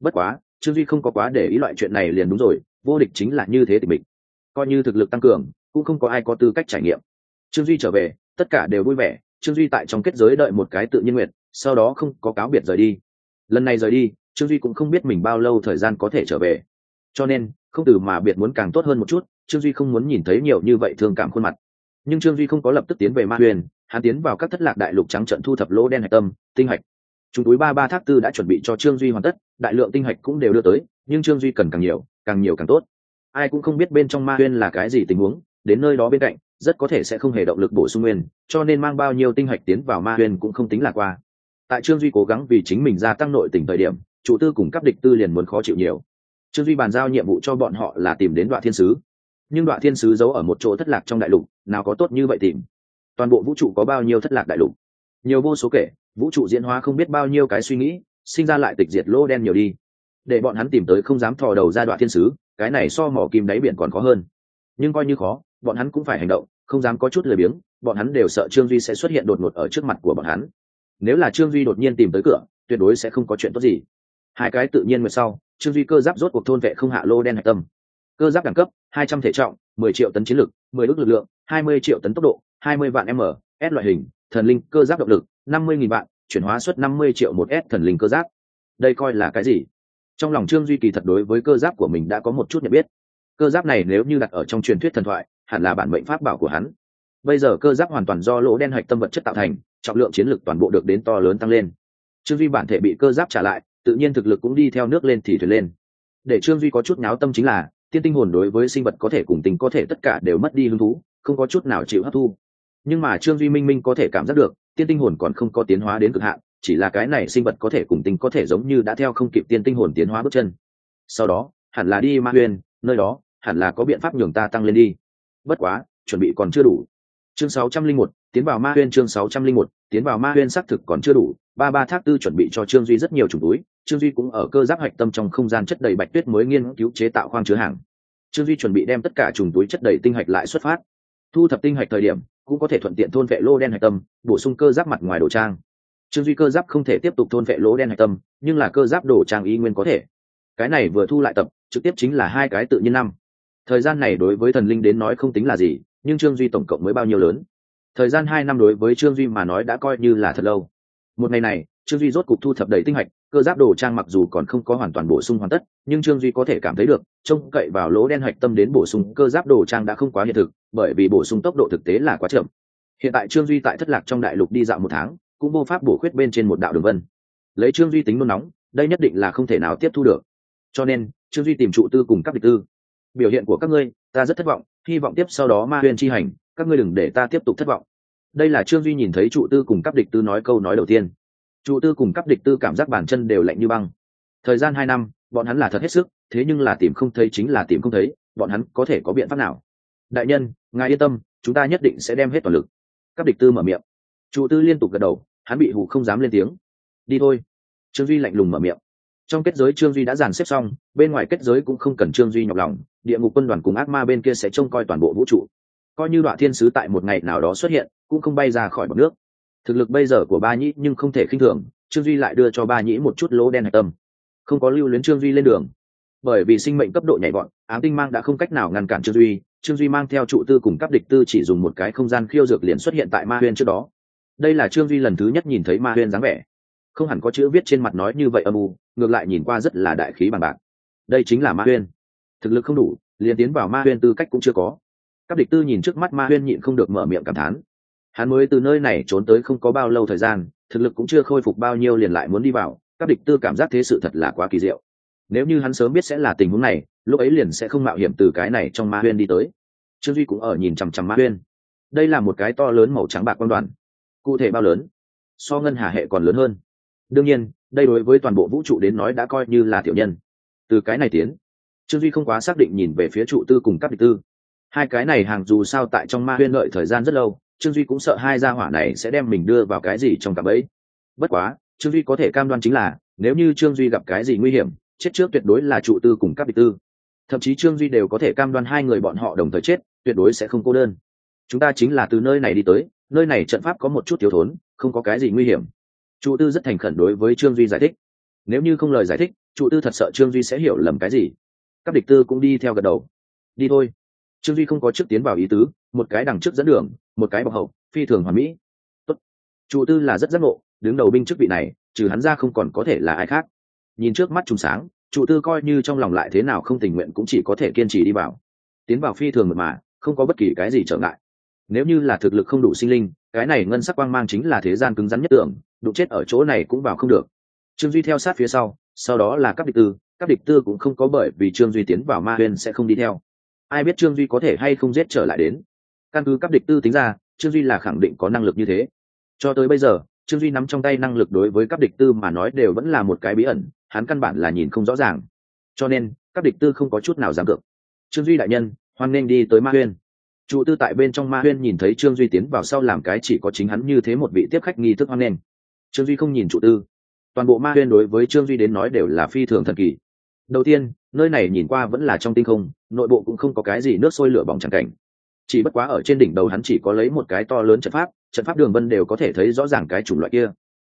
Bất quá, trương duy không có quá để ý loại chuyện này liền đúng rồi vô địch chính là như thế thì mình coi như thực lực tăng cường, cũng không có ai có tư cách trải nghiệm. Trương duy trở về, tất cả đều vui vẻ, trương duy tại trong kết giới đợi một cái tự nhiên nguyện, sau đó không có cáo biệt rời đi. Lần này rời đi, trương duy cũng không biết mình bao lâu thời gian có thể trở về. Cho nên, không từ mà biệt muốn càng tốt hơn một chút, trương duy không muốn nhìn thấy nhiều như vậy thương cảm khuôn mặt. Nhưng trương duy không có lập tức tiến về ma huyền, hắn tiến vào các thất lạc đại lục trắng trận thu thập lỗ đen hạch tâm, tinh hạch. Chúng túi ba ba thác tư đã chuẩn bị cho trương duy hoàn tất đại lượng tinh hạch cũng đều đưa tới, nhưng trương duy cần càng nhiều càng nhiều càng tốt. Ai cũng không biết bên trong ma huyên là cái gì tình huống, đến nơi đó bên cạnh, rất có thể sẽ không hề động lực bổ sung nguyên, cho nên mang bao nhiêu tinh hạch tiến vào ma huyên cũng không tính là qua. Tại trương duy cố gắng vì chính mình gia tăng nội tỉnh thời điểm, chủ tư cùng các địch tư liền muốn khó chịu nhiều. Trương duy bàn giao nhiệm vụ cho bọn họ là tìm đến đoạn thiên sứ. Nhưng đoạn thiên sứ giấu ở một chỗ thất lạc trong đại lục, nào có tốt như vậy tìm? Toàn bộ vũ trụ có bao nhiêu thất lạc đại lục? Nhiều vô số kể, vũ trụ diễn hóa không biết bao nhiêu cái suy nghĩ sinh ra lại tịch diệt lô đen nhiều đi. Để bọn hắn tìm tới không dám thò đầu ra đoạn thiên sứ, cái này so mỏ kim đáy biển còn khó hơn. Nhưng coi như khó, bọn hắn cũng phải hành động, không dám có chút lười biếng, bọn hắn đều sợ trương duy sẽ xuất hiện đột ngột ở trước mặt của bọn hắn. Nếu là trương duy đột nhiên tìm tới cửa, tuyệt đối sẽ không có chuyện tốt gì. Hai cái tự nhiên nguyệt sau, trương duy cơ giáp rốt cuộc thôn vệ không hạ lô đen hạch tâm. Cơ giáp đẳng cấp, hai trăm thể trọng, mười triệu tấn chiến lực, mười ước lực lượng, hai mươi triệu tấn tốc độ, hai mươi vạn m, s loại hình, thần linh cơ giáp động lực, năm mươi nghìn vạn chuyển hóa suất năm mươi triệu một s thần linh cơ giáp. Đây coi là cái gì? Trong lòng trương duy kỳ thật đối với cơ giáp của mình đã có một chút nhận biết. Cơ giáp này nếu như đặt ở trong truyền thuyết thần thoại, hẳn là bản mệnh pháp bảo của hắn. Bây giờ cơ giáp hoàn toàn do lỗ đen hạch tâm vật chất tạo thành, trọng lượng chiến lược toàn bộ được đến to lớn tăng lên. Trương duy bản thể bị cơ giáp trả lại, tự nhiên thực lực cũng đi theo nước lên thì thuyền lên. Để trương duy có chút náo tâm chính là, tiên tinh hồn đối với sinh vật có thể cùng tình có thể tất cả đều mất đi hứng thú, không có chút nào chịu hấp thu nhưng mà trương duy minh minh có thể cảm giác được tiên tinh hồn còn không có tiến hóa đến cực hạn chỉ là cái này sinh vật có thể cùng tinh có thể giống như đã theo không kịp tiên tinh hồn tiến hóa bước chân. Sau đó hẳn là đi ma huyên nơi đó hẳn là có biện pháp nhường ta tăng lên đi. Bất quá chuẩn bị còn chưa đủ. Chương 601, tiến vào ma huyên chương 601, tiến vào ma huyên xác thực còn chưa đủ. Ba ba thác tư chuẩn bị cho trương duy rất nhiều chủng túi trương duy cũng ở cơ giáp hạch tâm trong không gian chất đầy bạch tuyết mới nghiên cứu chế tạo khoang chứa hàng. Trương duy chuẩn bị đem tất cả chủng túi chất đầy tinh hạch lại xuất phát thu thập tinh hạch thời điểm, cũng có thể thuận tiện thôn vệ lô đen hạch tâm, bổ sung cơ giáp mặt ngoài đồ trang. Trương duy cơ giáp không thể tiếp tục thôn vệ lỗ đen hạch tâm, nhưng là cơ giáp đồ trang y nguyên có thể. Cái này vừa thu lại tập, trực tiếp chính là hai cái tự nhiên năm. Thời gian này đối với thần linh đến nói không tính là gì, nhưng trương duy tổng cộng mới bao nhiêu lớn? Thời gian hai năm đối với trương duy mà nói đã coi như là thật lâu. Một ngày này, trương duy rốt cục thu thập đầy tinh hạch cơ giáp đồ trang mặc dù còn không có hoàn toàn bổ sung hoàn tất, nhưng trương duy có thể cảm thấy được, trông cậy vào lỗ đen hạch tâm đến bổ sung cơ giáp đồ trang đã không quá hiện thực, bởi vì bổ sung tốc độ thực tế là quá chậm. Hiện tại trương duy tại thất lạc trong đại lục đi dạo một tháng, cũng vô pháp bổ khuyết bên trên một đạo đường vân. Lấy trương duy tính nôn nóng, đây nhất định là không thể nào tiếp thu được. Cho nên, trương duy tìm trụ tư cùng các địch tư. Biểu hiện của các ngươi, ta rất thất vọng, hy vọng tiếp sau đó ma huyền chi hành, các ngươi đừng để ta tiếp tục thất vọng. Đây là trương duy nhìn thấy trụ tư cùng các địch tư nói câu nói đầu tiên trụ tư cùng cấp địch tư cảm giác bàn chân đều lạnh như băng. Thời gian hai năm, bọn hắn là thật hết sức, thế nhưng là tìm không thấy chính là tìm không thấy, bọn hắn có thể có biện pháp nào? Đại nhân, ngài yên tâm, chúng ta nhất định sẽ đem hết toàn lực. Các địch tư mở miệng. Trụ tư liên tục gật đầu, hắn bị hù không dám lên tiếng. Đi thôi. Trương duy lạnh lùng mở miệng. Trong kết giới trương duy đã dàn xếp xong, bên ngoài kết giới cũng không cần trương duy nhọc lòng, địa ngục quân đoàn cùng ác ma bên kia sẽ trông coi toàn bộ vũ trụ. Coi như đoạn thiên sứ tại một ngày nào đó xuất hiện, cũng không bay ra khỏi bọc nước thực lực bây giờ của ba nhĩ nhưng không thể khinh thường, trương duy lại đưa cho ba nhĩ một chút lỗ đen hạch tâm. Không có lưu luyến trương duy lên đường. Bởi vì sinh mệnh cấp độ nhảy vọt, ám tinh mang đã không cách nào ngăn cản trương duy trương duy mang theo trụ tư cùng các địch tư chỉ dùng một cái không gian khiêu dược liền xuất hiện tại ma huyên trước đó. Đây là trương duy lần thứ nhất nhìn thấy ma huyên dáng vẻ. Không hẳn có chữ viết trên mặt nói như vậy âm u, ngược lại nhìn qua rất là đại khí bằng bạc. Đây chính là ma huyên. Thực lực không đủ, liền tiến vào ma huyên tư cách cũng chưa có. Các địch tư nhìn trước mắt ma huyên nhịn không được mở miệng cảm thán hắn mới từ nơi này trốn tới không có bao lâu thời gian, thực lực cũng chưa khôi phục bao nhiêu liền lại muốn đi vào, các địch tư cảm giác thế sự thật là quá kỳ diệu. Nếu như hắn sớm biết sẽ là tình huống này, lúc ấy liền sẽ không mạo hiểm từ cái này trong ma huyên đi tới. Trương duy cũng ở nhìn chằm chằm ma huyên. Đây là một cái to lớn màu trắng bạc quan đoàn, cụ thể bao lớn? So ngân hà hệ còn lớn hơn. Đương nhiên, đây đối với toàn bộ vũ trụ đến nói đã coi như là tiểu nhân. Từ cái này tiến, trương duy không quá xác định nhìn về phía trụ tư cùng các địch tư. Hai cái này hàng dù sao tại trong ma huyên lợi thời gian rất lâu trương duy cũng sợ hai gia hỏa này sẽ đem mình đưa vào cái gì trong cặp ấy bất quá, trương duy có thể cam đoan chính là, nếu như trương duy gặp cái gì nguy hiểm, chết trước tuyệt đối là trụ tư cùng các địch tư. Thậm chí trương duy đều có thể cam đoan hai người bọn họ đồng thời chết, tuyệt đối sẽ không cô đơn. Chúng ta chính là từ nơi này đi tới, nơi này trận pháp có một chút thiếu thốn, không có cái gì nguy hiểm. Trụ tư rất thành khẩn đối với trương duy giải thích. Nếu như không lời giải thích, trụ tư thật sợ trương duy sẽ hiểu lầm cái gì. Các địch tư cũng đi theo gật đầu. Đi thôi trương duy không có trước tiến vào ý tứ, một cái đằng trước dẫn đường, một cái bọc hậu, phi thường hoàn mỹ. Tốt. chủ tư là rất giác ngộ, đứng đầu binh chức vị này, trừ hắn ra không còn có thể là ai khác. Nhìn trước mắt trùng sáng, chủ tư coi như trong lòng lại thế nào không tình nguyện cũng chỉ có thể kiên trì đi vào. Tiến vào phi thường mật mà, không có bất kỳ cái gì trở ngại. Nếu như là thực lực không đủ sinh linh, cái này ngân sắc quang mang chính là thế gian cứng rắn nhất tưởng, đụng chết ở chỗ này cũng vào không được. Trương duy theo sát phía sau sau đó là các địch tư. Các địch tư cũng không có bởi vì trương duy tiến vào ma huyên sẽ không đi theo ai biết trương duy có thể hay không giết trở lại đến? Căn cứ các địch tư tính ra, trương duy là khẳng định có năng lực như thế. Cho tới bây giờ, trương duy nắm trong tay năng lực đối với các địch tư mà nói đều vẫn là một cái bí ẩn, hắn căn bản là nhìn không rõ ràng. Cho nên các địch tư không có chút nào dám cược. Trương duy đại nhân, hoan nên đi tới ma huyên. Trụ tư tại bên trong ma huyên nhìn thấy trương duy tiến vào sau làm cái chỉ có chính hắn như thế một vị tiếp khách nghi thức hoan nghênh. Trương duy không nhìn trụ tư. Toàn bộ ma huyên đối với trương duy đến nói đều là phi thường thần kỳ đầu tiên, nơi này nhìn qua vẫn là trong tinh không, nội bộ cũng không có cái gì nước sôi lửa bỏng c cảnh. Chỉ bất quá ở trên đỉnh đầu hắn chỉ có lấy một cái to lớn trận pháp trận pháp đường vân đều có thể thấy rõ ràng cái chủng loại kia.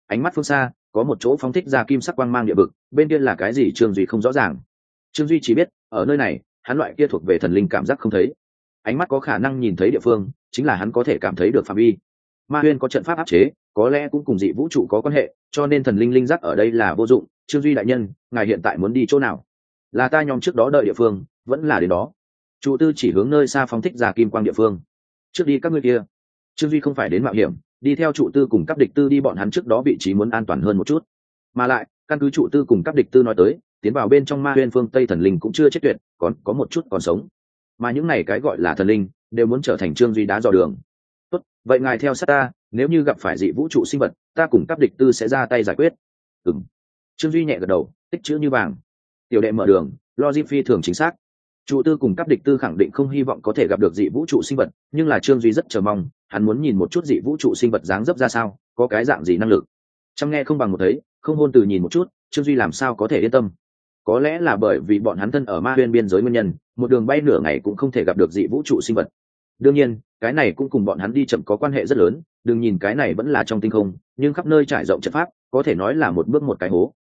Ánh mắt phương xa, có một chỗ phóng thích ra kim sắc quang mang địa vực, bên kia là cái gì trương duy không rõ ràng. Trương duy chỉ biết, ở nơi này, hắn loại kia thuộc về thần linh cảm giác không thấy. Ánh mắt có khả năng nhìn thấy địa phương, chính là hắn có thể cảm thấy được phạm vi. Ma huyên có trận pháp áp chế, có lẽ cũng cùng dị vũ trụ có quan hệ, cho nên thần linh linh giác ở đây là vô dụng trương duy đại nhân, ngài hiện tại muốn đi chỗ nào? Là ta nhóm trước đó đợi địa phương, vẫn là đến đó. Chủ tư chỉ hướng nơi xa phóng thích ra kim quang địa phương. Trước đi các ngươi kia. Trương duy không phải đến mạo hiểm, đi theo trụ tư cùng các địch tư đi bọn hắn trước đó vị trí muốn an toàn hơn một chút. Mà lại, căn cứ trụ tư cùng các địch tư nói tới, tiến vào bên trong ma huyên phương tây thần linh cũng chưa chết tuyệt, còn có một chút còn sống. Mà những này cái gọi là thần linh, đều muốn trở thành trương duy đá dò đường. Tốt, vậy ngài theo sát ta, nếu như gặp phải dị vũ trụ sinh vật, ta cùng các địch tư sẽ ra tay giải quyết. Ừng trương duy nhẹ gật đầu tích chữ như vàng tiểu đệ mở đường logic phi thường chính xác trụ tư cùng các địch tư khẳng định không hy vọng có thể gặp được dị vũ trụ sinh vật nhưng là trương duy rất chờ mong hắn muốn nhìn một chút dị vũ trụ sinh vật dáng dấp ra sao có cái dạng gì năng lực chăm nghe không bằng một thấy không hôn từ nhìn một chút trương duy làm sao có thể yên tâm có lẽ là bởi vì bọn hắn thân ở ma huyên biên giới nguyên nhân một đường bay nửa ngày cũng không thể gặp được dị vũ trụ sinh vật đương nhiên cái này cũng cùng bọn hắn đi chậm có quan hệ rất lớn đừng nhìn cái này vẫn là trong tinh không nhưng khắp nơi trải rộng trận pháp có thể nói là một bước một cái hố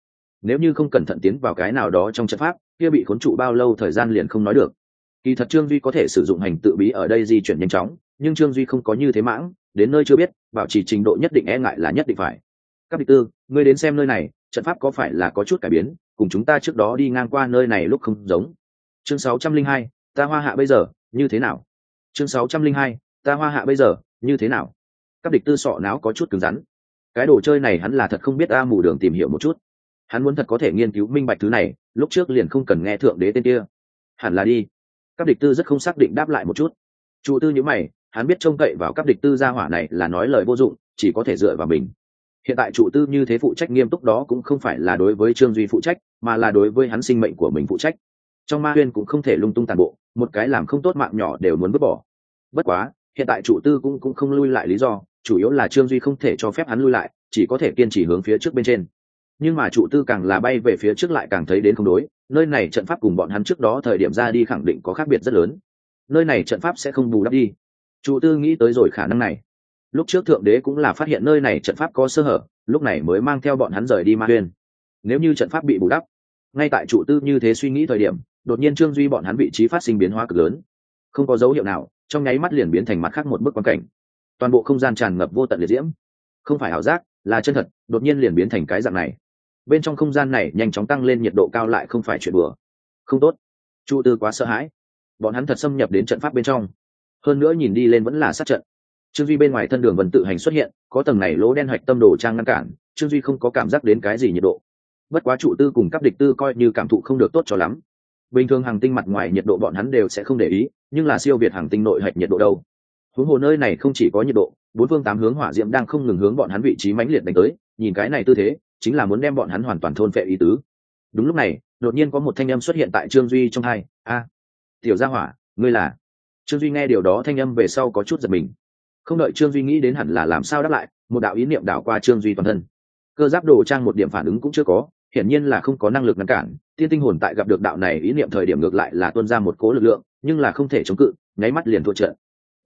nếu như không cẩn thận tiến vào cái nào đó trong trận pháp kia bị khốn trụ bao lâu thời gian liền không nói được. Kỳ thật trương duy có thể sử dụng hành tự bí ở đây di chuyển nhanh chóng nhưng trương duy không có như thế mãng đến nơi chưa biết bảo trì trình độ nhất định e ngại là nhất định phải. Các địch tư ngươi đến xem nơi này trận pháp có phải là có chút cải biến cùng chúng ta trước đó đi ngang qua nơi này lúc không giống. Chương 602, ta hoa hạ bây giờ như thế nào? Chương 602, ta hoa hạ bây giờ như thế nào? Các địch tư sọ não có chút cứng rắn. Cái đồ chơi này hắn là thật không biết a mù đường tìm hiểu một chút hắn muốn thật có thể nghiên cứu minh bạch thứ này, lúc trước liền không cần nghe thượng đế tên kia. Hẳn là đi. Các địch tư rất không xác định đáp lại một chút. Trụ tư nhữ mày, hắn biết trông cậy vào các địch tư gia hỏa này là nói lời vô dụng, chỉ có thể dựa vào mình. Hiện tại trụ tư như thế phụ trách nghiêm túc đó cũng không phải là đối với trương duy phụ trách, mà là đối với hắn sinh mệnh của mình phụ trách. Trong ma huyên cũng không thể lung tung tàn bộ, một cái làm không tốt mạng nhỏ đều muốn vứt bỏ. Bất quá, hiện tại trụ tư cũng cũng không lui lại lý do, chủ yếu là trương duy không thể cho phép hắn lui lại, chỉ có thể kiên trì hướng phía trước bên trên nhưng mà trụ tư càng là bay về phía trước lại càng thấy đến không đối, nơi này trận pháp cùng bọn hắn trước đó thời điểm ra đi khẳng định có khác biệt rất lớn. Nơi này trận pháp sẽ không bù đắp đi. Trụ tư nghĩ tới rồi khả năng này. Lúc trước thượng đế cũng là phát hiện nơi này trận pháp có sơ hở, lúc này mới mang theo bọn hắn rời đi ma huyên. Nếu như trận pháp bị bù đắp, ngay tại trụ tư như thế suy nghĩ thời điểm, đột nhiên trương duy bọn hắn vị trí phát sinh biến hóa cực lớn. Không có dấu hiệu nào, trong nháy mắt liền biến thành mặt khác một bức quan cảnh. Toàn bộ không gian tràn ngập vô tận liệt diễm. Không phải ảo giác, là chân thật, đột nhiên liền biến thành cái dạng này bên trong không gian này nhanh chóng tăng lên nhiệt độ cao lại không phải chuyện bừa không tốt. Chu tư quá sợ hãi. Bọn hắn thật xâm nhập đến trận pháp bên trong. Hơn nữa nhìn đi lên vẫn là sát trận. Trương duy bên ngoài thân đường vần tự hành xuất hiện, có tầng này lỗ đen hoạch tâm đồ trang ngăn cản, trương duy không có cảm giác đến cái gì nhiệt độ. Bất quá chủ tư cùng các địch tư coi như cảm thụ không được tốt cho lắm. Bình thường hàng tinh mặt ngoài nhiệt độ bọn hắn đều sẽ không để ý, nhưng là siêu việt hàng tinh nội hạch nhiệt độ đâu. Huống hồ nơi này không chỉ có nhiệt độ, bốn phương tám hướng hỏa diễm đang không ngừng hướng bọn hắn vị trí mãnh liệt đánh tới, nhìn cái này tư thế chính là muốn đem bọn hắn hoàn toàn thôn phệ ý tứ. Đúng lúc này, đột nhiên có một thanh âm xuất hiện tại trương duy trong hai. A, tiểu gia hỏa, ngươi là? Trương duy nghe điều đó thanh âm về sau có chút giật mình. Không đợi trương duy nghĩ đến hẳn là làm sao đáp lại, một đạo ý niệm đảo qua trương duy toàn thân. Cơ giáp đồ trang một điểm phản ứng cũng chưa có, hiển nhiên là không có năng lực ngăn cản. Tiên tinh hồn tại gặp được đạo này ý niệm thời điểm ngược lại là tuân ra một cố lực lượng, nhưng là không thể chống cự, nháy mắt liền thua trận.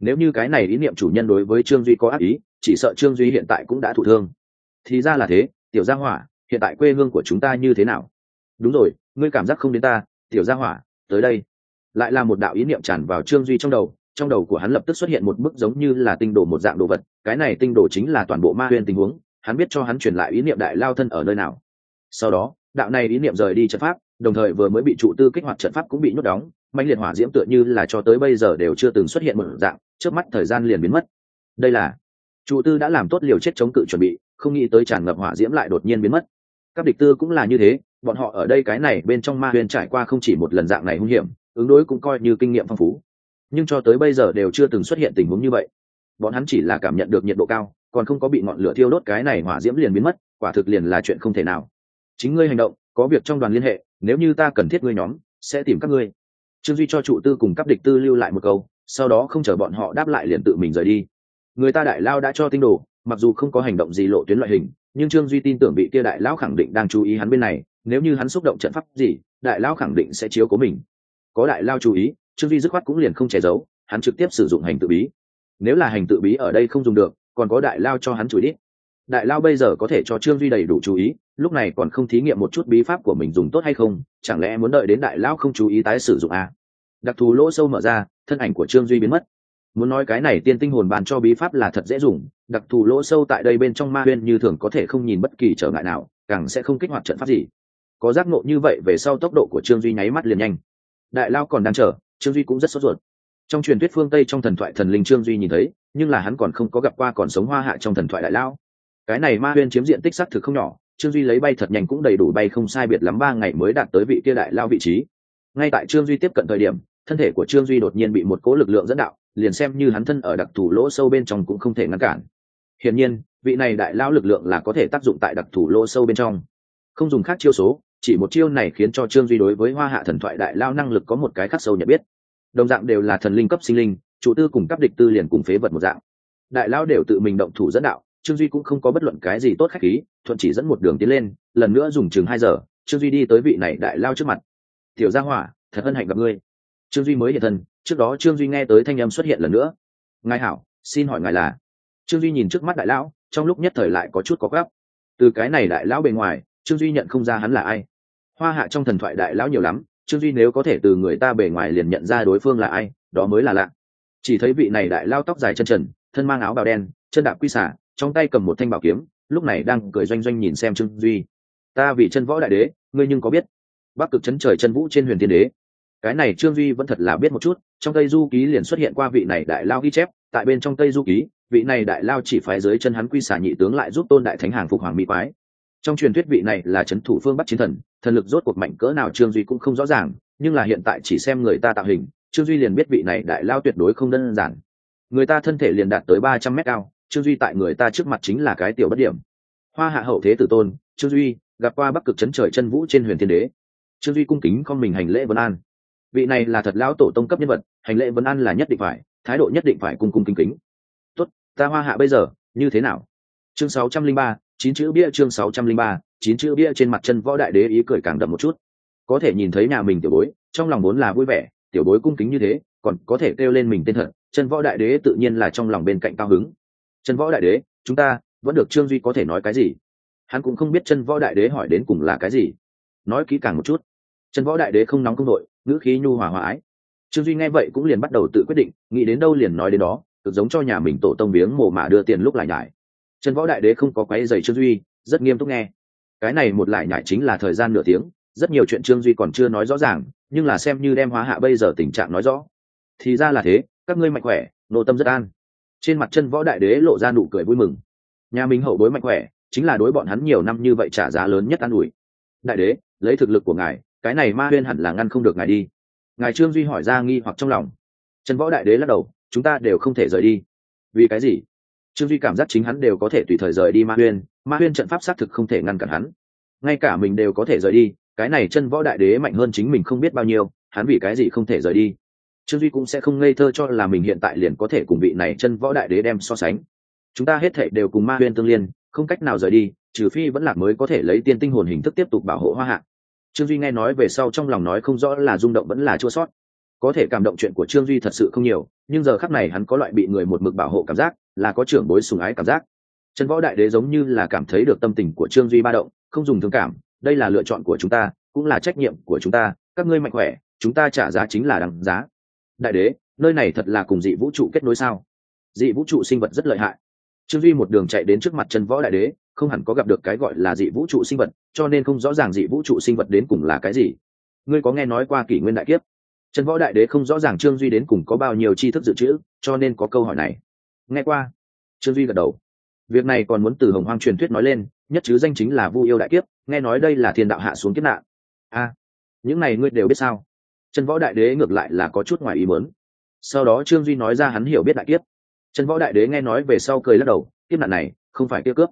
Nếu như cái này ý niệm chủ nhân đối với trương duy có ác ý, chỉ sợ trương duy hiện tại cũng đã thụ thương. Thì ra là thế tiểu gia hỏa, hiện tại quê hương của chúng ta như thế nào? Đúng rồi, ngươi cảm giác không đến ta, tiểu gia hỏa, tới đây. Lại là một đạo ý niệm tràn vào trương duy trong đầu trong đầu của hắn lập tức xuất hiện một bức giống như là tinh đồ một dạng đồ vật, cái này tinh đồ chính là toàn bộ ma huyên tình huống, hắn biết cho hắn truyền lại ý niệm đại lao thân ở nơi nào. Sau đó, đạo này ý niệm rời đi trận pháp, đồng thời vừa mới bị trụ tư kích hoạt trận pháp cũng bị nhốt đóng mạnh liệt hỏa diễm tựa như là cho tới bây giờ đều chưa từng xuất hiện một dạng, trước mắt thời gian liền biến mất. Đây là, trụ tư đã làm tốt liều chết chống cự chuẩn bị không nghĩ tới tràn ngập hỏa diễm lại đột nhiên biến mất. Các địch tư cũng là như thế, bọn họ ở đây cái này bên trong ma huyền trải qua không chỉ một lần dạng này hung hiểm, ứng đối cũng coi như kinh nghiệm phong phú. Nhưng cho tới bây giờ đều chưa từng xuất hiện tình huống như vậy. Bọn hắn chỉ là cảm nhận được nhiệt độ cao, còn không có bị ngọn lửa thiêu đốt cái này hỏa diễm liền biến mất, quả thực liền là chuyện không thể nào. Chính ngươi hành động, có việc trong đoàn liên hệ, nếu như ta cần thiết ngươi nhóm, sẽ tìm các ngươi. Trương duy cho trụ tư cùng các địch tư lưu lại một câu, sau đó không chờ bọn họ đáp lại liền tự mình rời đi. Người ta đại lao đã cho tinh đồ mặc dù không có hành động gì lộ tuyến loại hình, nhưng trương duy tin tưởng bị kia đại lão khẳng định đang chú ý hắn bên này, nếu như hắn xúc động trận pháp gì, đại lão khẳng định sẽ chiếu cố mình. Có đại lao chú ý, trương duy dứt khoát cũng liền không che giấu, hắn trực tiếp sử dụng hành tự bí. Nếu là hành tự bí ở đây không dùng được, còn có đại lao cho hắn chú ý đại lao bây giờ có thể cho trương duy đầy đủ chú ý, lúc này còn không thí nghiệm một chút bí pháp của mình dùng tốt hay không, chẳng lẽ muốn đợi đến đại lao không chú ý tái sử dụng à? đặc thù lỗ sâu mở ra, thân ảnh của trương duy biến mất muốn nói cái này tiên tinh hồn bàn cho bí pháp là thật dễ dùng, đặc thù lỗ sâu tại đây bên trong ma huyên như thường có thể không nhìn bất kỳ trở ngại nào, càng sẽ không kích hoạt trận pháp gì. Có giác nộ như vậy về sau tốc độ của trương duy nháy mắt liền nhanh. Đại lao còn đang chờ, trương duy cũng rất sốt ruột. Trong truyền thuyết phương tây trong thần thoại thần linh trương duy nhìn thấy, nhưng là hắn còn không có gặp qua còn sống hoa hạ trong thần thoại đại lao. Cái này ma huyên chiếm diện tích xác thực không nhỏ, trương duy lấy bay thật nhanh cũng đầy đủ bay không sai biệt lắm ba ngày mới đạt tới vị kia đại lao vị trí. Ngay tại trương duy tiếp cận thời điểm, thân thể của trương duy đột nhiên bị một cố lực lượng dẫn đạo liền xem như hắn thân ở đặc thù lỗ sâu bên trong cũng không thể ngăn cản. Hiển nhiên, vị này đại lao lực lượng là có thể tác dụng tại đặc thù lỗ sâu bên trong. Không dùng khác chiêu số, chỉ một chiêu này khiến cho trương duy đối với hoa hạ thần thoại đại lao năng lực có một cái khắc sâu nhận biết. Đồng dạng đều là thần linh cấp sinh linh, chủ tư cùng cấp địch tư liền cùng phế vật một dạng. Đại lao đều tự mình động thủ dẫn đạo, trương duy cũng không có bất luận cái gì tốt khách khí, thuận chỉ dẫn một đường tiến lên, lần nữa dùng chừng hai giờ, trương duy đi tới vị này đại lao trước mặt. Tiểu gia hỏa, thật hân hạnh gặp ngươi trương duy mới hiện thân, trước đó trương duy nghe tới thanh âm xuất hiện lần nữa. Ngài hảo, xin hỏi ngài là? Trương duy nhìn trước mắt đại lão, trong lúc nhất thời lại có chút có gấp. Từ cái này đại lão bề ngoài, trương duy nhận không ra hắn là ai. Hoa hạ trong thần thoại đại lão nhiều lắm, trương duy nếu có thể từ người ta bề ngoài liền nhận ra đối phương là ai, đó mới là lạ. Chỉ thấy vị này đại lao tóc dài chân trần, thân mang áo bào đen, chân đạp quy xả, trong tay cầm một thanh bảo kiếm, lúc này đang cười doanh doanh nhìn xem trương duy. Ta vì chân võ đại đế, ngươi nhưng có biết, bắc cực chấn trời chân vũ trên huyền tiên đế cái này trương duy vẫn thật là biết một chút, trong tây du ký liền xuất hiện qua vị này đại lao ghi chép, tại bên trong tây du ký, vị này đại lao chỉ phái dưới chân hắn quy xả nhị tướng lại giúp tôn đại thánh hàng phục hoàng mỹ quái. Trong truyền thuyết vị này là c h ấ n thủ phương bắc chiến thần thần lực rốt cuộc mạnh cỡ nào trương duy cũng không rõ ràng, nhưng là hiện tại chỉ xem người ta tạo hình, trương duy liền biết vị này đại lao tuyệt đối không đơn giản. Người ta thân thể liền đạt tới ba trăm mét cao, trương duy tại người ta trước mặt chính là cái tiểu bất điểm. Hoa hạ hậu thế tử tôn, trương duy, gặp qua bắc cực chấn trời chân vũ trên huyền thiên đế. Trương duy cung kính con mình hành lễ vân an vị này là thật lão tổ tông cấp nhân vật, hành lễ vấn an là nhất định phải, thái độ nhất định phải cung cung kính kính. Tốt, ta hoa hạ bây giờ, như thế nào? Chương sáu trăm linh ba, chín chữ bia chương sáu trăm linh ba, chín chữ bia trên mặt chân võ đại đế ý cười càng đậm một chút. Có thể nhìn thấy nhà mình tiểu bối, trong lòng vốn là vui vẻ, tiểu bối cung kính như thế, còn có thể kêu lên mình tên thật, chân võ đại đế tự nhiên là trong lòng bên cạnh cao hứng. Chân võ đại đế, chúng ta vẫn được trương duy có thể nói cái gì? Hắn cũng không biết chân võ đại đế hỏi đến cùng là cái gì. Nói kỹ càng một chút. Trần võ đại đế không nóng không đội, ngữ khí nhu hòa hòa ái. Trương duy nghe vậy cũng liền bắt đầu tự quyết định, nghĩ đến đâu liền nói đến đó, cực giống cho nhà mình tổ tông viếng mồ mả đưa tiền lúc lại nhải. Trần võ đại đế không có quấy giày trương duy, rất nghiêm túc nghe. Cái này một lại nhải chính là thời gian nửa tiếng, rất nhiều chuyện trương duy còn chưa nói rõ ràng, nhưng là xem như đem hóa hạ bây giờ tình trạng nói rõ. Thì ra là thế, các ngươi mạnh khỏe nội tâm rất an. Trên mặt chân võ đại đế lộ ra nụ cười vui mừng. Nhà mình hậu bối mạnh khỏe, chính là đối bọn hắn nhiều năm như vậy trả giá lớn nhất an ủi. Đại đế, lấy thực lực của ngài cái này ma huyên hẳn là ngăn không được ngài đi. Ngài trương duy hỏi ra nghi hoặc trong lòng. Trần võ đại đế lắc đầu, chúng ta đều không thể rời đi. Vì cái gì? Trương duy cảm giác chính hắn đều có thể tùy thời rời đi ma huyên ma huyên trận pháp xác thực không thể ngăn cản hắn. Ngay cả mình đều có thể rời đi, cái này chân võ đại đế mạnh hơn chính mình không biết bao nhiêu, hắn vì cái gì không thể rời đi? Trương duy cũng sẽ không ngây thơ cho là mình hiện tại liền có thể cùng vị này chân võ đại đế đem so sánh. Chúng ta hết thể đều cùng ma huyên tương liên, không cách nào rời đi, trừ phi vẫn lạc mới có thể lấy tiên tinh hồn hình thức tiếp tục bảo hộ hoa hạ trương duy nghe nói về sau trong lòng nói không rõ là rung động vẫn là chua sót. Có thể cảm động chuyện của trương duy thật sự không nhiều, nhưng giờ khắc này hắn có loại bị người một mực bảo hộ cảm giác, là có trưởng bối sùng ái cảm giác. Trần võ đại đế giống như là cảm thấy được tâm tình của trương duy ba động, không dùng thương cảm, đây là lựa chọn của chúng ta, cũng là trách nhiệm của chúng ta, các ngươi mạnh khỏe, chúng ta trả giá chính là đằng giá. Đại đế, nơi này thật là cùng dị vũ trụ kết nối sao? Dị vũ trụ sinh vật rất lợi hại. Trương duy một đường chạy đến trước mặt trần võ đại đế không hẳn có gặp được cái gọi là dị vũ trụ sinh vật, cho nên không rõ ràng dị vũ trụ sinh vật đến cùng là cái gì. Ngươi có nghe nói qua kỷ nguyên đại kiếp? Trần võ đại đế không rõ ràng trương duy đến cùng có bao nhiêu tri thức dự trữ, cho nên có câu hỏi này. Nghe qua. Trương duy gật đầu. Việc này còn muốn từ hồng hoang truyền thuyết nói lên, nhất chứ danh chính là vu yêu đại kiếp, nghe nói đây là thiên đạo hạ xuống kiếp nạn. A, những này ngươi đều biết sao? Trần võ đại đế ngược lại là có chút ngoài ý mớn sau đó trương duy nói ra hắn hiểu biết đại kiếp. Trần võ đại đế nghe nói về sau cười lắc đầu, kiếp nạn này không phải kia cướp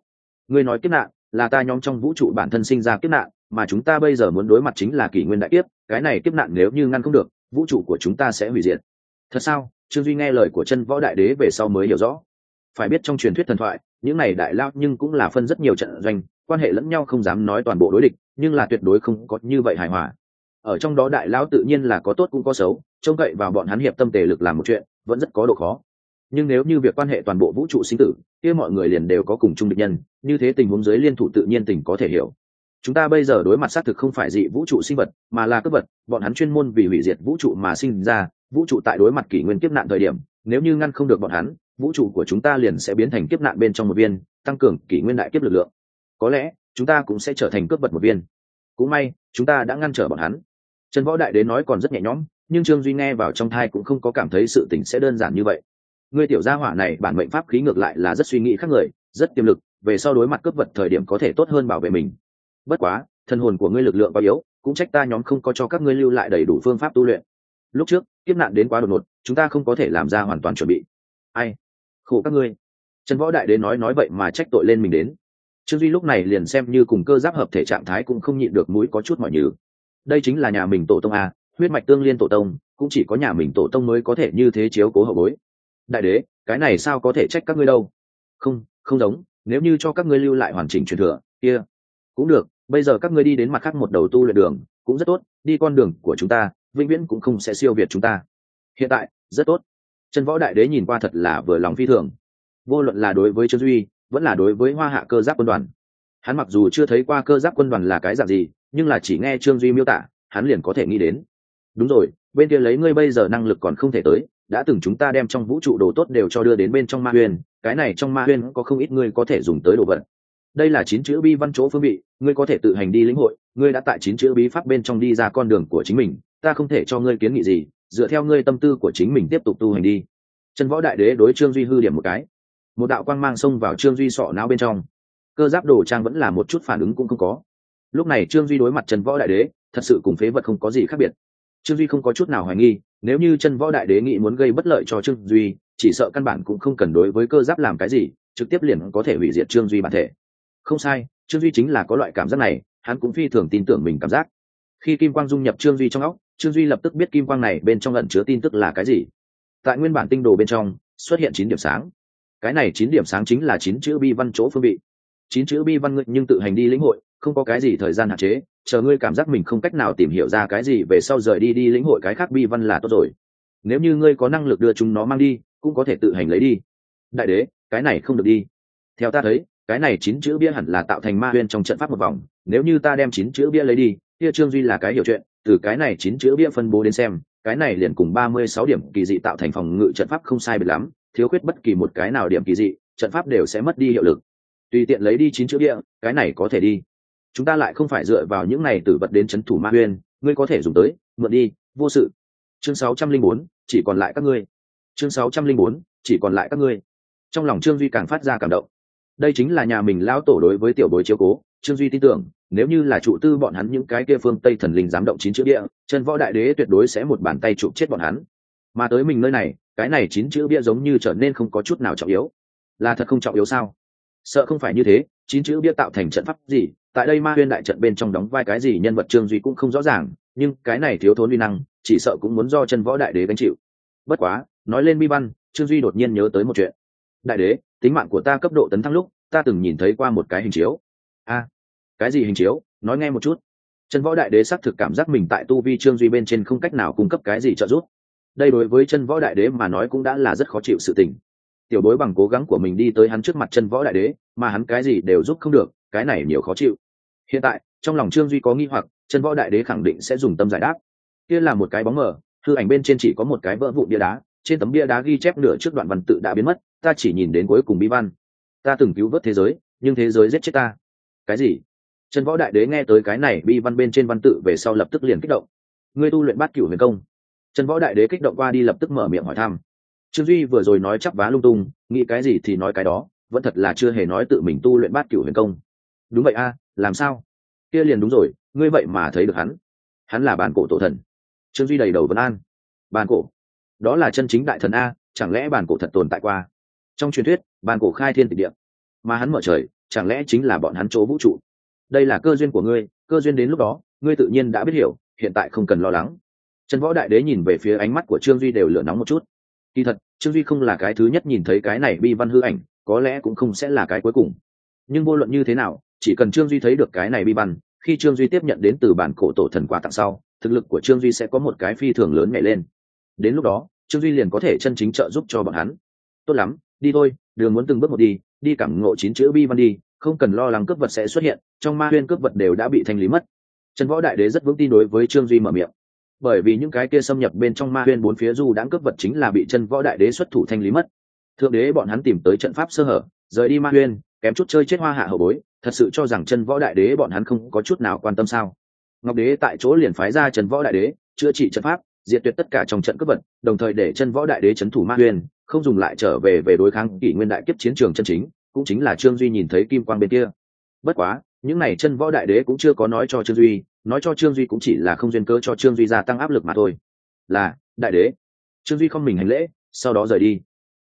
ngươi nói kiếp nạn, là ta nhóm trong vũ trụ bản thân sinh ra kiếp nạn, mà chúng ta bây giờ muốn đối mặt chính là kỷ nguyên đại kiếp, cái này kiếp nạn nếu như ngăn không được, vũ trụ của chúng ta sẽ hủy diệt. Thật sao? Trương duy nghe lời của chân võ đại đế về sau mới hiểu rõ. Phải biết trong truyền thuyết thần thoại, những này đại lao nhưng cũng là phân rất nhiều trận doanh, quan hệ lẫn nhau không dám nói toàn bộ đối địch, nhưng là tuyệt đối không có như vậy hài hòa. Ở trong đó đại lao tự nhiên là có tốt cũng có xấu, trông cậy vào bọn hắn hiệp tâm tề lực làm một chuyện, vẫn rất có độ khó nhưng nếu như việc quan hệ toàn bộ vũ trụ sinh tử, kia mọi người liền đều có cùng chung định nhân, như thế tình huống dưới liên thủ tự nhiên tình có thể hiểu. Chúng ta bây giờ đối mặt xác thực không phải dị vũ trụ sinh vật, mà là cấp vật, bọn hắn chuyên môn vì hủy diệt vũ trụ mà sinh ra, vũ trụ tại đối mặt kỷ nguyên kiếp nạn thời điểm, nếu như ngăn không được bọn hắn, vũ trụ của chúng ta liền sẽ biến thành kiếp nạn bên trong một viên, tăng cường kỷ nguyên đại kiếp lực lượng. Có lẽ, chúng ta cũng sẽ trở thành cướp vật một viên. Cũng may, chúng ta đã ngăn trở bọn hắn. Trần võ đại đế nói còn rất nhẹ nhõm, nhưng trương duy nghe vào trong thai cũng không có cảm thấy sự tình sẽ đơn giản như vậy người tiểu gia hỏa này, bản mệnh pháp khí ngược lại là rất suy nghĩ khác người, rất tiềm lực, về sau đối mặt cướp vật thời điểm có thể tốt hơn bảo vệ mình. Bất quá thân hồn của ngươi lực lượng quá yếu, cũng trách ta nhóm không có cho các ngươi lưu lại đầy đủ phương pháp tu luyện. Lúc trước, kiếp nạn đến quá đột ngột, chúng ta không có thể làm ra hoàn toàn chuẩn bị. Ai? Khổ các ngươi. Trần võ đại đến nói nói vậy mà trách tội lên mình đến. Trương duy lúc này liền xem như cùng cơ giáp hợp thể trạng thái cũng không nhịn được mũi có chút mọi nhừ. Đây chính là nhà mình tổ tông a, huyết mạch tương liên tổ tông, cũng chỉ có nhà mình tổ tông mới có thể như thế chiếu cố hậu bối đại đế, cái này sao có thể trách các ngươi đâu? Không không giống, nếu như cho các ngươi lưu lại hoàn chỉnh truyền thừa, kia cũng được, bây giờ các ngươi đi đến mặt khác một đầu tu luyện đường, cũng rất tốt, đi con đường của chúng ta, vĩnh viễn cũng không sẽ siêu việt chúng ta. Hiện tại, rất tốt. Trần võ đại đế nhìn qua thật là vừa lòng phi thường. Vô luận là đối với trương duy, vẫn là đối với hoa hạ cơ giáp quân đoàn. Hắn mặc dù chưa thấy qua cơ giáp quân đoàn là cái dạng gì, nhưng là chỉ nghe trương duy miêu tả, hắn liền có thể nghĩ đến. Đúng rồi, bên kia lấy ngươi bây giờ năng lực còn không thể tới đã từng chúng ta đem trong vũ trụ đồ tốt đều cho đưa đến bên trong ma huyền cái này trong ma huyền có không ít ngươi có thể dùng tới đồ vật. Đây là chín chữ bi văn chỗ phương vị, ngươi có thể tự hành đi lĩnh hội, ngươi đã tại chín chữ bí pháp bên trong đi ra con đường của chính mình, ta không thể cho ngươi kiến nghị gì, dựa theo ngươi tâm tư của chính mình tiếp tục tu hành đi. Trần võ đại đế đối trương duy hư điểm một cái. Một đạo quang mang xông vào trương duy sọ não bên trong. Cơ giáp đồ trang vẫn là một chút phản ứng cũng không có. Lúc này trương duy đối mặt trần võ đại đế, thật sự cùng phế vật không có gì khác biệt. Trương duy không có chút nào hoài nghi nếu như chân võ đại đế nghĩ muốn gây bất lợi cho trương duy, chỉ sợ căn bản cũng không cần đối với cơ giáp làm cái gì, trực tiếp liền có thể hủy diệt trương duy bản thể. Không sai, trương duy chính là có loại cảm giác này, hắn cũng phi thường tin tưởng mình cảm giác. Khi kim quang dung nhập trương duy trong óc, trương duy lập tức biết kim quang này bên trong lẩn chứa tin tức là cái gì. Tại nguyên bản tinh đồ bên trong, xuất hiện chín điểm sáng. Cái này chín điểm sáng chính là chín chữ bi văn chỗ phương vị. Chín chữ bi văn ngự nhưng tự hành đi lĩnh hội, không có cái gì thời gian hạn chế chờ ngươi cảm giác mình không cách nào tìm hiểu ra cái gì về sau rời đi đi lĩnh hội cái khác bi văn là tốt rồi. Nếu như ngươi có năng lực đưa chúng nó mang đi, cũng có thể tự hành lấy đi. Đại đế, cái này không được đi. Theo ta thấy, cái này chín chữ bia hẳn là tạo thành ma huyên trong trận pháp một vòng. Nếu như ta đem chín chữ bia lấy đi, kia trương duy là cái hiểu chuyện. Từ cái này chín chữ bia phân bố đến xem, cái này liền cùng ba mươi sáu điểm kỳ dị tạo thành phòng ngự trận pháp không sai biệt lắm, thiếu khuyết bất kỳ một cái nào điểm kỳ dị, trận pháp đều sẽ mất đi hiệu lực. Tùy tiện lấy đi chín chữ bia, cái này có thể đi chúng ta lại không phải dựa vào những này tử vật đến c h ấ n thủ ma uyên ngươi có thể dùng tới, mượn đi, vô sự. Chương sáu trăm linh bốn, chỉ còn lại các ngươi. Chương sáu trăm linh bốn, chỉ còn lại các ngươi. Trong lòng trương duy càng phát ra cảm động. Đây chính là nhà mình lão tổ đối với tiểu bối chiếu cố. Trương duy tin tưởng, nếu như là trụ tư bọn hắn những cái kia phương tây thần linh dám động chín chữ bia, chân võ đại đế tuyệt đối sẽ một bàn tay chụp chết bọn hắn. Mà tới mình nơi này, cái này chín chữ bia giống như trở nên không có chút nào trọng yếu. Là thật không trọng yếu sao? Sợ không phải như thế, chín chữ bia tạo thành trận pháp gì tại đây ma huyên đại trận bên trong đóng vai cái gì nhân vật trương duy cũng không rõ ràng, nhưng cái này thiếu thốn uy năng, chỉ sợ cũng muốn do chân võ đại đế gánh chịu. Bất quá, nói lên bi văn, trương duy đột nhiên nhớ tới một chuyện. Đại đế, tính mạng của ta cấp độ tấn thăng lúc, ta từng nhìn thấy qua một cái hình chiếu. A, cái gì hình chiếu? Nói nghe một chút. Chân võ đại đế xác thực cảm giác mình tại tu vi trương duy bên trên không cách nào cung cấp cái gì trợ giúp. Đây đối với chân võ đại đế mà nói cũng đã là rất khó chịu sự tình. Tiểu bối bằng cố gắng của mình đi tới hắn trước mặt chân võ đại đế, mà hắn cái gì đều giúp không được cái này nhiều khó chịu. Hiện tại, trong lòng trương duy có nghi hoặc, chân võ đại đế khẳng định sẽ dùng tâm giải đáp. Kia là một cái bóng mờ, hư ảnh bên trên chỉ có một cái vỡ vụ bia đá, trên tấm bia đá ghi chép nửa trước đoạn văn tự đã biến mất, ta chỉ nhìn đến cuối cùng bi văn. Ta từng cứu vớt thế giới, nhưng thế giới giết chết ta. Cái gì? Trần võ đại đế nghe tới cái này, bi văn bên trên văn tự về sau lập tức liền kích động. Ngươi tu luyện bát cửu huyền công. Trần võ đại đế kích động qua đi lập tức mở miệng hỏi thăm. Trương duy vừa rồi nói chắp vá lung tung, nghĩ cái gì thì nói cái đó, vẫn thật là chưa hề nói tự mình tu luyện bát cửu huyền công đúng vậy a, làm sao? Kia liền đúng rồi, ngươi vậy mà thấy được hắn. Hắn là bản cổ tổ thần. Trương duy đầy đầu vấn an. Bản cổ? Đó là chân chính đại thần a, chẳng lẽ bản cổ thật tồn tại qua? Trong truyền thuyết, bản cổ khai thiên tịch địa. Mà hắn mở trời, chẳng lẽ chính là bọn hắn chỗ vũ trụ? Đây là cơ duyên của ngươi, cơ duyên đến lúc đó, ngươi tự nhiên đã biết hiểu, hiện tại không cần lo lắng. Trần võ đại đế nhìn về phía ánh mắt của trương duy đều lửa nóng một chút. Kỳ thật, trương duy không là cái thứ nhất nhìn thấy cái này bi văn hư ảnh, có lẽ cũng không sẽ là cái cuối cùng. Nhưng vô luận như thế nào chỉ cần trương duy thấy được cái này bi văn, khi trương duy tiếp nhận đến từ bản cổ tổ thần quà tặng sau, thực lực của trương duy sẽ có một cái phi thường lớn nhảy lên. Đến lúc đó, trương duy liền có thể chân chính trợ giúp cho bọn hắn. Tốt lắm, đi thôi, đường muốn từng bước một đi đi cảm ngộ chín chữ bi văn đi, không cần lo lắng cướp vật sẽ xuất hiện, trong ma huyên cướp vật đều đã bị thanh lý mất. Trần võ đại đế rất vững tin đối với trương duy mở miệng. Bởi vì những cái kia xâm nhập bên trong ma huyên bốn phía du đãng cướp vật chính là bị chân võ đại đế xuất thủ thanh lý mất. Thượng đế bọn hắn tìm tới trận pháp sơ hở, rời đi ma huyên kém chút chơi chết hoa hạ hậu bối thật sự cho rằng chân võ đại đế bọn hắn không có chút nào quan tâm sao? Ngọc đế tại chỗ liền phái ra trần võ đại đế chữa trị trận pháp diệt tuyệt tất cả trong trận cướp vật đồng thời để chân võ đại đế c thủ ma huyền, không dùng lại trở về về đối kháng kỷ nguyên đại kiếp chiến trường chân chính cũng chính là trương duy nhìn thấy kim quang bên kia. Bất quá những n à y chân võ đại đế cũng chưa có nói cho trương duy nói cho trương duy cũng chỉ là không duyên cớ cho trương duy gia tăng áp lực mà thôi. Là đại đế. Trương duy không mình hành lễ sau đó rời đi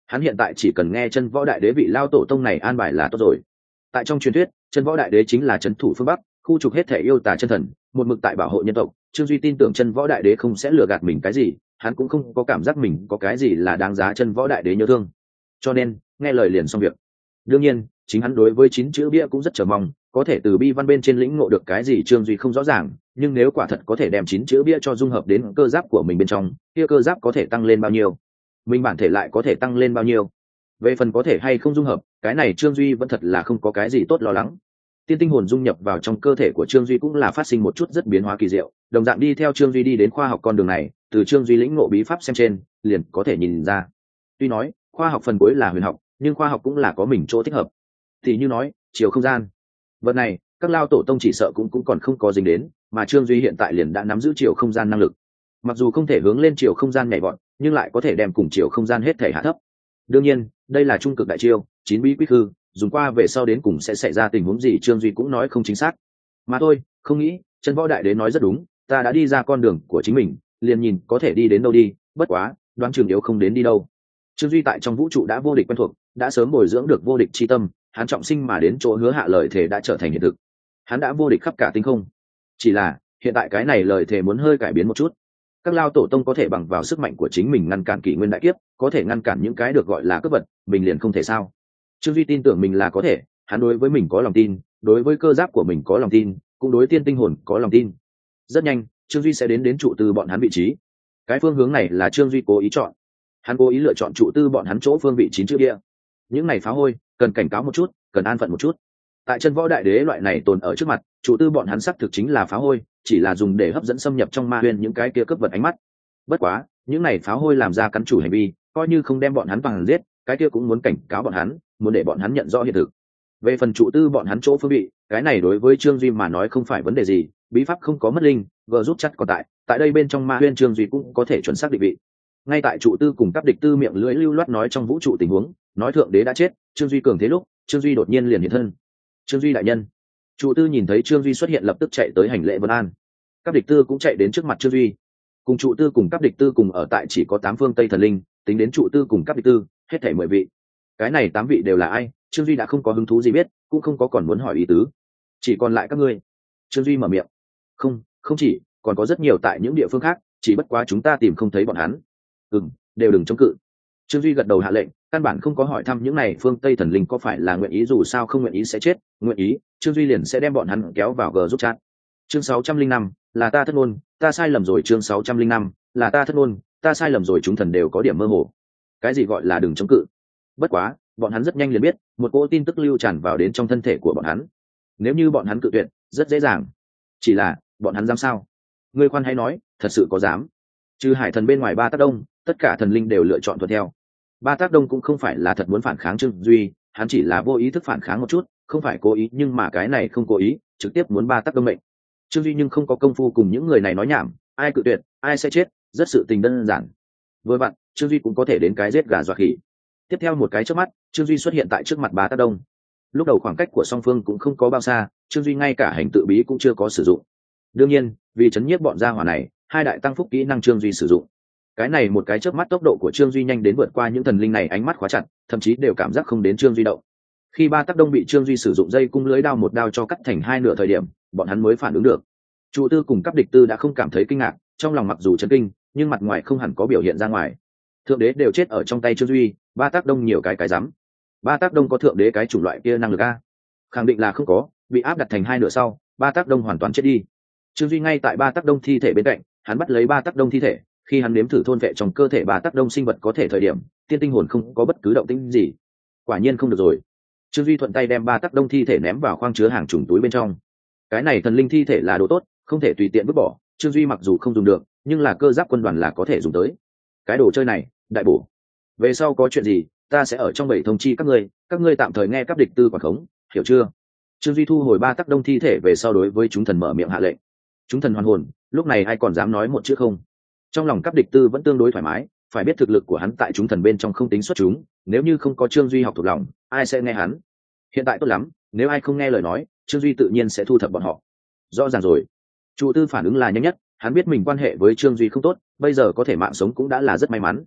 hắn hiện tại chỉ cần nghe chân võ đại đế vị lao tổ tông này an bài là tốt rồi. Tại trong truyền thuyết, chân võ đại đế chính là c h ấ n thủ phương bắc, khu trục hết thể yêu tả chân thần, một mực tại bảo hộ nhân tộc. Trương duy tin tưởng chân võ đại đế không sẽ lừa gạt mình cái gì, hắn cũng không có cảm giác mình có cái gì là đáng giá chân võ đại đế nhớ thương. Cho nên, nghe lời liền xong việc. Đương nhiên, chính hắn đối với chín chữ bia cũng rất chờ mong, có thể từ bi văn bên trên lĩnh ngộ được cái gì trương duy không rõ ràng, nhưng nếu quả thật có thể đem chín chữ bia cho dung hợp đến cơ giáp của mình bên trong, kia cơ giáp có thể tăng lên bao nhiêu? Mình bản thể lại có thể tăng lên bao nhiêu? Về phần có thể hay không dung hợp, cái này trương duy vẫn thật là không có cái gì tốt lo lắng. Tiên tinh hồn dung nhập vào trong cơ thể của trương duy cũng là phát sinh một chút rất biến hóa kỳ diệu. Đồng dạng đi theo trương duy đi đến khoa học con đường này, từ trương duy lĩnh ngộ bí pháp xem trên, liền có thể nhìn ra. Tuy nói, khoa học phần cuối là huyền học, nhưng khoa học cũng là có mình chỗ thích hợp. Thì như nói, chiều không gian. Vật này, các lao tổ tông chỉ sợ cũng cũng còn không có dính đến, mà trương duy hiện tại liền đã nắm giữ chiều không gian năng lực mặc dù không thể hướng lên chiều không gian nhảy vọt, nhưng lại có thể đem cùng chiều không gian hết thể hạ thấp. Đương nhiên, đây là trung cực đại chiêu, chín bí quyết hư dùng qua về sau đến cùng sẽ xảy ra tình huống gì trương duy cũng nói không chính xác. Mà tôi không nghĩ chân võ đại đế nói rất đúng, ta đã đi ra con đường của chính mình, liền nhìn có thể đi đến đâu đi, bất quá, đoán trường yếu không đến đi đâu. Trương duy tại trong vũ trụ đã vô địch quen thuộc, đã sớm bồi dưỡng được vô địch c tâm, hắn trọng sinh mà đến chỗ hứa hạ lời thề đã trở thành hiện thực. Hắn đã vô địch khắp cả tinh không. Chỉ là, hiện tại cái này lời thề muốn hơi cải biến một chút các lao tổ tông có thể bằng vào sức mạnh của chính mình ngăn cản kỷ nguyên đại kiếp, có thể ngăn cản những cái được gọi là cướp vật, mình liền không thể sao? Trương duy tin tưởng mình là có thể, hắn đối với mình có lòng tin, đối với cơ giáp của mình có lòng tin, cũng đối tiên tinh hồn có lòng tin. Rất nhanh, trương duy sẽ đến đến trụ tư bọn hắn vị trí. Cái phương hướng này là trương duy cố ý chọn. Hắn cố ý lựa chọn trụ tư bọn hắn chỗ phương vị chín chữ địa những này phá hôi, cần cảnh cáo một chút, cần an phận một chút. Tại chân võ đại đế loại này tồn ở trước mặt chủ tư bọn hắn xác thực chính là phá hôi chỉ là dùng để hấp dẫn xâm nhập trong ma huyên những cái kia cướp vật ánh mắt. Bất quá những này phá hôi làm ra cắn chủ hành vi coi như không đem bọn hắn bằng giết cái kia cũng muốn cảnh cáo bọn hắn muốn để bọn hắn nhận rõ hiện thực. Về phần chủ tư bọn hắn chỗ phương bị, cái này đối với trương duy mà nói không phải vấn đề gì bí pháp không có mất linh vợ rút chắc còn tại tại đây bên trong ma huyên trương duy cũng có thể chuẩn xác định vị. Ngay tại trụ tư cùng các địch tư miệng lưỡi lưu loát nói trong vũ trụ tình huống nói thượng đế đã chết trương duy cường thế lúc trương duy đột nhiên liền hiện thân. Trương duy đại nhân chủ tư nhìn thấy trương duy xuất hiện lập tức chạy tới hành lễ vân an. Các địch tư cũng chạy đến trước mặt trương duy. Cùng trụ tư cùng các địch tư cùng ở tại chỉ có tám phương tây thần linh, tính đến trụ tư cùng các địch tư, hết thể mười vị. Cái này tám vị đều là ai? Trương duy đã không có hứng thú gì biết, cũng không có còn muốn hỏi ý tứ. Chỉ còn lại các ngươi. Trương duy mở miệng. Không không chỉ, còn có rất nhiều tại những địa phương khác, chỉ bất quá chúng ta tìm không thấy bọn hắn. Ừ n đều đừng chống cự. Trương duy gật đầu hạ lệnh căn bản không có hỏi thăm những này, phương tây thần linh có phải là nguyện ý dù sao không nguyện ý sẽ chết, nguyện ý, trương duy liền sẽ đem bọn hắn kéo vào g giúp chat. Chương sáu trăm linh năm, là ta thất ngôn, ta sai lầm rồi, chương sáu trăm linh năm, là ta thất ngôn, ta sai lầm rồi, chúng thần đều có điểm mơ hồ. Cái gì gọi là đừng chống cự? Bất quá, bọn hắn rất nhanh liền biết, một cỗ tin tức lưu tràn vào đến trong thân thể của bọn hắn. Nếu như bọn hắn cự tuyệt, rất dễ dàng. Chỉ là, bọn hắn dám sao? Ngươi khoan hay nói, thật sự có dám. Trừ hải thần bên ngoài ba tác đông, tất cả thần linh đều lựa chọn thuận theo ba tác đông cũng không phải là thật muốn phản kháng trương duy, hắn chỉ là vô ý thức phản kháng một chút, không phải cố ý, nhưng mà cái này không cố ý, trực tiếp muốn ba tác đông mệnh. Trương duy nhưng không có công phu cùng những người này nói nhảm, ai cự tuyệt, ai sẽ chết, rất sự tình đơn giản. Vừa vặn, trương duy cũng có thể đến cái giết gà dọa khỉ. Tiếp theo một cái trước mắt, trương duy xuất hiện tại trước mặt ba tác đông. Lúc đầu khoảng cách của song phương cũng không có bao xa, trương duy ngay cả hành tự bí cũng chưa có sử dụng. Đương nhiên, vì chấn nhiếp bọn gia hỏa này, hai đại tăng phúc kỹ năng trương duy sử dụng cái này một cái chớp mắt tốc độ của trương duy nhanh đến vượt qua những thần linh này ánh mắt khóa chặt, thậm chí đều cảm giác không đến trương duy động khi ba tác đông bị trương duy sử dụng dây cung lưới đao một đao cho cắt thành hai nửa thời điểm, bọn hắn mới phản ứng được. Trụ tư cùng cấp địch tư đã không cảm thấy kinh ngạc, trong lòng mặc dù chấn kinh, nhưng mặt ngoài không hẳn có biểu hiện ra ngoài. Thượng đế đều chết ở trong tay trương duy, ba tác đông nhiều cái cái rắm. Ba tác đông có thượng đế cái chủng loại kia năng lực a? Khẳng định là không có, bị áp đặt thành hai nửa sau, ba tác đông hoàn toàn chết đi. Trương duy ngay tại ba tác đông thi thể bên cạnh, hắn bắt lấy ba tác đông thi thể khi hắn nếm thử thôn vệ trong cơ thể bà tác đông sinh vật có thể thời điểm, tiên tinh hồn không có bất cứ động tĩnh gì. Quả nhiên không được rồi. Trương duy thuận tay đem ba tác đông thi thể ném vào khoang chứa hàng trùng túi bên trong. Cái này thần linh thi thể là đồ tốt, không thể tùy tiện vứt bỏ, trương duy mặc dù không dùng được, nhưng là cơ giáp quân đoàn là có thể dùng tới. Cái đồ chơi này, đại bổ. Về sau có chuyện gì, ta sẽ ở trong bảy thông chi các ngươi các ngươi tạm thời nghe các địch tư quản khống, hiểu chưa? Trương duy thu hồi ba tác đông thi thể về sau đối với chúng thần mở miệng hạ lệnh. Chúng thần hoàn hồn, lúc này ai còn dám nói một chữ không? Trong lòng các địch tư vẫn tương đối thoải mái, phải biết thực lực của hắn tại chúng thần bên trong không tính xuất chúng, nếu như không có trương duy học thuộc lòng, ai sẽ nghe hắn? Hiện tại tốt lắm, nếu ai không nghe lời nói, trương duy tự nhiên sẽ thu thập bọn họ. Rõ ràng rồi. Trụ tư phản ứng là nhanh nhất, hắn biết mình quan hệ với trương duy không tốt, bây giờ có thể mạng sống cũng đã là rất may mắn.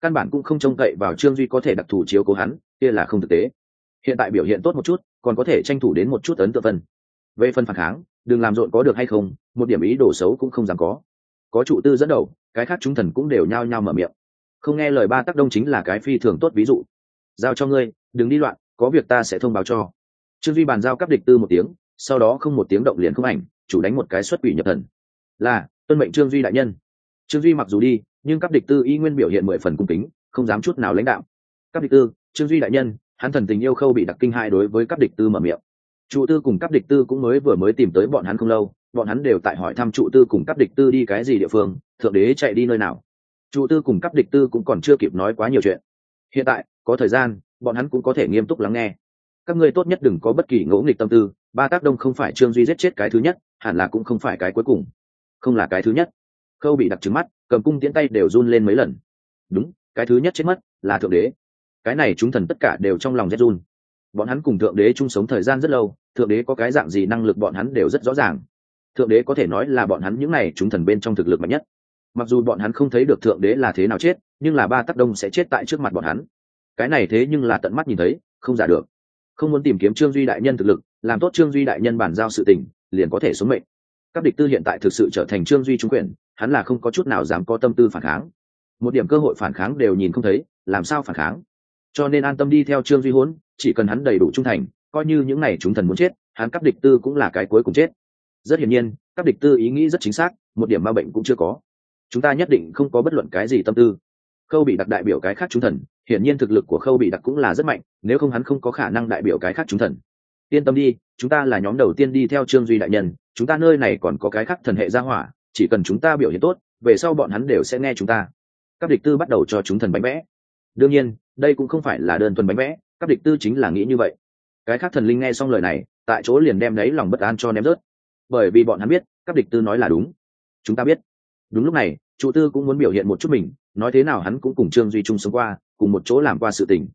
Căn bản cũng không trông cậy vào trương duy có thể đặc thù chiếu cố hắn, kia là không thực tế. Hiện tại biểu hiện tốt một chút, còn có thể tranh thủ đến một chút ấn tượng phân về phần phản kháng, đừng làm rộn có được hay không, một điểm ý đồ xấu cũng không dám có. Có trụ tư dẫn đầu cái khác chúng thần cũng đều nhao nhao mở miệng. Không nghe lời ba tác đông chính là cái phi thường tốt ví dụ. Giao cho ngươi, đừng đi loạn, có việc ta sẽ thông báo cho. Trương duy bàn giao cấp địch tư một tiếng, sau đó không một tiếng động liền không ảnh, chủ đánh một cái xuất quỷ nhập thần. Là, tuân mệnh trương duy đại nhân. Trương duy mặc dù đi, nhưng cấp địch tư y nguyên biểu hiện mười phần cung kính, không dám chút nào lãnh đạo. Cấp địch tư, trương duy đại nhân, hắn thần tình yêu khâu bị đặc kinh hai đối với cấp địch tư mở miệng trụ tư cùng cấp địch tư cũng mới vừa mới tìm tới bọn hắn không lâu, bọn hắn đều tại hỏi thăm trụ tư cùng cấp địch tư đi cái gì địa phương, thượng đế chạy đi nơi nào. Trụ tư cùng cấp địch tư cũng còn chưa kịp nói quá nhiều chuyện. Hiện tại, có thời gian, bọn hắn cũng có thể nghiêm túc lắng nghe. Các ngươi tốt nhất đừng có bất kỳ ngỗ nghịch tâm tư, ba tác đông không phải trương duy giết chết cái thứ nhất, hẳn là cũng không phải cái cuối cùng. Không là cái thứ nhất. Khâu bị đặc trứng mắt, cầm cung tiễn tay đều run lên mấy lần. Đúng, cái thứ nhất chết mất, là thượng đế. Cái này chúng thần tất cả đều trong lòng rét run bọn hắn cùng thượng đế chung sống thời gian rất lâu, thượng đế có cái dạng gì năng lực bọn hắn đều rất rõ ràng. Thượng đế có thể nói là bọn hắn những n à y chúng thần bên trong thực lực mạnh nhất. Mặc dù bọn hắn không thấy được thượng đế là thế nào chết, nhưng là ba tắc đông sẽ chết tại trước mặt bọn hắn. Cái này thế nhưng là tận mắt nhìn thấy, không giả được. Không muốn tìm kiếm trương duy đại nhân thực lực, làm tốt trương duy đại nhân bàn giao sự tình, liền có thể sống mệnh. Các địch tư hiện tại thực sự trở thành trương duy trúng quyền, hắn là không có chút nào dám có tâm tư phản kháng. Một điểm cơ hội phản kháng đều nhìn không thấy, làm sao phản kháng? Cho nên an tâm đi theo trương duy hốn chỉ cần hắn đầy đủ trung thành, coi như những n à y chúng thần muốn chết, hắn cắp địch tư cũng là cái cuối cùng chết. Rất hiển nhiên các địch tư ý nghĩ rất chính xác, một điểm ma bệnh cũng chưa có. Chúng ta nhất định không có bất luận cái gì tâm tư. Khâu bị đặc đại biểu cái khác chúng thần, hiển nhiên thực lực của khâu bị đặc cũng là rất mạnh, nếu không hắn không có khả năng đại biểu cái khác chúng thần. Yên tâm đi, chúng ta là nhóm đầu tiên đi theo trương duy đại nhân, chúng ta nơi này còn có cái khác thần hệ gia hỏa, chỉ cần chúng ta biểu hiện tốt, về sau bọn hắn đều sẽ nghe chúng ta. Các địch tư bắt đầu cho chúng thần bánh vẽ. Đương nhiên đây cũng không phải là đơn thuần bánh vẽ, các địch tư chính là nghĩ như vậy. Cái khác thần linh nghe xong lời này, tại chỗ liền đem đấy lòng bất an cho ném rớt. Bởi vì bọn hắn biết, các địch tư nói là đúng. Chúng ta biết. Đúng lúc này, trụ tư cũng muốn biểu hiện một chút mình, nói thế nào hắn cũng cùng trương duy trung sống qua, cùng một chỗ làm qua sự tình.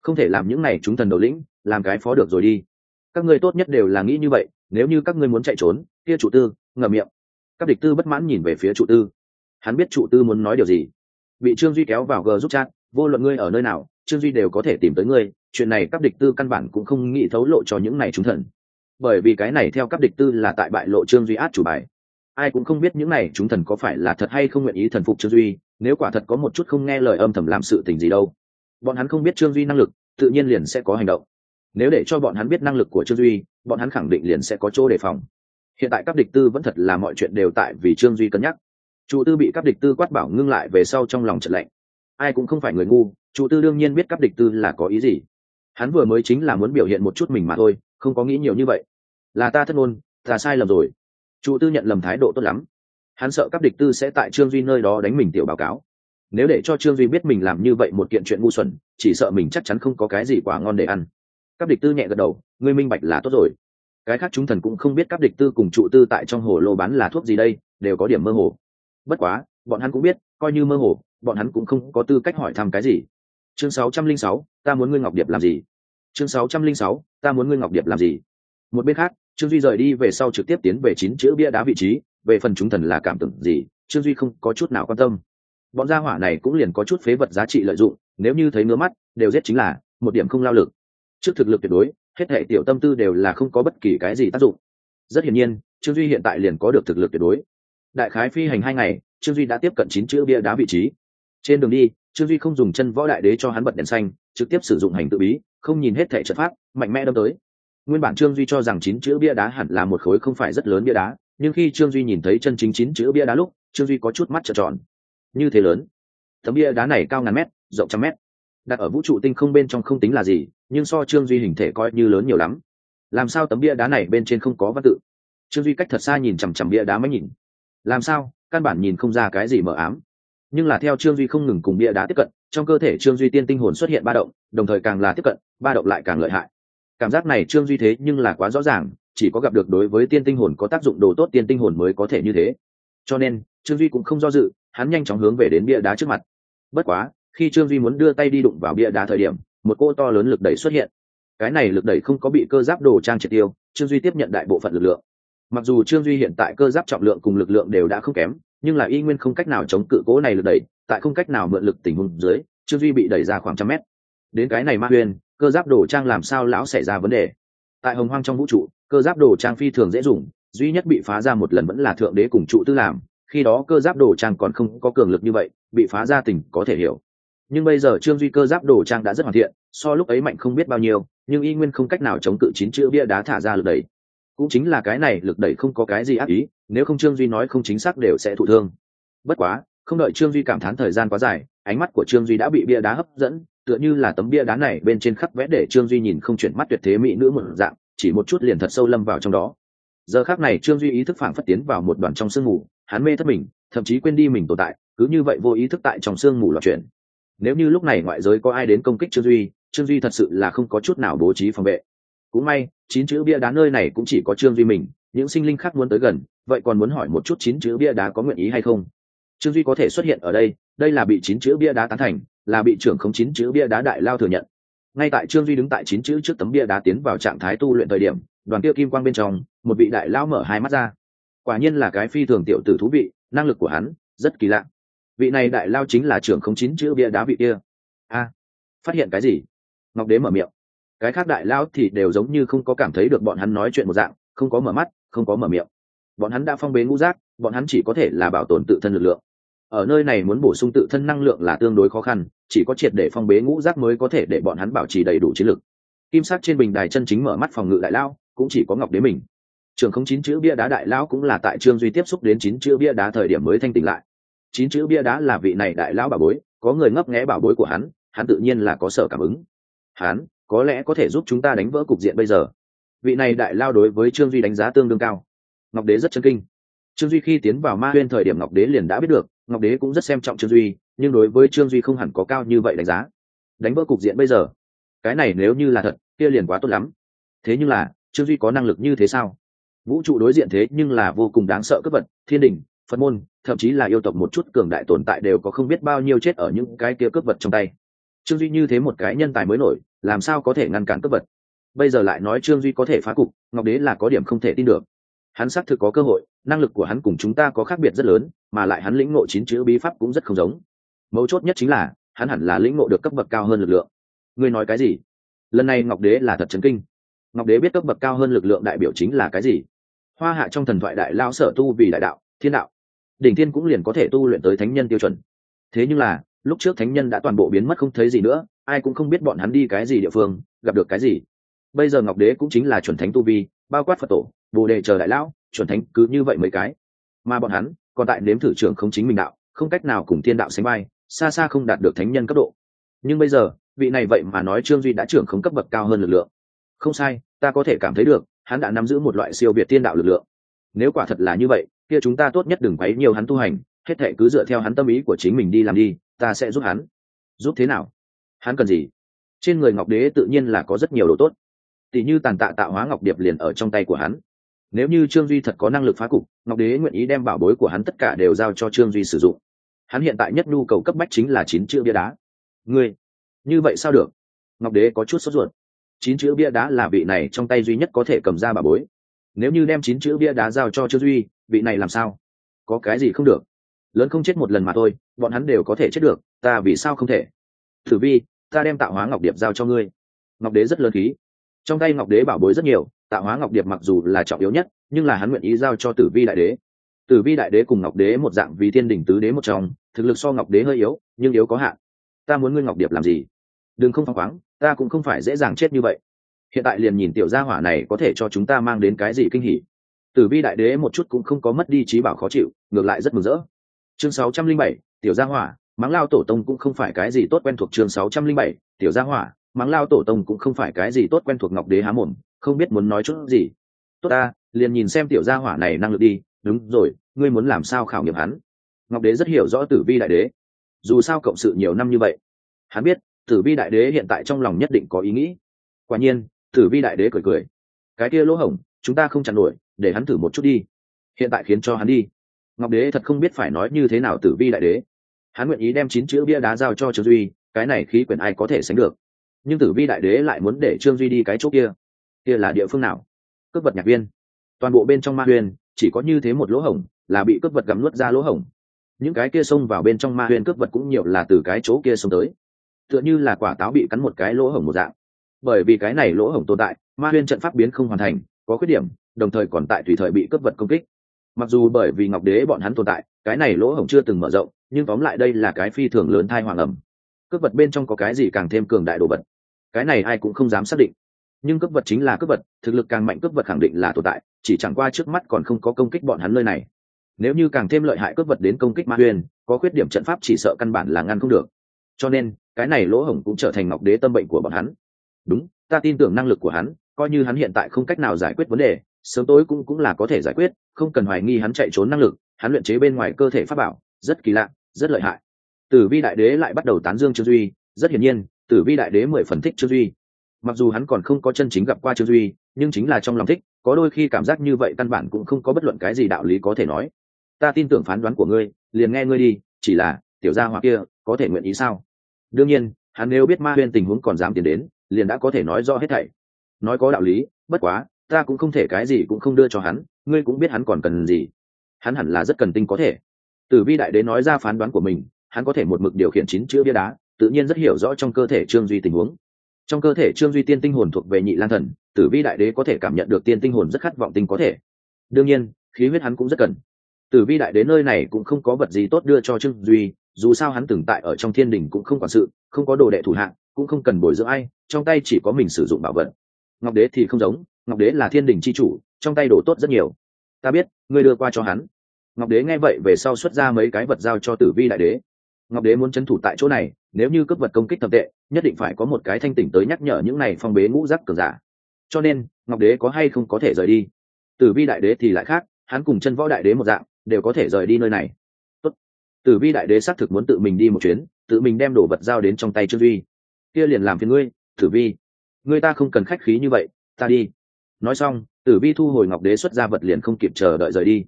Không thể làm những này chúng thần đầu lĩnh, làm cái phó được rồi đi. Các ngươi tốt nhất đều là nghĩ như vậy, nếu như các ngươi muốn chạy trốn, kia trụ tư, ngậm miệng. Các địch tư bất mãn nhìn về phía trụ tư. Hắn biết trụ tư muốn nói điều gì. Bị trương duy kéo vào g giúp chat, vô luận ngươi ở nơi nào trương duy đều có thể tìm tới ngươi, chuyện này các địch tư căn bản cũng không nghĩ thấu lộ cho những này chúng thần. Bởi vì cái này theo các địch tư là tại bại lộ trương duy át chủ bài. Ai cũng không biết những này chúng thần có phải là thật hay không nguyện ý thần phục trương duy, nếu quả thật có một chút không nghe lời âm thầm làm sự tình gì đâu. Bọn hắn không biết trương duy năng lực, tự nhiên liền sẽ có hành động. Nếu để cho bọn hắn biết năng lực của trương duy, bọn hắn khẳng định liền sẽ có chỗ đề phòng. Hiện tại các địch tư vẫn thật là mọi chuyện đều tại vì trương duy cân nhắc. Chủ tư bị các địch tư quát bảo ngưng lại về sau trong lòng trận lạnh. Ai cũng không phải người ngu chủ tư đương nhiên biết các địch tư là có ý gì. Hắn vừa mới chính là muốn biểu hiện một chút mình mà thôi, không có nghĩ nhiều như vậy. Là ta thất ngôn, ta sai lầm rồi. Chủ tư nhận lầm thái độ tốt lắm. Hắn sợ các địch tư sẽ tại trương duy nơi đó đánh mình tiểu báo cáo. Nếu để cho trương duy biết mình làm như vậy một kiện chuyện ngu xuẩn, chỉ sợ mình chắc chắn không có cái gì quả ngon để ăn. Các địch tư nhẹ gật đầu, ngươi minh bạch là tốt rồi. Cái khác chúng thần cũng không biết các địch tư cùng trụ tư tại trong hồ lô bán là thuốc gì đây, đều có điểm mơ hồ. Bất quá, bọn hắn cũng biết, coi như mơ hồ, bọn hắn cũng không có tư cách hỏi thăm cái gì chương 606, ta muốn ngươi ngọc điệp làm gì? Chương 606, ta muốn ngươi ngọc điệp làm gì? Một bên khác trương duy rời đi về sau trực tiếp tiến về chín chữ bia đá vị trí về phần chúng thần là cảm tưởng gì trương duy không có chút nào quan tâm. Bọn gia hỏa này cũng liền có chút phế vật giá trị lợi dụng nếu như thấy ngứa mắt đều giết chính là một điểm không lao lực. Trước thực lực tuyệt đối hết hệ tiểu tâm tư đều là không có bất kỳ cái gì tác dụng. Rất hiển nhiên trương duy hiện tại liền có được thực lực tuyệt đối. Đại khái phi hành hai ngày trương duy đã tiếp cận chín chữ bia đá vị trí. Trên đường đi trương duy không dùng chân võ đại đế cho hắn bật đèn xanh, trực tiếp sử dụng hành tự bí, không nhìn hết thể trận pháp, mạnh mẽ đâm tới. Nguyên bản trương duy cho rằng chín chữ bia đá hẳn là một khối không phải rất lớn bia đá, nhưng khi trương duy nhìn thấy chân chính chín chữ bia đá lúc, trương duy có chút mắt trợn tròn. Như thế lớn, tấm bia đá này cao ngàn mét, rộng trăm mét. Đặt ở vũ trụ tinh không bên trong không tính là gì, nhưng so trương duy hình thể coi như lớn nhiều lắm. Làm sao tấm bia đá này bên trên không có văn tự? Trương duy cách thật xa nhìn chằm chằm bia đá mới nhìn. Làm sao? Căn bản nhìn không ra cái gì mờ ám nhưng là theo trương duy không ngừng cùng bia đá tiếp cận, trong cơ thể trương duy tiên tinh hồn xuất hiện ba động, đồng thời càng là tiếp cận, ba động lại càng lợi hại. Cảm giác này trương duy thế nhưng là quá rõ ràng, chỉ có gặp được đối với tiên tinh hồn có tác dụng đồ tốt tiên tinh hồn mới có thể như thế. Cho nên, trương duy cũng không do dự, hắn nhanh chóng hướng về đến bia đá trước mặt. Bất quá, khi trương duy muốn đưa tay đi đụng vào bia đá thời điểm, một cô to lớn lực đẩy xuất hiện. Cái này lực đẩy không có bị cơ giáp đồ trang triệt tiêu, trương duy tiếp nhận đại bộ phận lực lượng mặc dù trương duy hiện tại cơ giáp trọng lượng cùng lực lượng đều đã không kém, nhưng là y nguyên không cách nào chống cự cố này lực đẩy, tại không cách nào mượn lực tình huống dưới, trương duy bị đẩy ra khoảng trăm mét. Đến cái này ma huyền, cơ giáp đồ trang làm sao lão xảy ra vấn đề? Tại hồng hoang trong vũ trụ, cơ giáp đồ trang phi thường dễ dùng, duy nhất bị phá ra một lần vẫn là thượng đế cùng trụ tư làm, khi đó cơ giáp đồ trang còn không có cường lực như vậy, bị phá ra tình có thể hiểu. Nhưng bây giờ trương duy cơ giáp đồ trang đã rất hoàn thiện, so lúc ấy mạnh không biết bao nhiêu, nhưng y nguyên không cách nào chống cự chín chữ bia đá thả ra lực đẩy cũng chính là cái này lực đẩy không có cái gì ác ý, nếu không trương duy nói không chính xác đều sẽ thụ thương. Bất quá, không đợi trương duy cảm thán thời gian quá dài, ánh mắt của trương duy đã bị bia đá hấp dẫn, tựa như là tấm bia đá này bên trên khắc vẽ để trương duy nhìn không chuyển mắt tuyệt thế mỹ nữ một dạng, chỉ một chút liền thật sâu lâm vào trong đó. Giờ khác này trương duy ý thức phản phất tiến vào một đoàn trong sương mù, hắn mê thất mình, thậm chí quên đi mình tồn tại, cứ như vậy vô ý thức tại trong sương mù loạt chuyển. Nếu như lúc này ngoại giới có ai đến công kích trương duy trương duy thật sự là không có chút nào bố trí phòng vệ cũng may, chín chữ bia đá nơi này cũng chỉ có trương duy mình, những sinh linh khác muốn tới gần, vậy còn muốn hỏi một chút chín chữ bia đá có nguyện ý hay không? Trương duy có thể xuất hiện ở đây đây là bị chín chữ bia đá tán thành, là bị trưởng không chín chữ bia đá đại lao thừa nhận. Ngay tại trương duy đứng tại chín chữ trước tấm bia đá tiến vào trạng thái tu luyện thời điểm, đoàn kia kim quang bên trong, một vị đại lao mở hai mắt ra. Quả nhiên là cái phi thường tiểu tử thú vị, năng lực của hắn, rất kỳ lạ. Vị này đại lao chính là trưởng không chín chữ bia đá vị kia. A, phát hiện cái gì? Ngọc đế mở miệng cái khác đại lão thì đều giống như không có cảm thấy được bọn hắn nói chuyện một dạng, không có mở mắt, không có mở miệng. Bọn hắn đã phong bế ngũ giác, bọn hắn chỉ có thể là bảo tồn tự thân lực lượng. Ở nơi này muốn bổ sung tự thân năng lượng là tương đối khó khăn, chỉ có triệt để phong bế ngũ giác mới có thể để bọn hắn bảo trì đầy đủ chiến lực. Kim sắc trên bình đài chân chính mở mắt phòng ngự đại lao cũng chỉ có ngọc đế mình. Trường không chín chữ bia đá đại lão cũng là tại trương duy tiếp xúc đến chín chữ bia đá thời điểm mới thanh tỉnh lại. Chín chữ bia đá là vị này đại lão bảo bối, có người ngấp nghé bảo bối của hắn hắn tự nhiên là có sở cảm ứng. Hắn có lẽ có thể giúp chúng ta đánh vỡ cục diện bây giờ. Vị này đại lao đối với trương duy đánh giá tương đương cao. Ngọc đế rất chân kinh. Trương duy khi tiến vào ma huyên thời điểm ngọc đế liền đã biết được, ngọc đế cũng rất xem trọng trương duy, nhưng đối với trương duy không hẳn có cao như vậy đánh giá. Đánh vỡ cục diện bây giờ. Cái này nếu như là thật, kia liền quá tốt lắm. Thế nhưng là, trương duy có năng lực như thế sao? Vũ trụ đối diện thế nhưng là vô cùng đáng sợ cướp vật thiên đình, phật môn, thậm chí là yêu tộc một chút cường đại tồn tại đều có không biết bao nhiêu chết ở những cái kia cướp vật trong tay trương duy như thế một cái nhân tài mới nổi, làm sao có thể ngăn cản cướp vật? Bây giờ lại nói trương duy có thể phá cục, ngọc đế là có điểm không thể tin được. Hắn xác thực có cơ hội, năng lực của hắn cùng chúng ta có khác biệt rất lớn, mà lại hắn lĩnh ngộ chín chữ bí pháp cũng rất không giống. Mấu chốt nhất chính là, hắn hẳn là lĩnh ngộ được cấp bậc cao hơn lực lượng. Ngươi nói cái gì? Lần này ngọc đế là thật chấn kinh. Ngọc đế biết cấp bậc cao hơn lực lượng đại biểu chính là cái gì? Hoa hạ trong thần thoại đại lao sở tu vì đại đạo, thiên đạo. Đỉnh thiên cũng liền có thể tu luyện tới thánh nhân tiêu chuẩn. Thế nhưng là lúc trước thánh nhân đã toàn bộ biến mất không thấy gì nữa, ai cũng không biết bọn hắn đi cái gì địa phương, gặp được cái gì. Bây giờ ngọc đế cũng chính là chuẩn thánh tu vi, bao quát phật tổ, bồ đề chờ đại lão, chuẩn thánh cứ như vậy mấy cái. Mà bọn hắn còn tại nếm thử trưởng không chính mình đạo, không cách nào cùng thiên đạo sánh bay xa xa không đạt được thánh nhân cấp độ. Nhưng bây giờ, vị này vậy mà nói trương duy đã trưởng không cấp bậc cao hơn lực lượng. Không sai, ta có thể cảm thấy được, hắn đã nắm giữ một loại siêu việt thiên đạo lực lượng. Nếu quả thật là như vậy, kia chúng ta tốt nhất đừng quấy nhiều hắn tu hành hết thệ cứ dựa theo hắn tâm ý của chính mình đi làm đi, ta sẽ giúp hắn. Giúp thế nào? Hắn cần gì? Trên người ngọc đế tự nhiên là có rất nhiều đồ tốt. Tỷ như tàn tạ tạo hóa ngọc điệp liền ở trong tay của hắn. Nếu như trương duy thật có năng lực phá cục, ngọc đế nguyện ý đem bảo bối của hắn tất cả đều giao cho trương duy sử dụng. Hắn hiện tại nhất nhu cầu cấp bách chính là chín chữ bia đá. Ngươi, như vậy sao được? Ngọc đế có chút sốt ruột. Chín chữ bia đá là vị này trong tay duy nhất có thể cầm ra bảo bối. Nếu như đem chín chữ bia đá giao cho trương duy, vị này làm sao? Có cái gì không được? Lớn không chết một lần mà thôi, bọn hắn đều có thể chết được, ta vì sao không thể? Thử vi, ta đem tạo hóa ngọc điệp giao cho ngươi. Ngọc đế rất lớn khí. Trong tay ngọc đế bảo bối rất nhiều, tạo hóa ngọc điệp mặc dù là trọng yếu nhất, nhưng là hắn nguyện ý giao cho tử vi đại đế. Tử vi đại đế cùng ngọc đế một dạng vì thiên đỉnh tứ đế một trong, thực lực so ngọc đế hơi yếu, nhưng yếu có hạn. Ta muốn ngươi ngọc điệp làm gì? Đừng không phăng khoáng, ta cũng không phải dễ dàng chết như vậy. Hiện tại liền nhìn tiểu gia hỏa này có thể cho chúng ta mang đến cái gì kinh hỉ. Tử vi đại đế một chút cũng không có mất đi trí bảo khó chịu, ngược lại rất mừng rỡ chương sáu trăm linh bảy, tiểu gia hỏa mắng lao tổ tông cũng không phải cái gì tốt quen thuộc. Chương sáu trăm linh bảy, tiểu gia hỏa mắng lao tổ tông cũng không phải cái gì tốt quen thuộc ngọc đế há mồm, không biết muốn nói chút gì. Tốt ta, liền nhìn xem tiểu gia hỏa này năng lực đi. Đúng rồi, ngươi muốn làm sao khảo nghiệm hắn? Ngọc đế rất hiểu rõ tử vi đại đế. Dù sao cộng sự nhiều năm như vậy, hắn biết tử vi đại đế hiện tại trong lòng nhất định có ý nghĩ. Quả nhiên, tử vi đại đế cười cười. Cái kia lỗ hổng, chúng ta không chặn nổi, để hắn thử một chút đi. Hiện tại khiến cho hắn đi ngọc đế thật không biết phải nói như thế nào tử vi đại đế. Hắn nguyện ý đem chín chữ bia đá giao cho trương duy, cái này khí quyển ai có thể sánh được. Nhưng tử vi đại đế lại muốn để trương duy đi cái chỗ kia. Kia là địa phương nào? Cướp vật nhạc viên. Toàn bộ bên trong ma huyền, chỉ có như thế một lỗ hổng là bị cướp vật gắm nuốt ra lỗ hổng. Những cái kia xông vào bên trong ma huyền cướp vật cũng nhiều là từ cái chỗ kia xông tới. Tựa như là quả táo bị cắn một cái lỗ hổng một dạng. Bởi vì cái này lỗ hổng tồn tại, ma huyền trận pháp biến không hoàn thành, có khuyết điểm, đồng thời còn tại tùy thời bị cướp vật công kích mặc dù bởi vì ngọc đế bọn hắn tồn tại, cái này lỗ hổng chưa từng mở rộng, nhưng tóm lại đây là cái phi thường lớn thai hoàng ẩm. Cướp vật bên trong có cái gì càng thêm cường đại đồ vật? Cái này ai cũng không dám xác định. Nhưng cướp vật chính là cướp vật, thực lực càng mạnh cướp vật khẳng định là tồn tại, chỉ chẳng qua trước mắt còn không có công kích bọn hắn nơi này. Nếu như càng thêm lợi hại cướp vật đến công kích ma huyền, có khuyết điểm trận pháp chỉ sợ căn bản là ngăn không được. Cho nên, cái này lỗ hổng cũng trở thành ngọc đế tâm bệnh của bọn hắn. Đúng, ta tin tưởng năng lực của hắn, coi như hắn hiện tại không cách nào giải quyết vấn đề sớm tối cũng cũng là có thể giải quyết, không cần hoài nghi hắn chạy trốn năng lực, hắn luyện chế bên ngoài cơ thể pháp bảo, rất kỳ lạ, rất lợi hại. Tử vi đại đế lại bắt đầu tán dương trương duy, rất hiển nhiên, tử vi đại đế mười phần thích trương duy. Mặc dù hắn còn không có chân chính gặp qua trương duy, nhưng chính là trong lòng thích, có đôi khi cảm giác như vậy căn bản cũng không có bất luận cái gì đạo lý có thể nói. Ta tin tưởng phán đoán của ngươi, liền nghe ngươi đi, chỉ là, tiểu gia hoặc kia, có thể nguyện ý sao? Đương nhiên, hắn nếu biết ma huyên tình huống còn dám tiến đến, liền đã có thể nói rõ hết thảy. Nói có đạo lý, bất quá ta cũng không thể cái gì cũng không đưa cho hắn, ngươi cũng biết hắn còn cần gì. Hắn hẳn là rất cần tinh có thể. Tử vi đại đế nói ra phán đoán của mình, hắn có thể một mực điều khiển chín chữ bia đá, tự nhiên rất hiểu rõ trong cơ thể trương duy tình huống. Trong cơ thể trương duy tiên tinh hồn thuộc về nhị lan thần, tử vi đại đế có thể cảm nhận được tiên tinh hồn rất khát vọng tinh có thể. Đương nhiên, khí huyết hắn cũng rất cần. Tử vi đại đế nơi này cũng không có vật gì tốt đưa cho trương duy, dù sao hắn từng tại ở trong thiên đình cũng không quản sự, không có đồ đệ thủ hạng, cũng không cần bồi dưỡng ai, trong tay chỉ có mình sử dụng bảo vật ngọc đế thì không giống, ngọc đế là thiên đình c h i chủ, trong tay đồ tốt rất nhiều. Ta biết, ngươi đưa qua cho hắn. Ngọc đế nghe vậy về sau xuất ra mấy cái vật giao cho tử vi đại đế. Ngọc đế muốn c h ấ n thủ tại chỗ này, nếu như cướp vật công kích thập tệ, nhất định phải có một cái thanh tỉnh tới nhắc nhở những này phong bế ngũ giác cường giả. Cho nên, ngọc đế có hay không có thể rời đi? Tử vi đại đế thì lại khác, hắn cùng chân võ đại đế một dạng, đều có thể rời đi nơi này. Tốt. tử vi đại đế xác thực muốn tự mình đi một chuyến, tự mình đem đồ vật giao đến trong tay trương duy kia liền làm phiền ngươi, tử vi. Người ta không cần khách khí như vậy, ta đi. Nói xong, tử vi thu hồi ngọc đế xuất ra vật liền không kịp chờ đợi rời đi.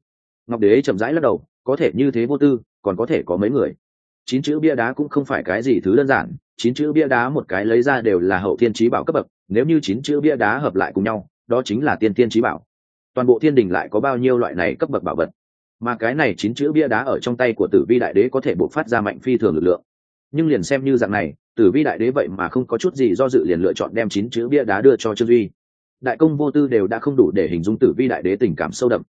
Ngọc đế chậm rãi lắc đầu, có thể như thế vô tư, còn có thể có mấy người? Chín chữ bia đá cũng không phải cái gì thứ đơn giản, chín chữ bia đá một cái lấy ra đều là hậu thiên trí bảo cấp bậc, nếu như chín chữ bia đá hợp lại cùng nhau, đó chính là tiên tiên trí bảo. Toàn bộ thiên đình lại có bao nhiêu loại này cấp bậc bảo vật? Mà cái này chín chữ bia đá ở trong tay của tử vi đại đế có thể bộc phát ra mạnh phi thường lực lượng. Nhưng liền xem như dạng này tử vi đại đế vậy mà không có chút gì do dự liền lựa chọn đem chín chữ bia đá đưa cho trương duy. Đại công vô tư đều đã không đủ để hình dung tử vi đại đế tình cảm sâu đậm.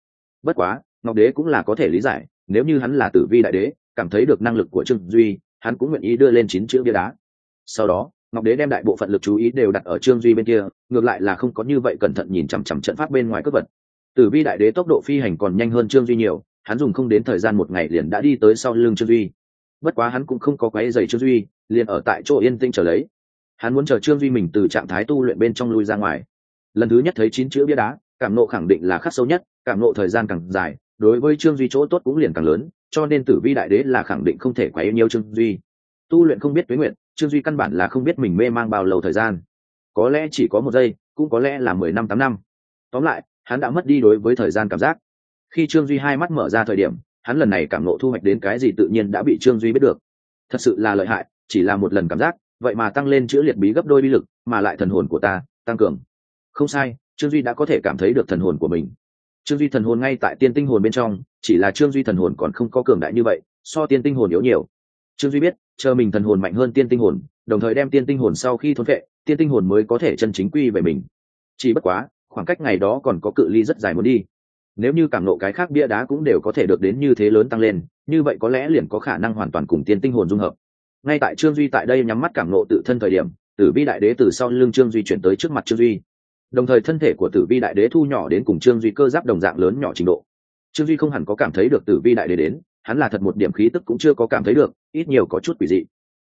Bất quá, ngọc đế cũng là có thể lý giải, nếu như hắn là tử vi đại đế, cảm thấy được năng lực của trương duy, hắn cũng nguyện ý đưa lên chín chữ bia đá. Sau đó, ngọc đế đem đại bộ phận lực chú ý đều đặt ở trương duy bên kia, ngược lại là không có như vậy cẩn thận nhìn chằm chằm trận pháp bên ngoài cướp vật. Tử vi đại đế tốc độ phi hành còn nhanh hơn trương duy nhiều, hắn dùng không đến thời gian một ngày liền đã đi tới sau lưng trương duy bất quá hắn cũng không có quái dày trương duy, liền ở tại chỗ yên tĩnh trở lấy. Hắn muốn chờ trương duy mình từ trạng thái tu luyện bên trong lui ra ngoài. Lần thứ nhất thấy chín chữ bia đá, cảm nộ khẳng định là khắc sâu nhất, cảm nộ thời gian càng dài, đối với trương duy chỗ tốt cũng liền càng lớn, cho nên tử vi đại đế là khẳng định không thể quá yêu nhiều trương duy. Tu luyện không biết tuế nguyện trương duy căn bản là không biết mình mê mang bao lâu thời gian. Có lẽ chỉ có một giây, cũng có lẽ là mười năm, tám năm. Tóm lại, hắn đã mất đi đối với thời gian cảm giác. Khi trương duy hai mắt mở ra thời điểm hắn lần này cảm nộ thu hoạch đến cái gì tự nhiên đã bị trương duy biết được. Thật sự là lợi hại, chỉ là một lần cảm giác, vậy mà tăng lên chữ liệt bí gấp đôi bi lực, mà lại thần hồn của ta, tăng cường. Không sai, trương duy đã có thể cảm thấy được thần hồn của mình. Trương duy thần hồn ngay tại tiên tinh hồn bên trong, chỉ là trương duy thần hồn còn không có cường đại như vậy, so tiên tinh hồn yếu nhiều. Trương duy biết, chờ mình thần hồn mạnh hơn tiên tinh hồn, đồng thời đem tiên tinh hồn sau khi thôn vệ, tiên tinh hồn mới có thể chân chính quy về mình. Chỉ bất quá, khoảng cách ngày đó còn có cự ly rất dài muốn đi nếu như cảm nộ cái khác bia đá cũng đều có thể được đến như thế lớn tăng lên, như vậy có lẽ liền có khả năng hoàn toàn cùng tiên tinh hồn dung hợp. Ngay tại trương duy tại đây nhắm mắt cảm nộ tự thân thời điểm, tử vi đại đế từ sau lưng trương duy chuyển tới trước mặt trương duy. Đồng thời thân thể của tử vi đại đế thu nhỏ đến cùng trương duy cơ giáp đồng dạng lớn nhỏ trình độ. Trương duy không hẳn có cảm thấy được tử vi đại đế đến, hắn là thật một điểm khí tức cũng chưa có cảm thấy được, ít nhiều có chút quỷ dị.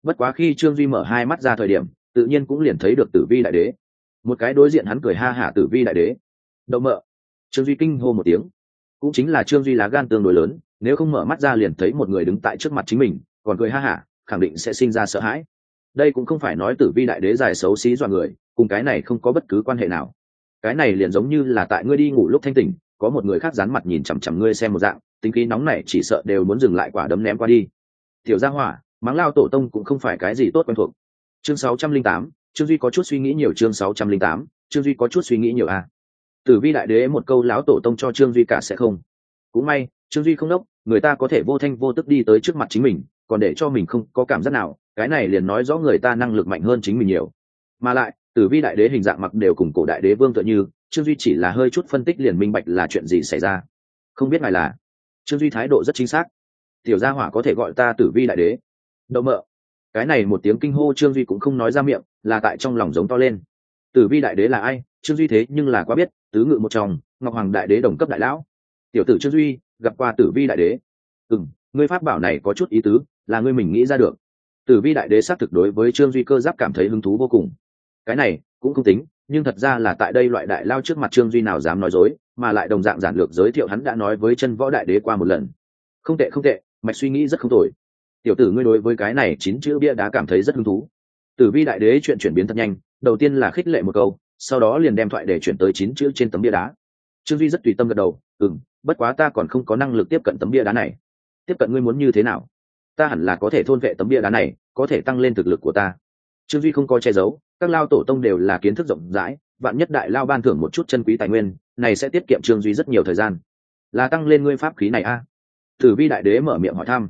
Bất quá khi trương duy mở hai mắt ra thời điểm, tự nhiên cũng liền thấy được tử vi đại đế. Một cái đối diện hắn cười ha hả tử vi đại đế. Đậu mợ trương duy kinh hô một tiếng. Cũng chính là trương duy lá gan tương đối lớn nếu không mở mắt ra liền thấy một người đứng tại trước mặt chính mình còn cười ha hả khẳng định sẽ sinh ra sợ hãi. Đây cũng không phải nói tử vi đại đế dài xấu xí dọa người cùng cái này không có bất cứ quan hệ nào. Cái này liền giống như là tại ngươi đi ngủ lúc thanh tỉnh có một người khác dán mặt nhìn chằm chằm ngươi xem một dạng tính khí nóng này chỉ sợ đều muốn dừng lại quả đấm ném qua đi. Tiểu gia hỏa mắng lao tổ tông cũng không phải cái gì tốt quen thuộc. Chương 608, trương duy có chút suy nghĩ nhiều chương 608, trương duy có chút suy nghĩ nhiều à tử vi đại đế một câu lão tổ tông cho trương duy cả sẽ không. Cũng may, trương duy không đốc, người ta có thể vô thanh vô tức đi tới trước mặt chính mình, còn để cho mình không có cảm giác nào, cái này liền nói rõ người ta năng lực mạnh hơn chính mình nhiều. Mà lại, tử vi đại đế hình dạng mặc đều cùng cổ đại đế vương tựa như, trương duy chỉ là hơi chút phân tích liền minh bạch là chuyện gì xảy ra. Không biết ngài là? Trương duy thái độ rất chính xác. Tiểu gia hỏa có thể gọi ta tử vi đại đế. Đậu mợ. Cái này một tiếng kinh hô trương duy cũng không nói ra miệng, là tại trong lòng giống to lên. Tử vi đại đế là ai? Trương duy thế nhưng là quá biết tứ ngự một chồng ngọc hoàng đại đế đồng cấp đại lão. Tiểu tử trương duy, gặp qua tử vi đại đế. Ừ m ngươi pháp bảo này có chút ý tứ, là ngươi mình nghĩ ra được. Tử vi đại đế xác thực đối với trương duy cơ giáp cảm thấy hứng thú vô cùng. Cái này, cũng không tính, nhưng thật ra là tại đây loại đại lao trước mặt trương duy nào dám nói dối, mà lại đồng dạng giản lược giới thiệu hắn đã nói với chân võ đại đế qua một lần. Không tệ không tệ, mạch suy nghĩ rất không tồi. Tiểu tử ngươi đối với cái này chín chữ bia đá cảm thấy rất hứng thú. Tử vi đại đế chuyện chuyển biến thật nhanh, đầu tiên là khích lệ một câu sau đó liền đem thoại để chuyển tới chín chữ trên tấm bia đá. Trương duy rất tùy tâm gật đầu ừ m bất quá ta còn không có năng lực tiếp cận tấm bia đá này. Tiếp cận ngươi muốn như thế nào? Ta hẳn là có thể thôn vệ tấm bia đá này, có thể tăng lên thực lực của ta. Trương duy không có che giấu, các lao tổ tông đều là kiến thức rộng rãi, vạn nhất đại lao ban thưởng một chút chân quý tài nguyên, này sẽ tiết kiệm trương duy rất nhiều thời gian. Là tăng lên ngươi pháp khí này a? À? tử vi đại đế mở miệng hỏi thăm.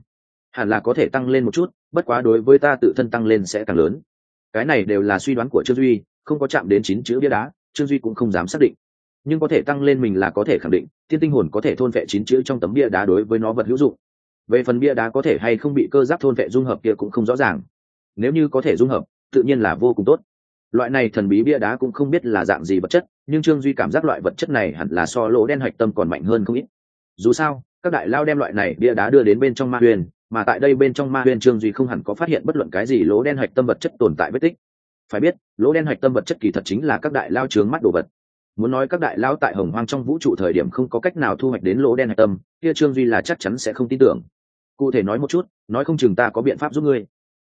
Hẳn là có thể tăng lên một chút, bất quá đối với ta tự thân tăng lên sẽ càng lớn. Cái này đều là suy đoán của trương duy không có chạm đến chín chữ bia đá, trương duy cũng không dám xác định. Nhưng có thể tăng lên mình là có thể khẳng định, tiên tinh hồn có thể thôn vệ chín chữ trong tấm bia đá đối với nó vật hữu dụng. Về phần bia đá có thể hay không bị cơ giáp thôn vệ dung hợp kia cũng không rõ ràng. Nếu như có thể dung hợp, tự nhiên là vô cùng tốt. Loại này thần bí bia đá cũng không biết là dạng gì vật chất, nhưng trương duy cảm giác loại vật chất này hẳn là so lỗ đen hạch tâm còn mạnh hơn không ít. Dù sao, các đại lao đem loại này bia đá đưa đến bên trong ma huyền, mà tại đây bên trong ma huyền trương duy không hẳn có phát hiện bất luận cái gì lỗ đen hạch tâm vật chất tồn tại vết tích phải biết, lỗ đen hạch tâm vật chất kỳ thật chính là các đại lao trướng mắt đồ vật. Muốn nói các đại lao tại hồng hoang trong vũ trụ thời điểm không có cách nào thu hoạch đến lỗ đen hạch tâm, kia trương duy là chắc chắn sẽ không tin tưởng. Cụ thể nói một chút, nói không chừng ta có biện pháp giúp ngươi.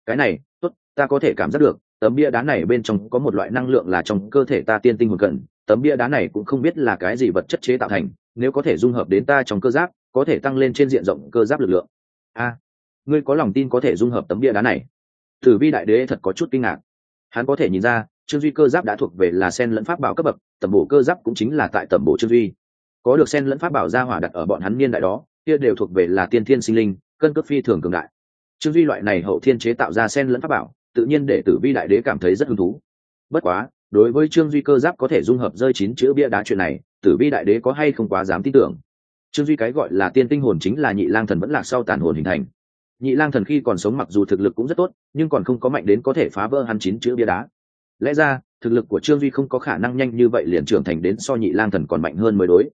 Cái này, tốt, ta có thể cảm giác được, tấm bia đá này bên trong có một loại năng lượng là trong cơ thể ta tiên tinh hồn cận tấm bia đá này cũng không biết là cái gì vật chất chế tạo thành, nếu có thể dung hợp đến ta trong cơ giáp, có thể tăng lên trên diện rộng cơ giáp lực lượng. A, ngươi có lòng tin có thể dung hợp tấm bia đá này? Tử vi đại đế thật có chút kinh ngạc hắn có thể nhìn ra, trương duy cơ giáp đã thuộc về là sen lẫn pháp bảo cấp bậc, tầm bổ cơ giáp cũng chính là tại tầm bổ trương duy. Có được sen lẫn pháp bảo gia hỏa đặt ở bọn hắn niên đại đó, kia đều thuộc về là tiên thiên sinh linh, cân cấp phi thường cường đại. Trương duy loại này hậu thiên chế tạo ra sen lẫn pháp bảo, tự nhiên để tử vi đại đế cảm thấy rất hứng thú. Bất quá, đối với trương duy cơ giáp có thể dung hợp rơi chín chữ bia đá chuyện này, tử vi đại đế có hay không quá dám tin tưởng. Trương duy cái gọi là tiên tinh hồn chính là nhị lang thần vẫn lạc sau tàn hồn hình thành nhị lang thần khi còn sống mặc dù thực lực cũng rất tốt, nhưng còn không có mạnh đến có thể phá vỡ hắn chín chữ bia đá. Lẽ ra, thực lực của trương duy không có khả năng nhanh như vậy liền trưởng thành đến so nhị lang thần còn mạnh hơn mới đối.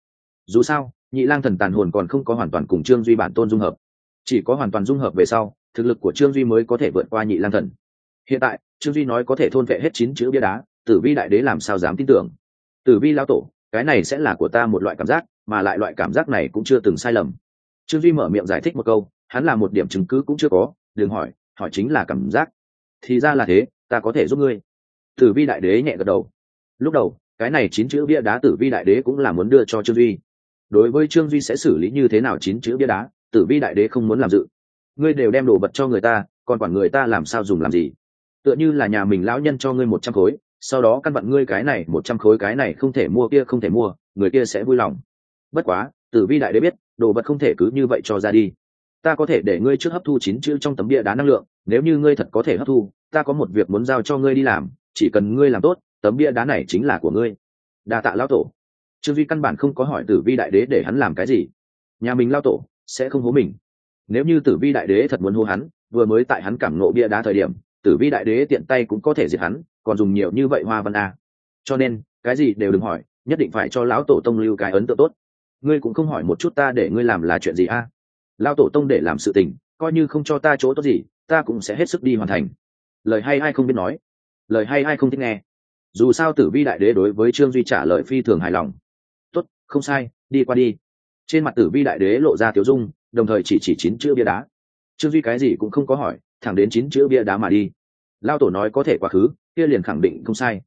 Dù sao, nhị lang thần tàn hồn còn không có hoàn toàn cùng trương duy bản tôn dung hợp. Chỉ có hoàn toàn dung hợp về sau, thực lực của trương duy mới có thể vượt qua nhị lang thần. Hiện tại, trương duy nói có thể thôn vệ hết chín chữ bia đá, tử vi đại đế làm sao dám tin tưởng? Tử vi lao tổ, cái này sẽ là của ta một loại cảm giác, mà lại loại cảm giác này cũng chưa từng sai lầm. Trương duy mở miệng giải thích một câu hắn là một điểm chứng cứ cũng chưa có, đừng hỏi hỏi chính là cảm giác. Thì ra là thế, ta có thể giúp ngươi. Tử vi đại đế nhẹ gật đầu. Lúc đầu, cái này chín chữ bia đá tử vi đại đế cũng là muốn đưa cho trương duy. Đối với trương duy sẽ xử lý như thế nào chín chữ bia đá, tử vi đại đế không muốn làm dự. Ngươi đều đem đồ vật cho người ta, còn quản người ta làm sao dùng làm gì? Tựa như là nhà mình lão nhân cho ngươi một trăm khối, sau đó căn bận ngươi cái này một trăm khối cái này không thể mua kia không thể mua, người kia sẽ vui lòng. Bất quá, tử vi đại đế biết, đồ vật không thể cứ như vậy cho ra đi ta có thể để ngươi trước hấp thu chín chữ trong tấm bia đá năng lượng, nếu như ngươi thật có thể hấp thu, ta có một việc muốn giao cho ngươi đi làm, chỉ cần ngươi làm tốt, tấm bia đá này chính là của ngươi. Đa tạ lão tổ. Trương duy căn bản không có hỏi tử vi đại đế để hắn làm cái gì. Nhà mình lao tổ sẽ không hố mình. Nếu như tử vi đại đế thật muốn hô hắn, vừa mới tại hắn cảm nộ bia đá thời điểm, tử vi đại đế tiện tay cũng có thể diệt hắn, còn dùng nhiều như vậy hoa văn a. Cho nên, cái gì đều đừng hỏi, nhất định phải cho lão tổ tông lưu cái ấn tượng tốt. Ngươi cũng không hỏi một chút ta để ngươi làm là chuyện gì a lao tổ tông để làm sự tình, coi như không cho ta chỗ tốt gì, ta cũng sẽ hết sức đi hoàn thành. Lời hay ai không biết nói, lời hay ai không thích nghe. Dù sao tử vi đại đế đối với trương duy trả lời phi thường hài lòng. Tốt, không sai, đi qua đi. Trên mặt tử vi đại đế lộ ra tiếu dung, đồng thời chỉ chỉ chín chữ bia đá. Trương duy cái gì cũng không có hỏi, thẳng đến chín chữ bia đá mà đi. Lao tổ nói có thể quá khứ, kia liền khẳng định không sai.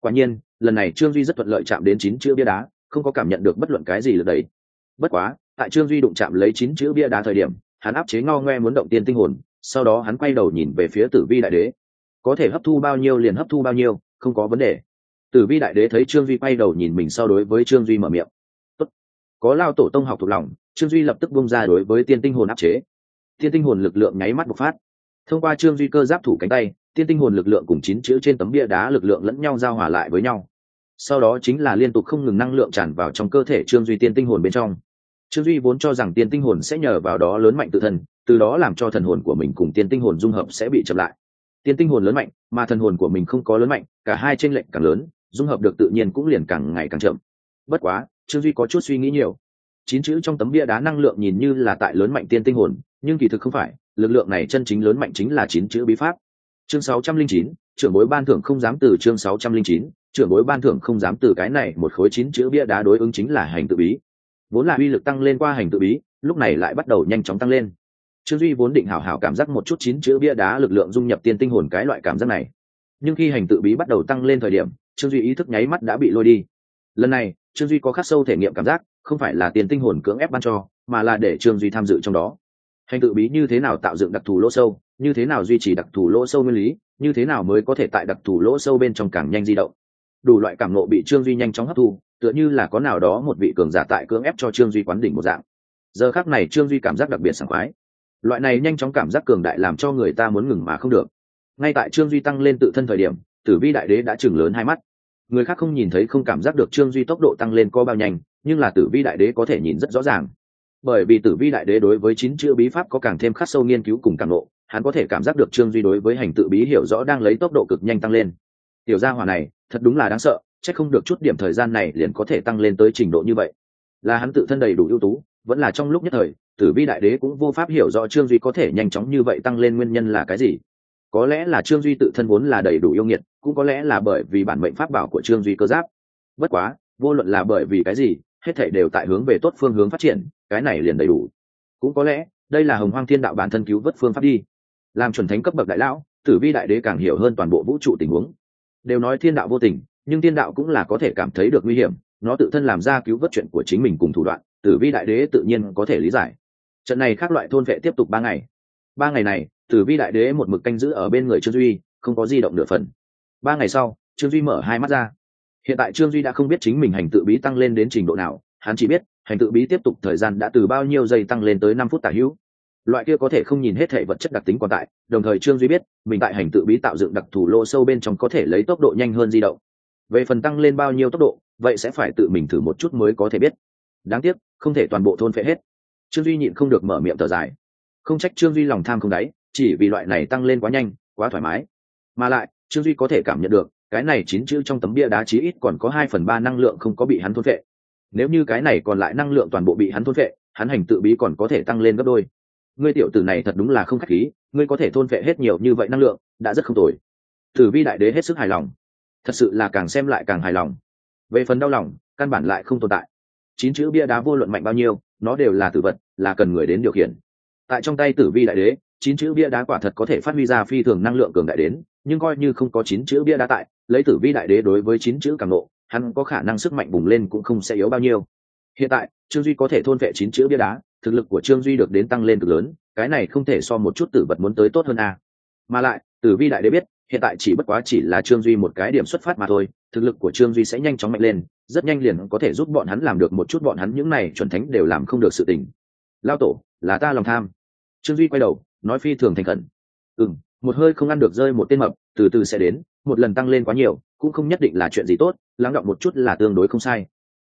Quả nhiên, lần này trương duy rất thuận lợi chạm đến chín chữ bia đá, không có cảm nhận được bất luận cái gì lượt đấy bất quá tại trương duy đụng chạm lấy chín chữ bia đá thời điểm, hắn áp chế ngao ngoe muốn động tiên tinh hồn, sau đó hắn quay đầu nhìn về phía tử vi đại đế. Có thể hấp thu bao nhiêu liền hấp thu bao nhiêu, không có vấn đề. Tử vi đại đế thấy trương duy quay đầu nhìn mình sau đối với trương duy mở miệng. Tốt. có lao tổ tông học thuộc lòng, trương duy lập tức bung ra đối với tiên tinh hồn áp chế. Tiên tinh hồn lực lượng nháy mắt bộc phát. Thông qua trương duy cơ giáp thủ cánh tay, tiên tinh hồn lực lượng cùng chín chữ trên tấm bia đá lực lượng lẫn nhau giao hòa lại với nhau. Sau đó chính là liên tục không ngừng năng lượng tràn vào trong cơ thể trương duy tiên tinh hồn bên trong trương duy vốn cho rằng tiên tinh hồn sẽ nhờ vào đó lớn mạnh tự thân từ đó làm cho thần hồn của mình cùng tiên tinh hồn dung hợp sẽ bị chậm lại. Tiên tinh hồn lớn mạnh mà thần hồn của mình không có lớn mạnh cả hai tranh lệch càng lớn dung hợp được tự nhiên cũng liền càng ngày càng chậm. Bất quá trương duy có chút suy nghĩ nhiều. Chín chữ trong tấm bia đá năng lượng nhìn như là tại lớn mạnh tiên tinh hồn nhưng kỳ thực không phải lực lượng này chân chính lớn mạnh chính là chín chữ bí pháp. Chương 609, trưởng bối ban thưởng không dám từ chương 609, trưởng bối ban thưởng không dám từ cái này một khối chín chữ bia đá đối ứng chính là hành tự bí vốn là uy lực tăng lên qua hành tự bí, lúc này lại bắt đầu nhanh chóng tăng lên. Trương duy vốn định hảo hảo cảm giác một chút chín chữ bia đá lực lượng dung nhập tiên tinh hồn cái loại cảm giác này. Nhưng khi hành tự bí bắt đầu tăng lên thời điểm, trương duy ý thức nháy mắt đã bị lôi đi. Lần này, trương duy có khắc sâu thể nghiệm cảm giác, không phải là tiền tinh hồn cưỡng ép ban cho, mà là để trương duy tham dự trong đó. Hành tự bí như thế nào tạo dựng đặc thù lỗ sâu, như thế nào duy trì đặc thù lỗ sâu nguyên lý, như thế nào mới có thể tại đặc thù lỗ sâu bên trong càng nhanh di động. Đủ loại cảm nộ bị trương duy nhanh chóng hấp thu tựa như là có nào đó một vị cường giả tại cưỡng ép cho trương duy quán đỉnh một dạng. Giờ khác này trương duy cảm giác đặc biệt sảng khoái. Loại này nhanh chóng cảm giác cường đại làm cho người ta muốn ngừng mà không được. Ngay tại trương duy tăng lên tự thân thời điểm, tử vi đại đế đã chừng lớn hai mắt. Người khác không nhìn thấy không cảm giác được trương duy tốc độ tăng lên có bao nhanh, nhưng là tử vi đại đế có thể nhìn rất rõ ràng. Bởi vì tử vi đại đế đối với chín chữ bí pháp có càng thêm khắc sâu nghiên cứu cùng càng lộ hắn có thể cảm giác được trương duy đối với hành tự bí hiểu rõ đang lấy tốc độ cực nhanh tăng lên. Tiểu gia hỏa này, thật đúng là đáng sợ c h ắ c không được chút điểm thời gian này liền có thể tăng lên tới trình độ như vậy. Là hắn tự thân đầy đủ ưu tú, vẫn là trong lúc nhất thời, tử vi đại đế cũng vô pháp hiểu rõ trương duy có thể nhanh chóng như vậy tăng lên nguyên nhân là cái gì. Có lẽ là trương duy tự thân vốn là đầy đủ yêu nghiệt, cũng có lẽ là bởi vì bản mệnh pháp bảo của trương duy cơ giáp. Bất quá, vô luận là bởi vì cái gì, hết thể đều tại hướng về tốt phương hướng phát triển, cái này liền đầy đủ. Cũng có lẽ, đây là hồng hoang thiên đạo bản thân cứu vớt phương pháp đi. Làm chuẩn thánh cấp bậc đại lão, tử vi đại đế càng hiểu hơn toàn bộ vũ trụ tình huống. Đều nói thiên đạo vô tình nhưng tiên đạo cũng là có thể cảm thấy được nguy hiểm, nó tự thân làm ra cứu vớt chuyện của chính mình cùng thủ đoạn, tử vi đại đế tự nhiên có thể lý giải. Trận này khác loại thôn vệ tiếp tục ba ngày. Ba ngày này, tử vi đại đế một mực canh giữ ở bên người trương duy, không có di động nửa phần. Ba ngày sau, trương duy mở hai mắt ra. Hiện tại trương duy đã không biết chính mình hành tự bí tăng lên đến trình độ nào, hắn chỉ biết, hành tự bí tiếp tục thời gian đã từ bao nhiêu giây tăng lên tới năm phút tả hữu. Loại kia có thể không nhìn hết thể vật chất đặc tính còn tại, đồng thời trương duy biết, mình tại hành tự bí tạo dựng đặc thù lô sâu bên trong có thể lấy tốc độ nhanh hơn di động về phần tăng lên bao nhiêu tốc độ, vậy sẽ phải tự mình thử một chút mới có thể biết. Đáng tiếc, không thể toàn bộ thôn phệ hết. Trương duy nhịn không được mở miệng thở dài. Không trách trương duy lòng tham không đáy, chỉ vì loại này tăng lên quá nhanh, quá thoải mái. Mà lại, trương duy có thể cảm nhận được, cái này chín chữ trong tấm bia đá chí ít còn có hai phần ba năng lượng không có bị hắn thôn phệ. Nếu như cái này còn lại năng lượng toàn bộ bị hắn thôn phệ, hắn hành tự bí còn có thể tăng lên gấp đôi. Ngươi tiểu tử này thật đúng là không khách khí, ngươi có thể thôn phệ hết nhiều như vậy năng lượng, đã rất không tồi. Tử vi đại đế hết sức hài lòng thật sự là càng xem lại càng hài lòng. Về phần đau lòng, căn bản lại không tồn tại. Chín chữ bia đá vô luận mạnh bao nhiêu, nó đều là tử vật, là cần người đến điều khiển. Tại trong tay tử vi đại đế, chín chữ bia đá quả thật có thể phát huy ra phi thường năng lượng cường đại đến, nhưng coi như không có chín chữ bia đá tại, lấy tử vi đại đế đối với chín chữ càng nộ, hắn có khả năng sức mạnh bùng lên cũng không sẽ yếu bao nhiêu. Hiện tại, trương duy có thể thôn vệ chín chữ bia đá, thực lực của trương duy được đến tăng lên cực lớn, cái này không thể so một chút tử vật muốn tới tốt hơn a. Mà lại, tử vi đại đế biết hiện tại chỉ bất quá chỉ là trương duy một cái điểm xuất phát mà thôi, thực lực của trương duy sẽ nhanh chóng mạnh lên, rất nhanh liền có thể giúp bọn hắn làm được một chút bọn hắn những này chuẩn thánh đều làm không được sự tình. Lao tổ, là ta lòng tham. Trương duy quay đầu, nói phi thường thành khẩn. Ừ m một hơi không ăn được rơi một tên mập, từ từ sẽ đến, một lần tăng lên quá nhiều, cũng không nhất định là chuyện gì tốt, lắng động một chút là tương đối không sai.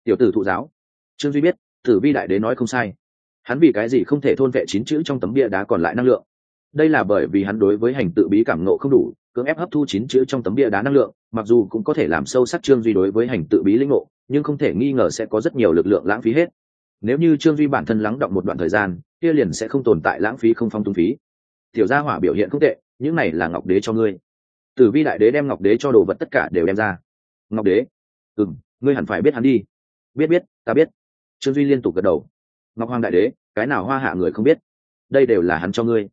Tiểu tử thụ giáo. Trương duy biết, tử vi đại đế nói không sai. Hắn vì cái gì không thể thôn vệ chín chữ trong tấm bia đá còn lại năng lượng? Đây là bởi vì hắn đối với hành tự bí cảm nộ không đủ, cưỡng ép hấp thu chín chữ trong tấm bia đá năng lượng, mặc dù cũng có thể làm sâu sắc trương duy đối với hành tự bí lĩnh ngộ, nhưng không thể nghi ngờ sẽ có rất nhiều lực lượng lãng phí hết. Nếu như trương duy bản thân lắng động một đoạn thời gian, kia liền sẽ không tồn tại lãng phí không phong tung phí. Tiểu gia hỏa biểu hiện không tệ, những này là ngọc đế cho ngươi. Tử vi đại đế đem ngọc đế cho đồ vật tất cả đều đem ra. Ngọc đế? Ừ m ngươi hẳn phải biết hắn đi. Biết biết, ta biết. Trương duy liên tục gật đầu. Ngọc hoàng đại đế, cái nào hoa hạ người không biết? Đây đều là hắn cho ngươi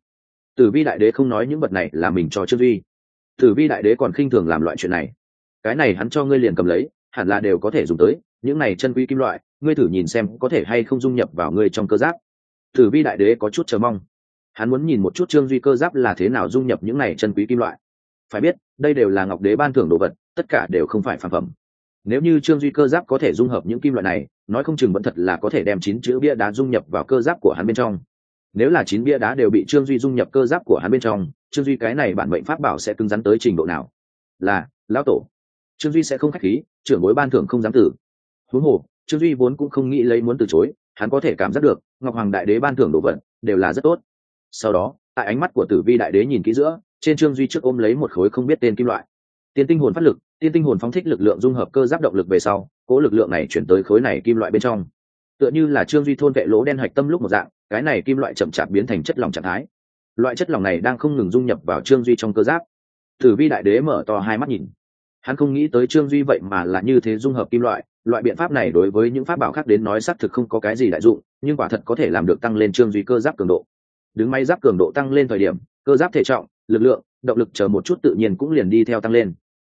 tử vi đại đế không nói những vật này là mình cho trương duy. Tử vi đại đế còn khinh thường làm loại chuyện này. Cái này hắn cho ngươi liền cầm lấy, hẳn là đều có thể dùng tới, những này chân quý kim loại, ngươi thử nhìn xem có thể hay không dung nhập vào ngươi trong cơ giáp. Tử vi đại đế có chút chờ mong. Hắn muốn nhìn một chút trương duy cơ giáp là thế nào dung nhập những này chân quý kim loại. Phải biết, đây đều là ngọc đế ban thưởng đồ vật, tất cả đều không phải phản phẩm. Nếu như trương duy cơ giáp có thể dung hợp những kim loại này, nói không chừng vẫn thật là có thể đem chín chữ bia đá dung nhập vào cơ giáp của hắn bên trong nếu là chín bia đá đều bị trương duy dung nhập cơ giáp của hắn bên trong, trương duy cái này bản mệnh pháp bảo sẽ cứng rắn tới trình độ nào? Là, lão tổ. Trương duy sẽ không k h á c h khí, trưởng bối ban thưởng không dám tử. Huống hồ, trương duy vốn cũng không nghĩ lấy muốn từ chối, hắn có thể cảm giác được, ngọc hoàng đại đế ban thưởng đồ vật đều là rất tốt. Sau đó, tại ánh mắt của tử vi đại đế nhìn kỹ giữa, trên trương duy trước ôm lấy một khối không biết tên kim loại. Tiên tinh hồn phát lực, tiên tinh hồn phóng thích lực lượng dung hợp cơ giáp động lực về sau, cố lực lượng này chuyển tới khối này kim loại bên trong. Tựa như là trương duy thôn vệ lỗ đen hạch tâm lúc một dạng cái này kim loại chậm chạp biến thành chất lỏng trạng thái. Loại chất lỏng này đang không ngừng dung nhập vào trương duy trong cơ giáp. Tử vi đại đế mở to hai mắt nhìn. Hắn không nghĩ tới trương duy vậy mà là như thế dung hợp kim loại. Loại biện pháp này đối với những pháp bảo khác đến nói xác thực không có cái gì đại dụng, nhưng quả thật có thể làm được tăng lên trương duy cơ giáp cường độ. Đứng may giáp cường độ tăng lên thời điểm, cơ giáp thể trọng, lực lượng, động lực chờ một chút tự nhiên cũng liền đi theo tăng lên.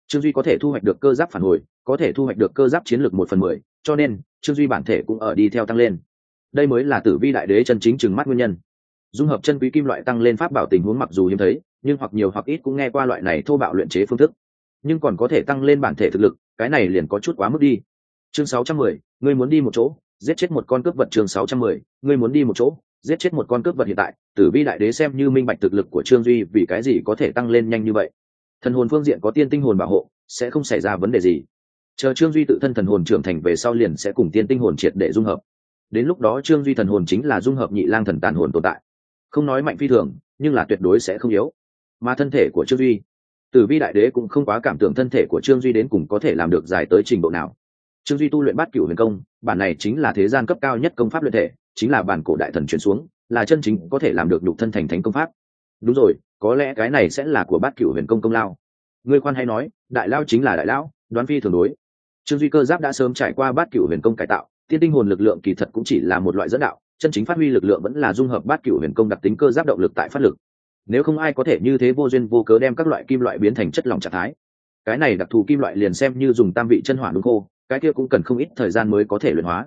Trương duy có thể thu hoạch được cơ giáp phản hồi, có thể thu hoạch được cơ giáp chiến lược một phần mười, cho nên trương duy bản thể cũng ở đi theo tăng lên đây mới là tử vi đại đế chân chính chừng mắt nguyên nhân. Dung hợp chân quý kim loại tăng lên pháp bảo tình huống mặc dù hiếm thấy nhưng hoặc nhiều hoặc ít cũng nghe qua loại này thô bạo luyện chế phương thức. Nhưng còn có thể tăng lên bản thể thực lực cái này liền có chút quá mức đi. Chương 610, ngươi muốn đi một chỗ giết chết một con cướp vật chương 610, ngươi muốn đi một chỗ giết chết một con cướp vật hiện tại tử vi đại đế xem như minh bạch thực lực của trương duy vì cái gì có thể tăng lên nhanh như vậy. Thần hồn phương diện có tiên tinh hồn bảo hộ sẽ không xảy ra vấn đề gì. Chờ trương duy tự thân thần hồn trưởng thành về sau liền sẽ cùng tiên tinh hồn triệt để dung hợp đến lúc đó trương duy thần hồn chính là dung hợp nhị lang thần tàn hồn tồn tại. Không nói mạnh phi thường, nhưng là tuyệt đối sẽ không yếu. Mà thân thể của trương duy, tử vi đại đế cũng không quá cảm tưởng thân thể của trương duy đến cùng có thể làm được dài tới trình độ nào. Trương duy tu luyện bát cửu huyền công, bản này chính là thế gian cấp cao nhất công pháp luyện thể, chính là bản cổ đại thần chuyển xuống, là chân chính có thể làm được nhục thân thành thánh công pháp. Đúng rồi, có lẽ cái này sẽ là của bát cửu huyền công công lao. Ngươi khoan hay nói, đại lao chính là đại lão, đoán phi thường đối. Trương duy cơ giáp đã sớm trải qua bát cửu huyền công cải tạo tiên tinh hồn lực lượng kỳ thật cũng chỉ là một loại dẫn đạo, chân chính phát huy lực lượng vẫn là dung hợp bát cựu huyền công đặc tính cơ giáp động lực tại phát lực. Nếu không ai có thể như thế vô duyên vô cớ đem các loại kim loại biến thành chất lỏng trạng thái. Cái này đặc thù kim loại liền xem như dùng tam vị chân hỏa đúng khô, cái kia cũng cần không ít thời gian mới có thể luyện hóa.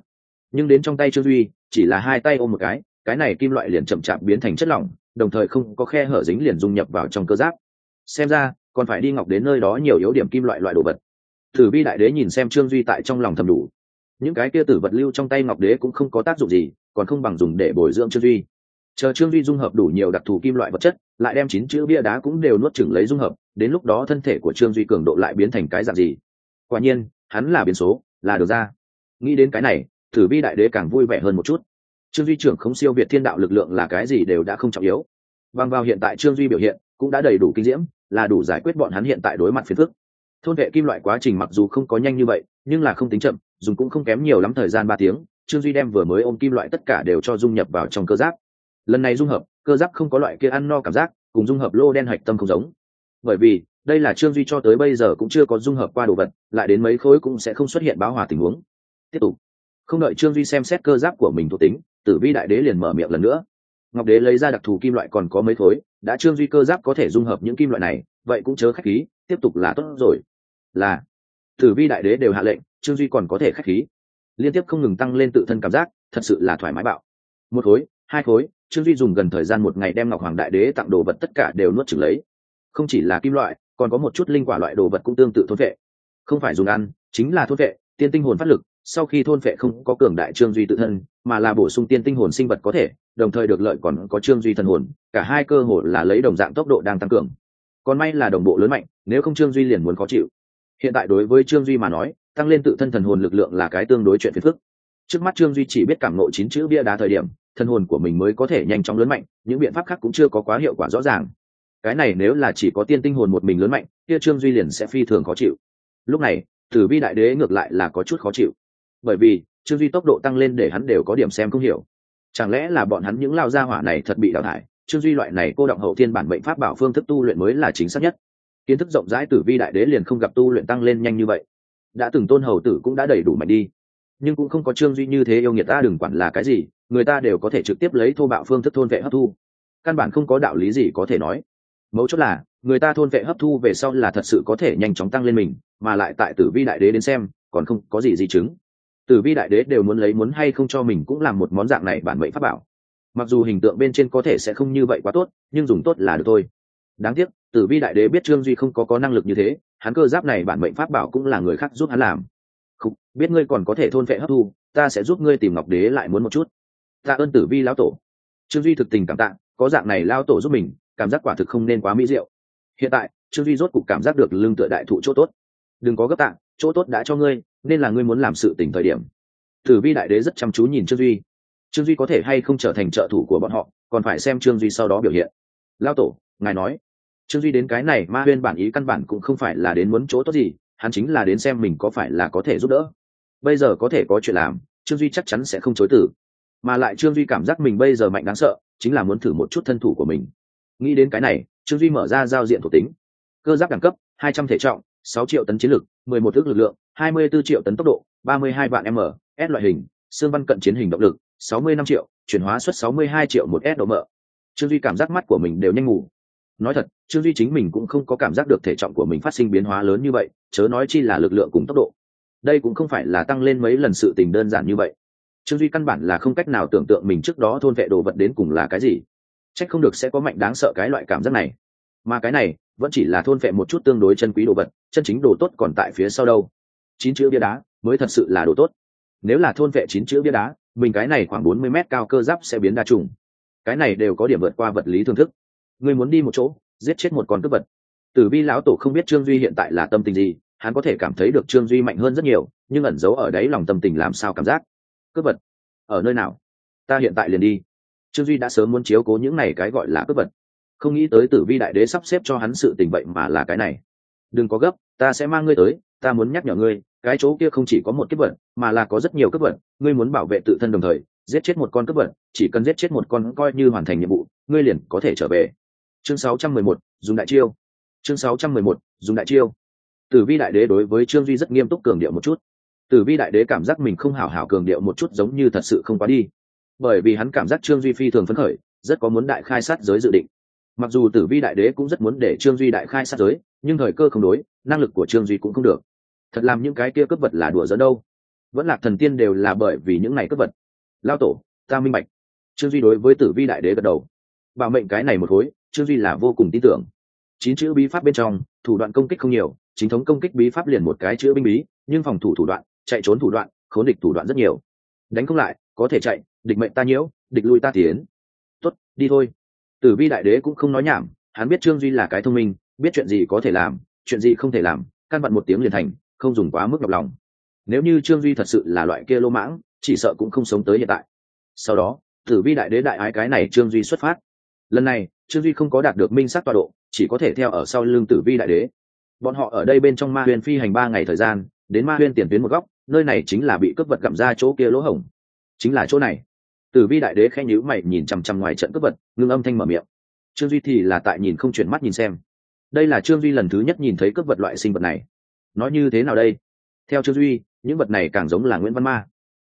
Nhưng đến trong tay trương duy, chỉ là hai tay ôm một cái cái này kim loại liền chậm chạp biến thành chất lỏng, đồng thời không có khe hở dính liền dung nhập vào trong cơ giáp. Xem ra, còn phải đi ngọc đến nơi đó nhiều yếu điểm kim loại loại đồ vật. Thử vi đại đế nhìn xem trương duy tại trong lòng thầm đủ những cái kia tử vật lưu trong tay ngọc đế cũng không có tác dụng gì, còn không bằng dùng để bồi dưỡng trương duy. Chờ trương duy dung hợp đủ nhiều đặc thù kim loại vật chất, lại đem chín chữ bia đá cũng đều nuốt chửng lấy dung hợp, đến lúc đó thân thể của trương duy cường độ lại biến thành cái dạng gì? Quả nhiên, hắn là biến số, là được ra. Nghĩ đến cái này, thử vi đại đế càng vui vẻ hơn một chút. Trương duy trưởng không siêu việt thiên đạo lực lượng là cái gì đều đã không trọng yếu. Bằng vào hiện tại trương duy biểu hiện, cũng đã đầy đủ kinh diễm, là đủ giải quyết bọn hắn hiện tại đối mặt phiền phức. Thôn vệ kim loại quá trình mặc dù không có nhanh như vậy, nhưng là không tính chậm dùng cũng không kém nhiều lắm thời gian ba tiếng, trương duy đem vừa mới ôm kim loại tất cả đều cho dung nhập vào trong cơ giáp. Lần này dung hợp, cơ giáp không có loại kia ăn no cảm giác, cùng dung hợp lô đen hạch tâm không giống. Bởi vì, đây là trương duy cho tới bây giờ cũng chưa có dung hợp qua đồ vật, lại đến mấy khối cũng sẽ không xuất hiện báo hòa tình huống. Tiếp tục. Không đợi trương duy xem xét cơ giáp của mình thuộc tính, tử vi đại đế liền mở miệng lần nữa. Ngọc đế lấy ra đặc thù kim loại còn có mấy khối, đã trương duy cơ giáp có thể dung hợp những kim loại này, vậy cũng chớ khách khí, tiếp tục là tốt rồi. Là tử vi đại đế đều hạ lệnh, trương duy còn có thể khách khí. Liên tiếp không ngừng tăng lên tự thân cảm giác, thật sự là thoải mái bạo. Một khối, hai khối, trương duy dùng gần thời gian một ngày đem ngọc hoàng đại đế tặng đồ vật tất cả đều nuốt trừng lấy. Không chỉ là kim loại, còn có một chút linh quả loại đồ vật cũng tương tự thôn vệ. Không phải dùng ăn, chính là thôn vệ, tiên tinh hồn phát lực, sau khi thôn vệ không có cường đại trương duy tự thân, mà là bổ sung tiên tinh hồn sinh vật có thể, đồng thời được lợi còn có trương duy thần hồn, cả hai cơ hội là lấy đồng dạng tốc độ đang tăng cường. Còn may là đồng bộ lớn mạnh, nếu không trương duy liền muốn khó chịu hiện tại đối với trương duy mà nói, tăng lên tự thân thần hồn lực lượng là cái tương đối chuyện phiền phức. Trước mắt trương duy chỉ biết cảm nộ chín chữ bia đá thời điểm, thần hồn của mình mới có thể nhanh chóng lớn mạnh, những biện pháp khác cũng chưa có quá hiệu quả rõ ràng. Cái này nếu là chỉ có tiên tinh hồn một mình lớn mạnh, kia trương duy liền sẽ phi thường khó chịu. Lúc này, tử vi đại đế ngược lại là có chút khó chịu. Bởi vì, trương duy tốc độ tăng lên để hắn đều có điểm xem không hiểu. Chẳng lẽ là bọn hắn những lao gia hỏa này thật bị đào thải? Trương duy loại này cô động hậu thiên bản mệnh pháp bảo phương thức tu luyện mới là chính xác nhất kiến thức rộng rãi tử vi đại đế liền không gặp tu luyện tăng lên nhanh như vậy. Đã từng tôn hầu tử cũng đã đầy đủ mạnh đi. Nhưng cũng không có trương duy như thế yêu nghiệt ta đừng quản là cái gì, người ta đều có thể trực tiếp lấy thô bạo phương thức thôn vệ hấp thu. Căn bản không có đạo lý gì có thể nói. Mấu chốt là, người ta thôn vệ hấp thu về sau là thật sự có thể nhanh chóng tăng lên mình, mà lại tại tử vi đại đế đến xem, còn không có gì di chứng. Tử vi đại đế đều muốn lấy muốn hay không cho mình cũng làm một món dạng này bản mệnh pháp bảo. Mặc dù hình tượng bên trên có thể sẽ không như vậy quá tốt, nhưng dùng tốt là được thôi. Đáng tiếc tử vi đại đế biết trương duy không có có năng lực như thế, hắn cơ giáp này bản mệnh pháp bảo cũng là người khác giúp hắn làm. Không, biết ngươi còn có thể thôn vệ hấp thu, ta sẽ giúp ngươi tìm ngọc đế lại muốn một chút. Tạ ơn tử vi lão tổ. Trương duy thực tình cảm tạ, có dạng này lao tổ giúp mình, cảm giác quả thực không nên quá mỹ diệu. Hiện tại, trương duy rốt cục cảm giác được lương tựa đại thụ chỗ tốt. Đừng có gấp tạng chỗ tốt đã cho ngươi, nên là ngươi muốn làm sự tỉnh thời điểm. Tử vi đại đế rất chăm chú nhìn trương duy. Trương duy có thể hay không trở thành trợ thủ của bọn họ, còn phải xem trương duy sau đó biểu hiện. Lao tổ, ngài nói trương duy đến cái này ma huyên bản ý căn bản cũng không phải là đến muốn chỗ tốt gì, hắn chính là đến xem mình có phải là có thể giúp đỡ. Bây giờ có thể có chuyện làm, trương duy chắc chắn sẽ không chối tử mà lại trương duy cảm giác mình bây giờ mạnh đáng sợ, chính là muốn thử một chút thân thủ của mình. Nghĩ đến cái này, trương duy mở ra giao diện thuộc tính. Cơ giáp đẳng cấp, hai trăm thể trọng, sáu triệu tấn chiến lực, mười một ước lực lượng, hai mươi 24 triệu tấn tốc độ, ba mươi hai vạn m, s loại hình, xương văn cận chiến hình động lực, sáu mươi năm triệu, chuyển hóa suất sáu mươi hai triệu một s độ mỡ trương duy cảm giác mắt của mình đều nhanh ngủ nói thật, trương duy chính mình cũng không có cảm giác được thể trọng của mình phát sinh biến hóa lớn như vậy, chớ nói chi là lực lượng cùng tốc độ. Đây cũng không phải là tăng lên mấy lần sự tình đơn giản như vậy. Trương duy căn bản là không cách nào tưởng tượng mình trước đó thôn vệ đồ vật đến cùng là cái gì. C h ắ c không được sẽ có mạnh đáng sợ cái loại cảm giác này. Mà cái này, vẫn chỉ là thôn vệ một chút tương đối chân quý đồ vật, chân chính đồ tốt còn tại phía sau đâu. Chín chữ bia đá, mới thật sự là đồ tốt. Nếu là thôn vệ chín chữ bia đá, mình cái này khoảng bốn mươi mét cao cơ giáp sẽ biến đa trùng. Cái này đều có điểm vượt qua vật lý thương thức. Ngươi muốn đi một chỗ, giết chết một con cướp vật. Tử vi lão tổ không biết trương duy hiện tại là tâm tình gì, hắn có thể cảm thấy được trương duy mạnh hơn rất nhiều, nhưng ẩn giấu ở đấy lòng tâm tình làm sao cảm giác? Cướp vật? Ở nơi nào? Ta hiện tại liền đi. Trương duy đã sớm muốn chiếu cố những này cái gọi là cướp vật. Không nghĩ tới tử vi đại đế sắp xếp cho hắn sự tình vậy mà là cái này. Đừng có gấp, ta sẽ mang ngươi tới, ta muốn nhắc nhở ngươi, cái chỗ kia không chỉ có một cướp vật, mà là có rất nhiều cướp vật, ngươi muốn bảo vệ tự thân đồng thời, giết chết một con cướp vật, chỉ cần giết chết một con coi như hoàn thành nhiệm vụ, ngươi liền có thể trở về chương 611, dùng đại chiêu. Chương 611, dùng đại chiêu. Tử vi đại đế đối với trương duy rất nghiêm túc cường điệu một chút. Tử vi đại đế cảm giác mình không hảo hảo cường điệu một chút giống như thật sự không quá đi. Bởi vì hắn cảm giác trương duy phi thường phấn khởi rất có muốn đại khai sát giới dự định. Mặc dù tử vi đại đế cũng rất muốn để trương duy đại khai sát giới nhưng thời cơ không đối năng lực của trương duy cũng không được. Thật làm những cái kia cướp vật là đùa dẫn đâu. Vẫn là thần tiên đều là bởi vì những này cướp vật. Lao tổ ta minh bạch. Trương duy đối với tử vi đại đế gật đầu bảo mệnh cái này một khối, trương duy là vô cùng tin tưởng. Chín chữ bí pháp bên trong, thủ đoạn công kích không nhiều, chính thống công kích bí pháp liền một cái chữ binh bí, nhưng phòng thủ thủ đoạn, chạy trốn thủ đoạn, khốn địch thủ đoạn rất nhiều. Đánh không lại, có thể chạy, địch mệnh ta nhiễu, địch lui ta tiến. Tuất đi thôi. Tử vi đại đế cũng không nói nhảm, hắn biết trương duy là cái thông minh, biết chuyện gì có thể làm, chuyện gì không thể làm, căn vặn một tiếng liền thành, không dùng quá mức ngọc lòng. Nếu như trương duy thật sự là loại kia lô mãng, chỉ sợ cũng không sống tới hiện tại. Sau đó, tử vi đại đế đại ái cái này trương duy xuất phát lần này, trương duy không có đạt được minh sát tọa độ, chỉ có thể theo ở sau lưng tử vi đại đế. Bọn họ ở đây bên trong ma huyền phi hành ba ngày thời gian, đến ma huyền tiền tuyến một góc, nơi này chính là bị cướp vật gặm ra chỗ kia lỗ hổng. Chính là chỗ này. Tử vi đại đế khen nhữ mày, nhìn chằm chằm ngoài trận cướp vật, ngưng âm thanh mở miệng. Trương duy thì là tại nhìn không chuyển mắt nhìn xem. Đây là trương duy lần thứ nhất nhìn thấy cướp vật loại sinh vật này. Nói như thế nào đây? Theo trương duy, những vật này càng giống là nguyễn văn ma.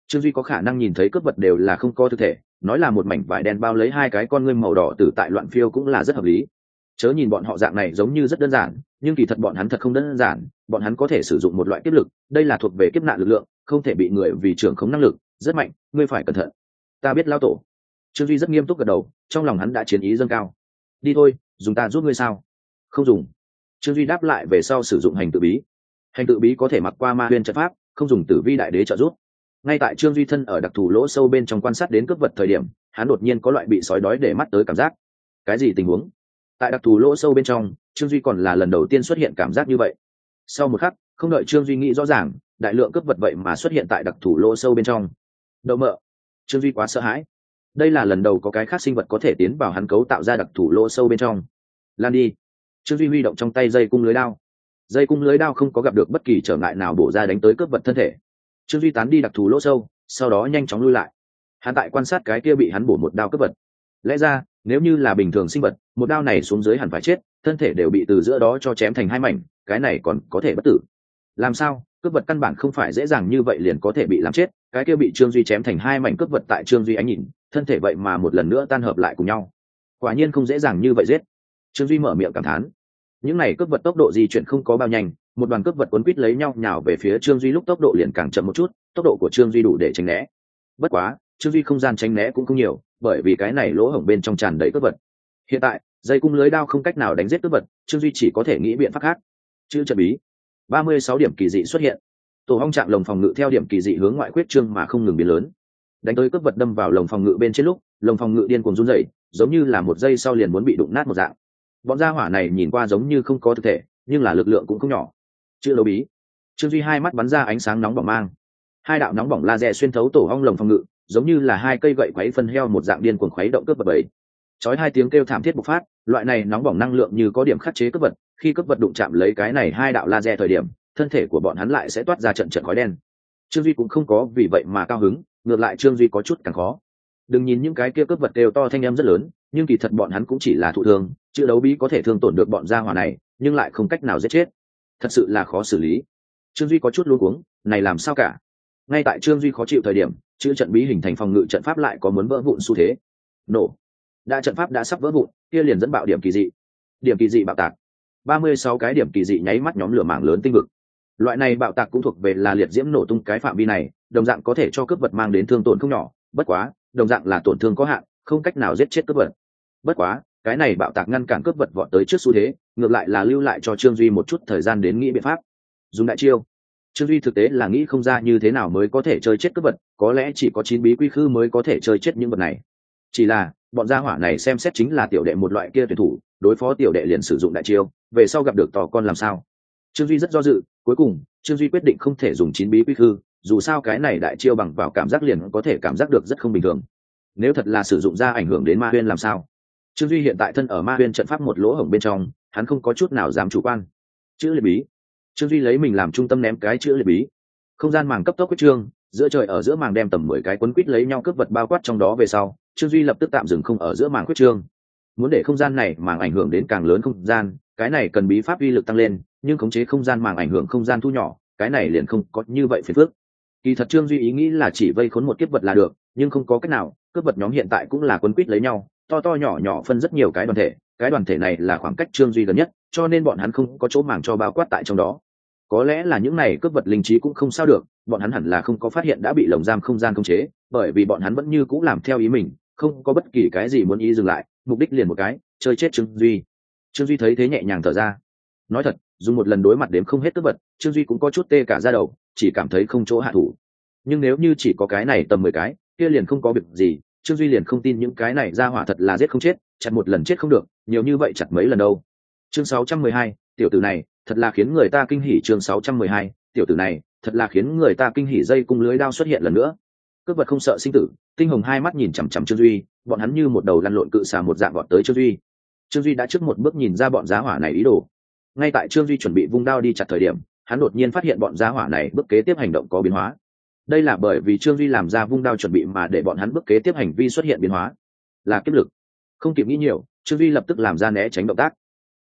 Trương duy có khả năng nhìn thấy cướp vật đều là không có thực thể nói là một mảnh vải đen bao lấy hai cái con ngươi màu đỏ tử tại loạn phiêu cũng là rất hợp lý. Chớ nhìn bọn họ dạng này giống như rất đơn giản, nhưng kỳ thật bọn hắn thật không đơn giản, bọn hắn có thể sử dụng một loại kiếp lực, đây là thuộc về kiếp nạn lực lượng, không thể bị người vì trưởng khống năng lực, rất mạnh, ngươi phải cẩn thận. Ta biết lao tổ. Trương duy rất nghiêm túc gật đầu, trong lòng hắn đã chiến ý dâng cao. Đi thôi, dùng ta giúp ngươi sao? Không dùng. Trương duy đáp lại về sau sử dụng hành tự bí. Hành tự bí có thể mặc qua ma huyên trận pháp, không dùng tử vi đại đế trợ giúp ngay tại trương duy thân ở đặc thù lỗ sâu bên trong quan sát đến cướp vật thời điểm, hắn đột nhiên có loại bị sói đói để mắt tới cảm giác. Cái gì tình huống? Tại đặc thù lỗ sâu bên trong, trương duy còn là lần đầu tiên xuất hiện cảm giác như vậy. Sau một khắc, không đợi trương duy nghĩ rõ ràng, đại lượng cướp vật vậy mà xuất hiện tại đặc thù lỗ sâu bên trong. Đậu mợ trương duy quá sợ hãi. Đây là lần đầu có cái khác sinh vật có thể tiến vào hắn cấu tạo ra đặc thù lỗ sâu bên trong. Lan đi. Trương duy huy động trong tay dây cung lưới đao. Dây cung lưới đao không có gặp được bất kỳ trở ngại nào bổ ra đánh tới cướp vật thân thể trương duy tán đi đặc thù lỗ sâu, sau đó nhanh chóng lui lại. Hắn tại quan sát cái kia bị hắn bổ một đao cướp vật. Lẽ ra, nếu như là bình thường sinh vật, một đao này xuống dưới hẳn phải chết, thân thể đều bị từ giữa đó cho chém thành hai mảnh, cái này còn có thể bất tử. Làm sao? Cướp vật căn bản không phải dễ dàng như vậy liền có thể bị làm chết, cái kia bị trương duy chém thành hai mảnh cướp vật tại trương duy ánh nhìn, thân thể vậy mà một lần nữa tan hợp lại cùng nhau. Quả nhiên không dễ dàng như vậy giết. Trương duy mở miệng cảm thán. Những này cướp vật tốc độ di chuyển không có bao nhanh một đoàn cướp vật quấn quít lấy nhau nhào về phía trương duy, lúc tốc độ liền càng chậm một chút, tốc độ của trương duy đủ để tránh né. Bất quá, trương duy không gian tránh né cũng không nhiều, bởi vì cái này lỗ hổng bên trong tràn đầy cướp vật. Hiện tại, dây cung lưới đao không cách nào đánh giết cướp vật, trương duy chỉ có thể nghĩ biện pháp khác. Chữ trợ bí. Ba mươi sáu điểm kỳ dị xuất hiện. Tổ hong trạng lồng phòng ngự theo điểm kỳ dị hướng ngoại quyết trương mà không ngừng biến lớn. Đánh tới cướp vật đâm vào lồng phòng ngự bên trên lúc, lồng phòng ngự điên cuồng run rẩy, giống như là một giây sau liền muốn bị đụng nát một dạng. Bọn gia hỏa này nhìn qua giống như không có thực thể, nhưng là lực lượng cũng không nhỏ chữ lâu bí. Trương duy hai mắt bắn ra ánh sáng nóng bỏng mang. Hai đạo nóng bỏng laser xuyên thấu tổ hong lồng phòng ngự, giống như là hai cây gậy quấy phân heo một dạng điên cuồng khuấy động cướp vật bẫy chói hai tiếng kêu thảm thiết bộc phát, loại này nóng bỏng năng lượng như có điểm khắc chế cướp vật, khi cướp vật đụng chạm lấy cái này hai đạo laser thời điểm, thân thể của bọn hắn lại sẽ toát ra trận trận khói đen. Trương duy cũng không có vì vậy mà cao hứng, ngược lại trương duy có chút càng khó. Đừng nhìn những cái kia cướp vật đều to thanh em rất lớn, nhưng kỳ thật bọn hắn cũng chỉ là thụ thương, chữ đấu bí có thể thương tổn được bọn gia hỏa này, nhưng lại không cách nào giết chết thật sự là khó xử lý. Trương duy có chút luôn cuống, này làm sao cả? Ngay tại trương duy khó chịu thời điểm, chữ trận bí hình thành phòng ngự trận pháp lại có muốn vỡ vụn xu thế. Nổ. Đã trận pháp đã sắp vỡ vụn, kia liền dẫn bạo điểm kỳ dị. Điểm kỳ dị bạo tạc. Ba mươi sáu cái điểm kỳ dị nháy mắt nhóm lửa mảng lớn tinh vực. Loại này bạo tạc cũng thuộc về là liệt diễm nổ tung cái phạm vi này, đồng dạng có thể cho cướp vật mang đến thương tổn không nhỏ. Bất quá, đồng dạng là tổn thương có hạn, không cách nào giết chết cướp vật. Bất quá cái này bạo tạc ngăn cản cướp vật vọt tới trước xu thế, ngược lại là lưu lại cho trương duy một chút thời gian đến nghĩ biện pháp. Dùng đại chiêu. Trương duy thực tế là nghĩ không ra như thế nào mới có thể chơi chết cướp vật, có lẽ chỉ có chín bí quy khư mới có thể chơi chết những vật này. Chỉ là, bọn gia hỏa này xem xét chính là tiểu đệ một loại kia tuyển thủ, đối phó tiểu đệ liền sử dụng đại chiêu, về sau gặp được tò con làm sao? Trương duy rất do dự, cuối cùng, trương duy quyết định không thể dùng chín bí quy khư, dù sao cái này đại chiêu bằng vào cảm giác liền có thể cảm giác được rất không bình thường. Nếu thật là sử dụng ra ảnh hưởng đến ma huyên làm sao? Trương duy hiện tại thân ở ma huyên trận pháp một lỗ hổng bên trong, hắn không có chút nào dám chủ quan. Chữ liệt bí. Trương duy lấy mình làm trung tâm ném cái chữ liệt bí. Không gian màng cấp tốc quyết trương, giữa trời ở giữa màng đem tầm mười cái quấn quít lấy nhau cướp vật bao quát trong đó về sau, trương duy lập tức tạm dừng không ở giữa màng quyết trương. Muốn để không gian này màng ảnh hưởng đến càng lớn không gian, cái này cần bí pháp uy lực tăng lên, nhưng khống chế không gian màng ảnh hưởng không gian thu nhỏ, cái này liền không có như vậy phiền phước kỳ thật trương duy ý nghĩ là chỉ vây khốn một kiếp vật là được nhưng không có cách nào, cướp vật nhóm hiện tại cũng là quấn quýt lấy nhau, to to nhỏ nhỏ phân rất nhiều cái đoàn thể, cái đoàn thể này là khoảng cách trương duy gần nhất, cho nên bọn hắn không có chỗ màng cho bao quát tại trong đó. Có lẽ là những này cướp vật linh trí cũng không sao được, bọn hắn hẳn là không có phát hiện đã bị lồng giam không gian khống chế, bởi vì bọn hắn vẫn như cũng làm theo ý mình, không có bất kỳ cái gì muốn ý dừng lại, mục đích liền một cái, chơi chết trương duy. Trương duy thấy thế nhẹ nhàng thở ra. Nói thật, dùng một lần đối mặt đếm không hết cướp vật, trương duy cũng có chút tê cả ra đầu, chỉ cảm thấy không chỗ hạ thủ. Nhưng nếu như chỉ có cái này tầm mười cái kia liền không có việc gì trương duy liền không tin những cái này ra hỏa thật là giết không chết chặt một lần chết không được nhiều như vậy chặt mấy lần đâu. Chương 612, tiểu tử này thật là khiến người ta kinh hỉ. Chương 612, tiểu tử này thật là khiến người ta kinh hỉ. Dây cung lưới đao xuất hiện lần nữa. Cướp vật không sợ sinh tử tinh hồng hai mắt nhìn chằm chằm trương duy bọn hắn như một đầu lăn lộn cự xà một dạng gọn tới trương duy. Trương duy đã trước một bước nhìn ra bọn giá hỏa này ý đồ. Ngay tại trương duy chuẩn bị vung đao đi chặt thời điểm hắn đột nhiên phát hiện bọn giá hỏa này bước kế tiếp hành động có biến hóa đây là bởi vì trương duy làm ra vung đao chuẩn bị mà để bọn hắn bước kế tiếp hành vi xuất hiện biến hóa. Là kiếp lực. Không kịp nghĩ nhiều, trương duy lập tức làm ra né tránh động tác.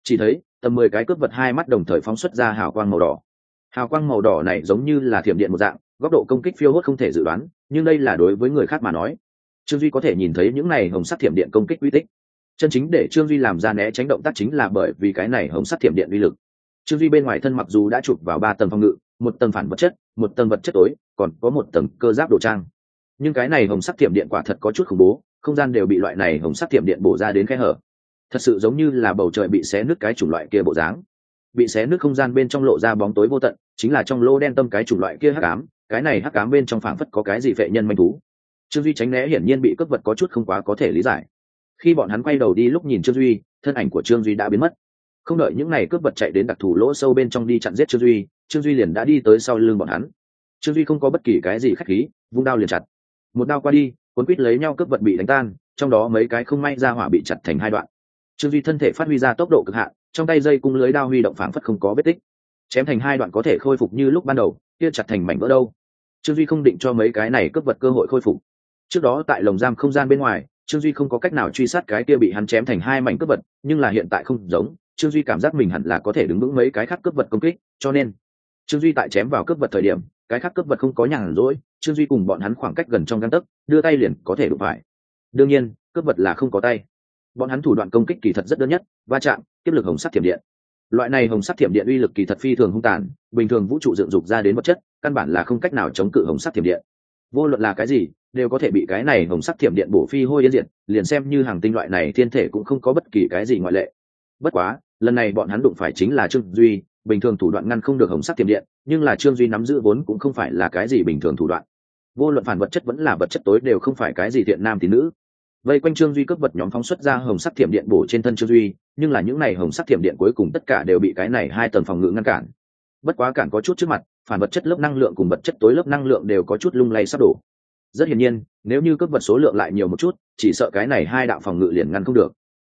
Chỉ thấy, tầm mười cái cướp vật hai mắt đồng thời phóng xuất ra hào quang màu đỏ. Hào quang màu đỏ này giống như là thiểm điện một dạng, góc độ công kích phiêu hốt không thể dự đoán, nhưng đây là đối với người khác mà nói. Trương duy có thể nhìn thấy những này hồng sắc thiểm điện công kích uy tích. Chân chính để trương duy làm ra né tránh động tác chính là bởi vì cái này hồng sắc thiểm điện uy lực. Trương duy bên ngoài thân mặc dù đã chụp vào ba tầng phòng ngự, một tầng phản vật chất một tầng vật chất tối, còn có một tầng cơ giáp đồ trang. Nhưng cái này hồng sắc thiểm điện quả thật có chút khủng bố, không gian đều bị loại này hồng sắc thiểm điện bổ ra đến khe hở. Thật sự giống như là bầu trời bị xé nứt cái chủng loại kia bộ dáng. Bị xé nứt không gian bên trong lộ ra bóng tối vô tận, chính là trong lô đen tâm cái chủng loại kia hắc ám, cái này hắc ám bên trong phảng phất có cái gì vệ nhân manh thú. Trương duy tránh né hiển nhiên bị cướp vật có chút không quá có thể lý giải. Khi bọn hắn quay đầu đi lúc nhìn trương duy, thân ảnh của trương duy đã biến mất. Không đợi những n à y cướp vật chạy đến đặc thù lỗ sâu bên trong đi chặn giết trương duy trương duy liền đã đi tới sau lưng bọn hắn. Trương duy không có bất kỳ cái gì k h á c h khí, vung đao liền chặt. Một đao qua đi, cuốn quýt lấy nhau cướp vật bị đánh tan, trong đó mấy cái không may ra hỏa bị chặt thành hai đoạn. Trương duy thân thể phát huy ra tốc độ cực hạn, trong tay dây cung lưới đao huy động phảng phất không có vết tích. Chém thành hai đoạn có thể khôi phục như lúc ban đầu, kia chặt thành mảnh vỡ đâu? Trương duy không định cho mấy cái này cướp vật cơ hội khôi phục. Trước đó tại lồng giam không gian bên ngoài, trương duy không có cách nào truy sát cái kia bị hắn chém thành hai mảnh cướp vật, nhưng là hiện tại không giống, trương duy cảm giác mình hẳn là có thể đứng vững mấy cái khác cướp vật công kích, cho nên trương duy tại chém vào cướp vật thời điểm, cái khác cướp vật không có nhàn rỗi, trương duy cùng bọn hắn khoảng cách gần trong găng tấc, đưa tay liền có thể đụng phải. Đương nhiên, cướp vật là không có tay. Bọn hắn thủ đoạn công kích kỳ thật rất đơn nhất, va chạm tiếp lực hồng sắt thiểm điện. Loại này hồng sắt thiểm điện uy lực kỳ thật phi thường hung tàn, bình thường vũ trụ dựng dục ra đến vật chất, căn bản là không cách nào chống cự hồng sắt thiểm điện. Vô luận là cái gì, đều có thể bị cái này hồng sắt thiểm điện bổ phi hôi yên diệt, liền xem như hàng tinh loại này thiên thể cũng không có bất kỳ cái gì ngoại lệ. Bất quá, lần này bọn hắn đụng phải chính là trương duy bình thường thủ đoạn ngăn không được hồng sắc tiềm điện, nhưng là trương duy nắm giữ vốn cũng không phải là cái gì bình thường thủ đoạn. Vô luận phản vật chất vẫn là vật chất tối đều không phải cái gì thiện nam thì nữ. Vây quanh trương duy cướp vật nhóm phóng xuất ra hồng sắc thiểm điện bổ trên thân trương duy, nhưng là những này hồng sắc thiểm điện cuối cùng tất cả đều bị cái này hai tầng phòng ngự ngăn cản. Bất quá cản có chút trước mặt, phản vật chất lớp năng lượng cùng vật chất tối lớp năng lượng đều có chút lung lay sắp đổ. Rất hiển nhiên, nếu như cướp vật số lượng lại nhiều một chút, chỉ sợ cái này hai đạo phòng ngự liền ngăn không được.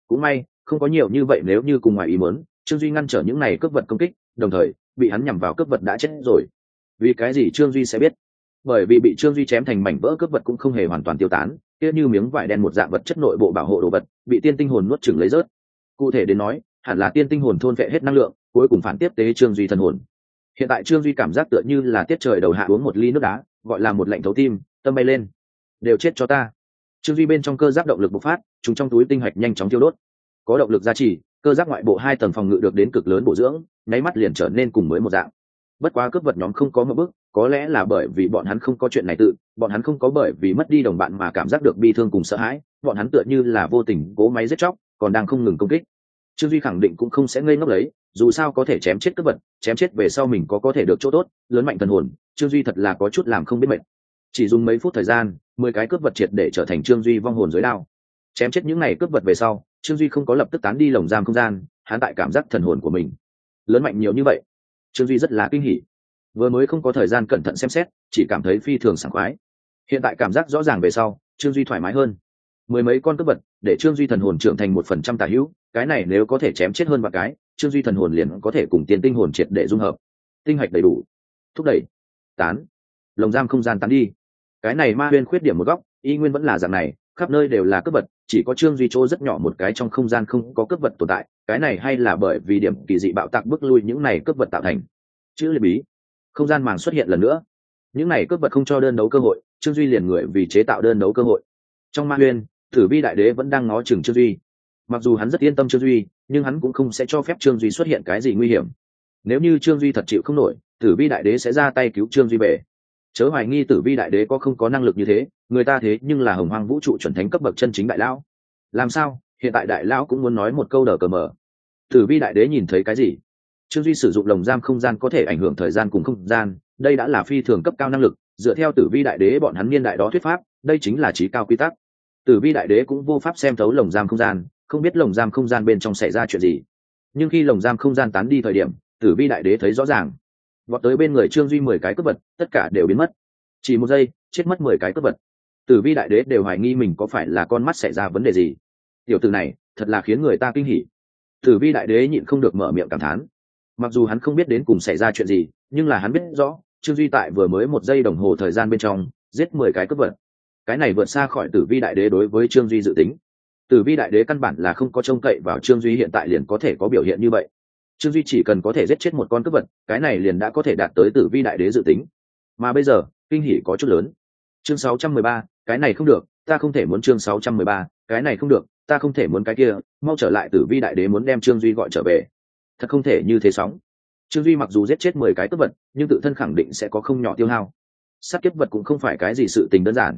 Cũng may, không có nhiều như vậy nếu như cùng ngoài ý muốn trương duy ngăn trở những này cướp vật công kích, đồng thời, bị hắn nhằm vào cướp vật đã chết rồi. Vì cái gì trương duy sẽ biết? Bởi vì bị trương duy chém thành mảnh vỡ cướp vật cũng không hề hoàn toàn tiêu tán, kia như miếng vải đen một dạng vật chất nội bộ bảo hộ đồ vật, bị tiên tinh hồn nuốt chửng lấy rớt. Cụ thể đến nói, hẳn là tiên tinh hồn thôn vệ hết năng lượng, cuối cùng phản tiếp tế trương duy thần hồn. Hiện tại trương duy cảm giác tựa như là tiết trời đầu hạ uống một ly nước đá, gọi là một lạnh thấu tim, tâm bay lên. Đều chết cho ta. Trương duy bên trong cơ giáp động lực bộc phát, chúng trong túi tinh hạch nhanh chóng tiêu đốt. Có động lực gia trì cơ giác ngoại bộ hai tầng phòng ngự được đến cực lớn bổ dưỡng, nháy mắt liền trở nên cùng mới một dạng. Bất quá cướp vật nhóm không có một bước có lẽ là bởi vì bọn hắn không có chuyện này tự, bọn hắn không có bởi vì mất đi đồng bạn mà cảm giác được bi thương cùng sợ hãi, bọn hắn tựa như là vô tình cố máy giết chóc, còn đang không ngừng công kích. Trương duy khẳng định cũng không sẽ ngây ngốc lấy, dù sao có thể chém chết cướp vật, chém chết về sau mình có có thể được chỗ tốt, lớn mạnh thần hồn, trương duy thật là có chút làm không biết mệt. Chỉ dùng mấy phút thời gian, mười cái cướp vật triệt để trở thành trương duy vong hồn dưới đao. Chém chết những n à y cướp vật về sau trương duy không có lập tức tán đi lồng giam không gian, hắn tại cảm giác thần hồn của mình lớn mạnh nhiều như vậy. Trương duy rất là kinh hỉ. Vừa mới không có thời gian cẩn thận xem xét, chỉ cảm thấy phi thường sảng khoái. Hiện tại cảm giác rõ ràng về sau, trương duy thoải mái hơn. Mười mấy con cướp vật, để trương duy thần hồn trưởng thành một phần trăm tả hữu, cái này nếu có thể chém chết hơn và cái, trương duy thần hồn liền có thể cùng tiền tinh hồn triệt để dung hợp. Tinh hạch đầy đủ. Thúc đẩy. Tán. Lồng giam không gian tán đi. Cái này ma huyên khuyết điểm một góc, y nguyên vẫn là dạng này khắp nơi đều là cướp vật chỉ có trương duy chỗ rất nhỏ một cái trong không gian không có cướp vật tồn tại cái này hay là bởi vì điểm kỳ dị bạo tạc bước lui những này cướp vật tạo thành. Chữ liệt bí. Không gian màng xuất hiện lần nữa. Những này cướp vật không cho đơn đấu cơ hội trương duy liền người vì chế tạo đơn đấu cơ hội. Trong ma nguyên, tử vi đại đế vẫn đang ngó chừng trương duy. Mặc dù hắn rất yên tâm trương duy nhưng hắn cũng không sẽ cho phép trương duy xuất hiện cái gì nguy hiểm. Nếu như trương duy thật chịu không nổi tử vi đại đế sẽ ra tay cứu trương duy về chớ hoài nghi tử vi đại đế có không có năng lực như thế, người ta thế nhưng là hồng hoang vũ trụ chuẩn thánh cấp bậc chân chính đại lão. Làm sao? Hiện tại đại lão cũng muốn nói một câu đờ cờ mờ. Tử vi đại đế nhìn thấy cái gì? Trương duy sử dụng lồng giam không gian có thể ảnh hưởng thời gian cùng không gian, đây đã là phi thường cấp cao năng lực, dựa theo tử vi đại đế bọn hắn niên đại đó thuyết pháp, đây chính là trí cao quy tắc. Tử vi đại đế cũng vô pháp xem thấu lồng giam không gian, không biết lồng giam không gian bên trong xảy ra chuyện gì. Nhưng khi lồng giam không gian tán đi thời điểm, tử vi đại đế thấy rõ ràng vọt tới bên người trương duy mười cái cướp vật, tất cả đều biến mất. Chỉ một giây, chết mất mười cái cướp vật. Tử vi đại đế đều hoài nghi mình có phải là con mắt xảy ra vấn đề gì. Tiểu tử này, thật là khiến người ta kinh hỉ. Tử vi đại đế nhịn không được mở miệng cảm thán. Mặc dù hắn không biết đến cùng xảy ra chuyện gì, nhưng là hắn biết rõ, trương duy tại vừa mới một giây đồng hồ thời gian bên trong, giết mười cái cướp vật. Cái này vượt xa khỏi tử vi đại đế đối với trương duy dự tính. Tử vi đại đế căn bản là không có trông cậy vào trương duy hiện tại liền có thể có biểu hiện như vậy trương duy chỉ cần có thể giết chết một con cướp vật cái này liền đã có thể đạt tới tử vi đại đế dự tính. Mà bây giờ kinh hỉ có chút lớn. Chương 613, cái này không được ta không thể muốn chương 613, cái này không được ta không thể muốn cái kia mau trở lại tử vi đại đế muốn đem trương duy gọi trở về. Thật không thể như thế sóng. Trương duy mặc dù giết chết mười cái cướp vật nhưng tự thân khẳng định sẽ có không nhỏ tiêu hao. Sát kiếp vật cũng không phải cái gì sự tình đơn giản.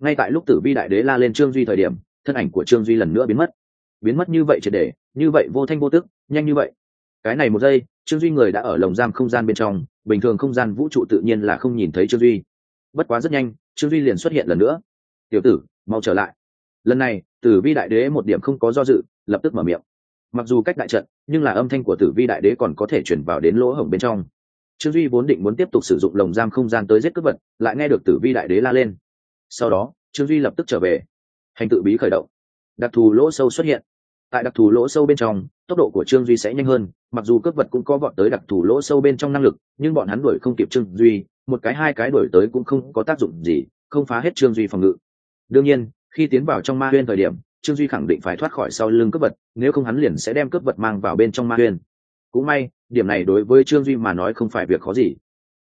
Ngay tại lúc tử vi đại đế la lên trương duy thời điểm thân ảnh của trương duy lần nữa biến mất. Biến mất như vậy triệt để như vậy vô thanh vô tức nhanh như vậy cái này một giây, trương duy người đã ở lồng giam không gian bên trong, bình thường không gian vũ trụ tự nhiên là không nhìn thấy trương duy. Bất quá rất nhanh, trương duy liền xuất hiện lần nữa. Tiểu tử, mau trở lại. Lần này, tử vi đại đế một điểm không có do dự, lập tức mở miệng. Mặc dù cách đại trận, nhưng là âm thanh của tử vi đại đế còn có thể chuyển vào đến lỗ hổng bên trong. Trương duy vốn định muốn tiếp tục sử dụng lồng giam không gian tới giết cướp vật, lại nghe được tử vi đại đế la lên. Sau đó, trương duy lập tức trở về. Hành tự bí khởi động. Đặc thù lỗ sâu xuất hiện tại đặc thù lỗ sâu bên trong, tốc độ của trương duy sẽ nhanh hơn, mặc dù cướp vật cũng có bọn tới đặc thù lỗ sâu bên trong năng lực, nhưng bọn hắn đuổi không kịp trương duy, một cái hai cái đuổi tới cũng không có tác dụng gì, không phá hết trương duy phòng ngự. Đương nhiên, khi tiến vào trong ma huyên thời điểm, trương duy khẳng định phải thoát khỏi sau lưng cướp vật, nếu không hắn liền sẽ đem cướp vật mang vào bên trong ma huyên. Cũng may, điểm này đối với trương duy mà nói không phải việc khó gì.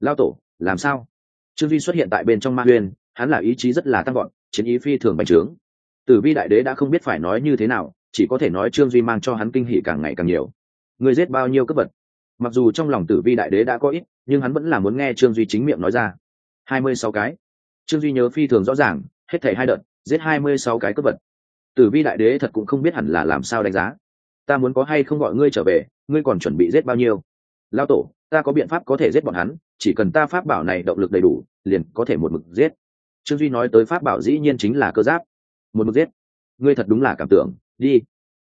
Lao tổ, làm sao? Trương duy xuất hiện tại bên trong ma huyên, hắn là ý chí rất là tăng gọn chiến ý phi thường bành trướng. Tử vi đại đế đã không biết phải nói như thế nào chỉ có thể nói trương duy mang cho hắn kinh hỉ càng ngày càng nhiều. Người giết bao nhiêu cấp vật? Mặc dù trong lòng tử vi đại đế đã có ít, nhưng hắn vẫn là muốn nghe trương duy chính miệng nói ra. Hai mươi sáu cái. Trương duy nhớ phi thường rõ ràng, hết thảy hai đợt, giết hai mươi sáu cái cấp vật. Tử vi đại đế thật cũng không biết hẳn là làm sao đánh giá. Ta muốn có hay không gọi ngươi trở về, ngươi còn chuẩn bị giết bao nhiêu? Lao tổ, ta có biện pháp có thể giết bọn hắn, chỉ cần ta pháp bảo này động lực đầy đủ, liền có thể một mực giết. Trương duy nói tới pháp bảo dĩ nhiên chính là cơ giáp. Một mực giết. Ngươi thật đúng là cảm tưởng đi.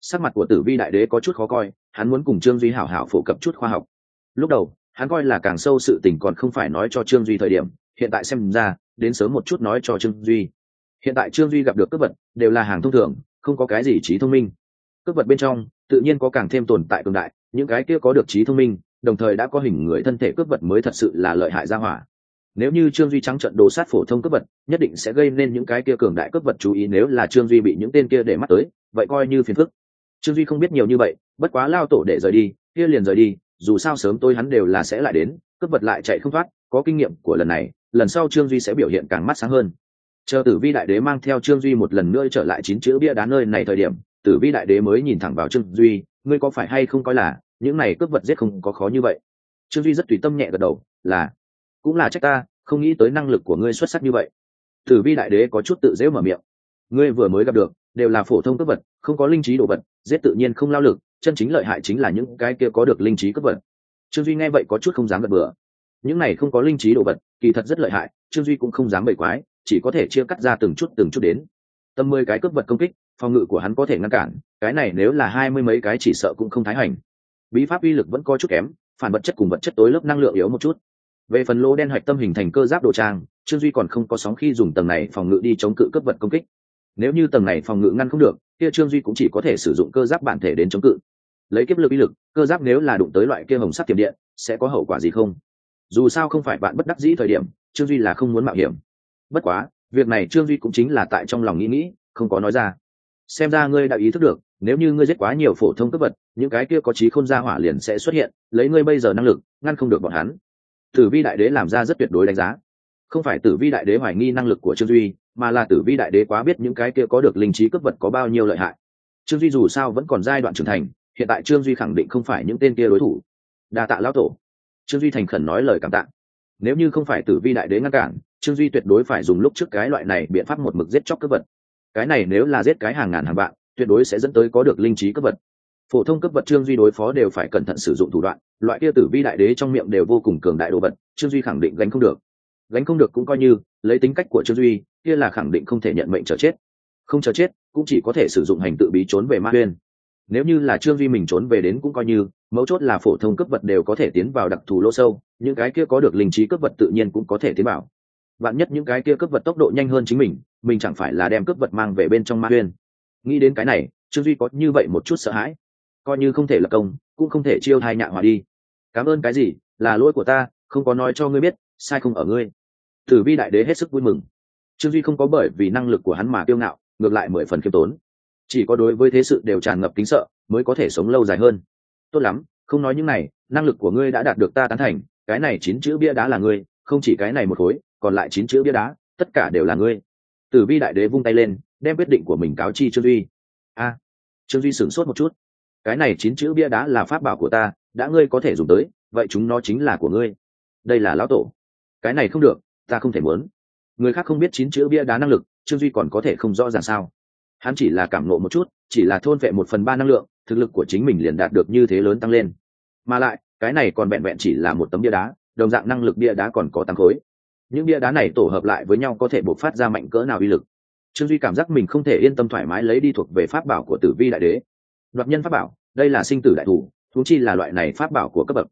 Sắc mặt của tử vi đại đế có chút khó coi, hắn muốn cùng trương duy hảo hảo phổ cập chút khoa học. Lúc đầu, hắn coi là càng sâu sự tình còn không phải nói cho trương duy thời điểm, hiện tại xem ra, đến sớm một chút nói cho trương duy. Hiện tại trương duy gặp được cướp vật, đều là hàng thông thường, không có cái gì trí thông minh. Cướp vật bên trong, tự nhiên có càng thêm tồn tại cường đại, những cái kia có được trí thông minh, đồng thời đã có hình người thân thể cướp vật mới thật sự là lợi hại ra hỏa. Nếu như trương duy trắng trận đồ sát phổ thông cướp vật, nhất định sẽ gây nên những cái kia cường đại cướp vật chú ý nếu là trương duy bị những tên kia để mắt tới vậy coi như phiền phức. Trương duy không biết nhiều như vậy, bất quá lao tổ để rời đi, kia liền rời đi, dù sao sớm tôi hắn đều là sẽ lại đến, cướp vật lại chạy không thoát, có kinh nghiệm của lần này, lần sau trương duy sẽ biểu hiện càng mắt sáng hơn. Chờ tử vi đại đế mang theo trương duy một lần nữa trở lại chín chữ bia đá nơi này thời điểm, tử vi đại đế mới nhìn thẳng vào trương duy, ngươi có phải hay không coi là, những này cướp vật giết không có khó như vậy? Trương duy rất tùy tâm nhẹ gật đầu, là, cũng là trách ta, không nghĩ tới năng lực của ngươi xuất sắc như vậy. Tử vi đại đế có chút tự dễ mở miệng. Ngươi vừa mới gặp được đều là phổ thông cướp vật, không có linh trí đồ vật, giết tự nhiên không lao lực, chân chính lợi hại chính là những cái kia có được linh trí cướp vật. Trương duy nghe vậy có chút không dám gật bừa. Những này không có linh trí đồ vật, kỳ thật rất lợi hại, trương duy cũng không dám bậy quái, chỉ có thể chia cắt ra từng chút từng chút đến. Tầm mười cái cướp vật công kích, phòng ngự của hắn có thể ngăn cản, cái này nếu là hai mươi mấy cái chỉ sợ cũng không thái hành. Bí pháp uy lực vẫn có chút kém, phản vật chất cùng vật chất tối lớp năng lượng yếu một chút. Về phần lỗ đen hoạch tâm hình thành cơ giáp đồ trang, trương duy còn không có sóng khi dùng tầng này phòng ngự đi chống cự cướp vật công kích nếu như tầng này phòng ngự ngăn không được, kia trương duy cũng chỉ có thể sử dụng cơ giáp bản thể đến chống cự. Lấy kiếp lực ý lực, cơ giáp nếu là đụng tới loại kia hồng sắt tiềm điện, sẽ có hậu quả gì không? Dù sao không phải bạn bất đắc dĩ thời điểm, trương duy là không muốn mạo hiểm. Bất quá, việc này trương duy cũng chính là tại trong lòng nghĩ nghĩ, không có nói ra. Xem ra ngươi đã ý thức được, nếu như ngươi giết quá nhiều phổ thông cấp vật, những cái kia có trí khôn ra hỏa liền sẽ xuất hiện, lấy ngươi bây giờ năng lực, ngăn không được bọn hắn. Tử vi đại đế làm ra rất tuyệt đối đánh giá. Không phải tử vi đại đế hoài nghi năng lực của trương duy mà là tử vi đại đế quá biết những cái kia có được linh trí cấp vật có bao nhiêu lợi hại. Trương duy dù sao vẫn còn giai đoạn trưởng thành, hiện tại trương duy khẳng định không phải những tên kia đối thủ. Đa tạ lão tổ. Trương duy thành khẩn nói lời cảm tạ. Nếu như không phải tử vi đại đế ngăn cản, trương duy tuyệt đối phải dùng lúc trước cái loại này biện pháp một mực giết chóc cướp vật. Cái này nếu là giết cái hàng ngàn hàng vạn, tuyệt đối sẽ dẫn tới có được linh trí cướp vật. Phổ thông cấp vật trương duy đối phó đều phải cẩn thận sử dụng thủ đoạn, loại kia tử vi đại đế trong miệng đều vô cùng cường đại đồ vật, trương duy khẳng định gánh không được gánh không được cũng coi như, lấy tính cách của trương duy, kia là khẳng định không thể nhận mệnh chờ chết. Không chờ chết, cũng chỉ có thể sử dụng hành tự bí trốn về ma uyên. Nếu như là trương duy mình trốn về đến cũng coi như, mấu chốt là phổ thông cấp vật đều có thể tiến vào đặc thù lỗ sâu, những cái kia có được linh trí cấp vật tự nhiên cũng có thể tiến vào. Bạn nhất những cái kia cấp vật tốc độ nhanh hơn chính mình mình chẳng phải là đem cấp vật mang về bên trong ma uyên. Nghĩ đến cái này, trương duy có như vậy một chút sợ hãi. Coi như không thể lập công, cũng không thể chiêu thai nhạ hòa đi. Cảm ơn cái gì? Là lỗi của ta, không có nói cho ngươi biết, sai không ở ngươi tử vi đại đế hết sức vui mừng. Trương duy không có bởi vì năng lực của hắn mà kiêu ngạo, ngược lại mười phần khiêm tốn. Chỉ có đối với thế sự đều tràn ngập kính sợ, mới có thể sống lâu dài hơn. Tốt lắm, không nói những này, năng lực của ngươi đã đạt được ta tán thành, cái này chín chữ bia đá là ngươi, không chỉ cái này một khối, còn lại chín chữ bia đá, tất cả đều là ngươi. Tử vi đại đế vung tay lên, đem quyết định của mình cáo chi trương duy. A, trương duy sửng sốt một chút. Cái này chín chữ bia đá là pháp bảo của ta, đã ngươi có thể dùng tới, vậy chúng nó chính là của ngươi. Đây là lão tổ. Cái này không được ta không thể muốn. Người khác không biết chín chữ bia đá năng lực, trương duy còn có thể không rõ ràng sao. Hắn chỉ là cảm nộ một chút, chỉ là thôn vệ một phần ba năng lượng, thực lực của chính mình liền đạt được như thế lớn tăng lên. Mà lại, cái này còn vẹn vẹn chỉ là một tấm bia đá, đồng dạng năng lực bia đá còn có tăng khối. Những bia đá này tổ hợp lại với nhau có thể bộc phát ra mạnh cỡ nào uy lực. Trương duy cảm giác mình không thể yên tâm thoải mái lấy đi thuộc về pháp bảo của tử vi đại đế. Đoạt nhân pháp bảo, đây là sinh tử đại thủ thú chi là loại này pháp bảo của cấp bậc.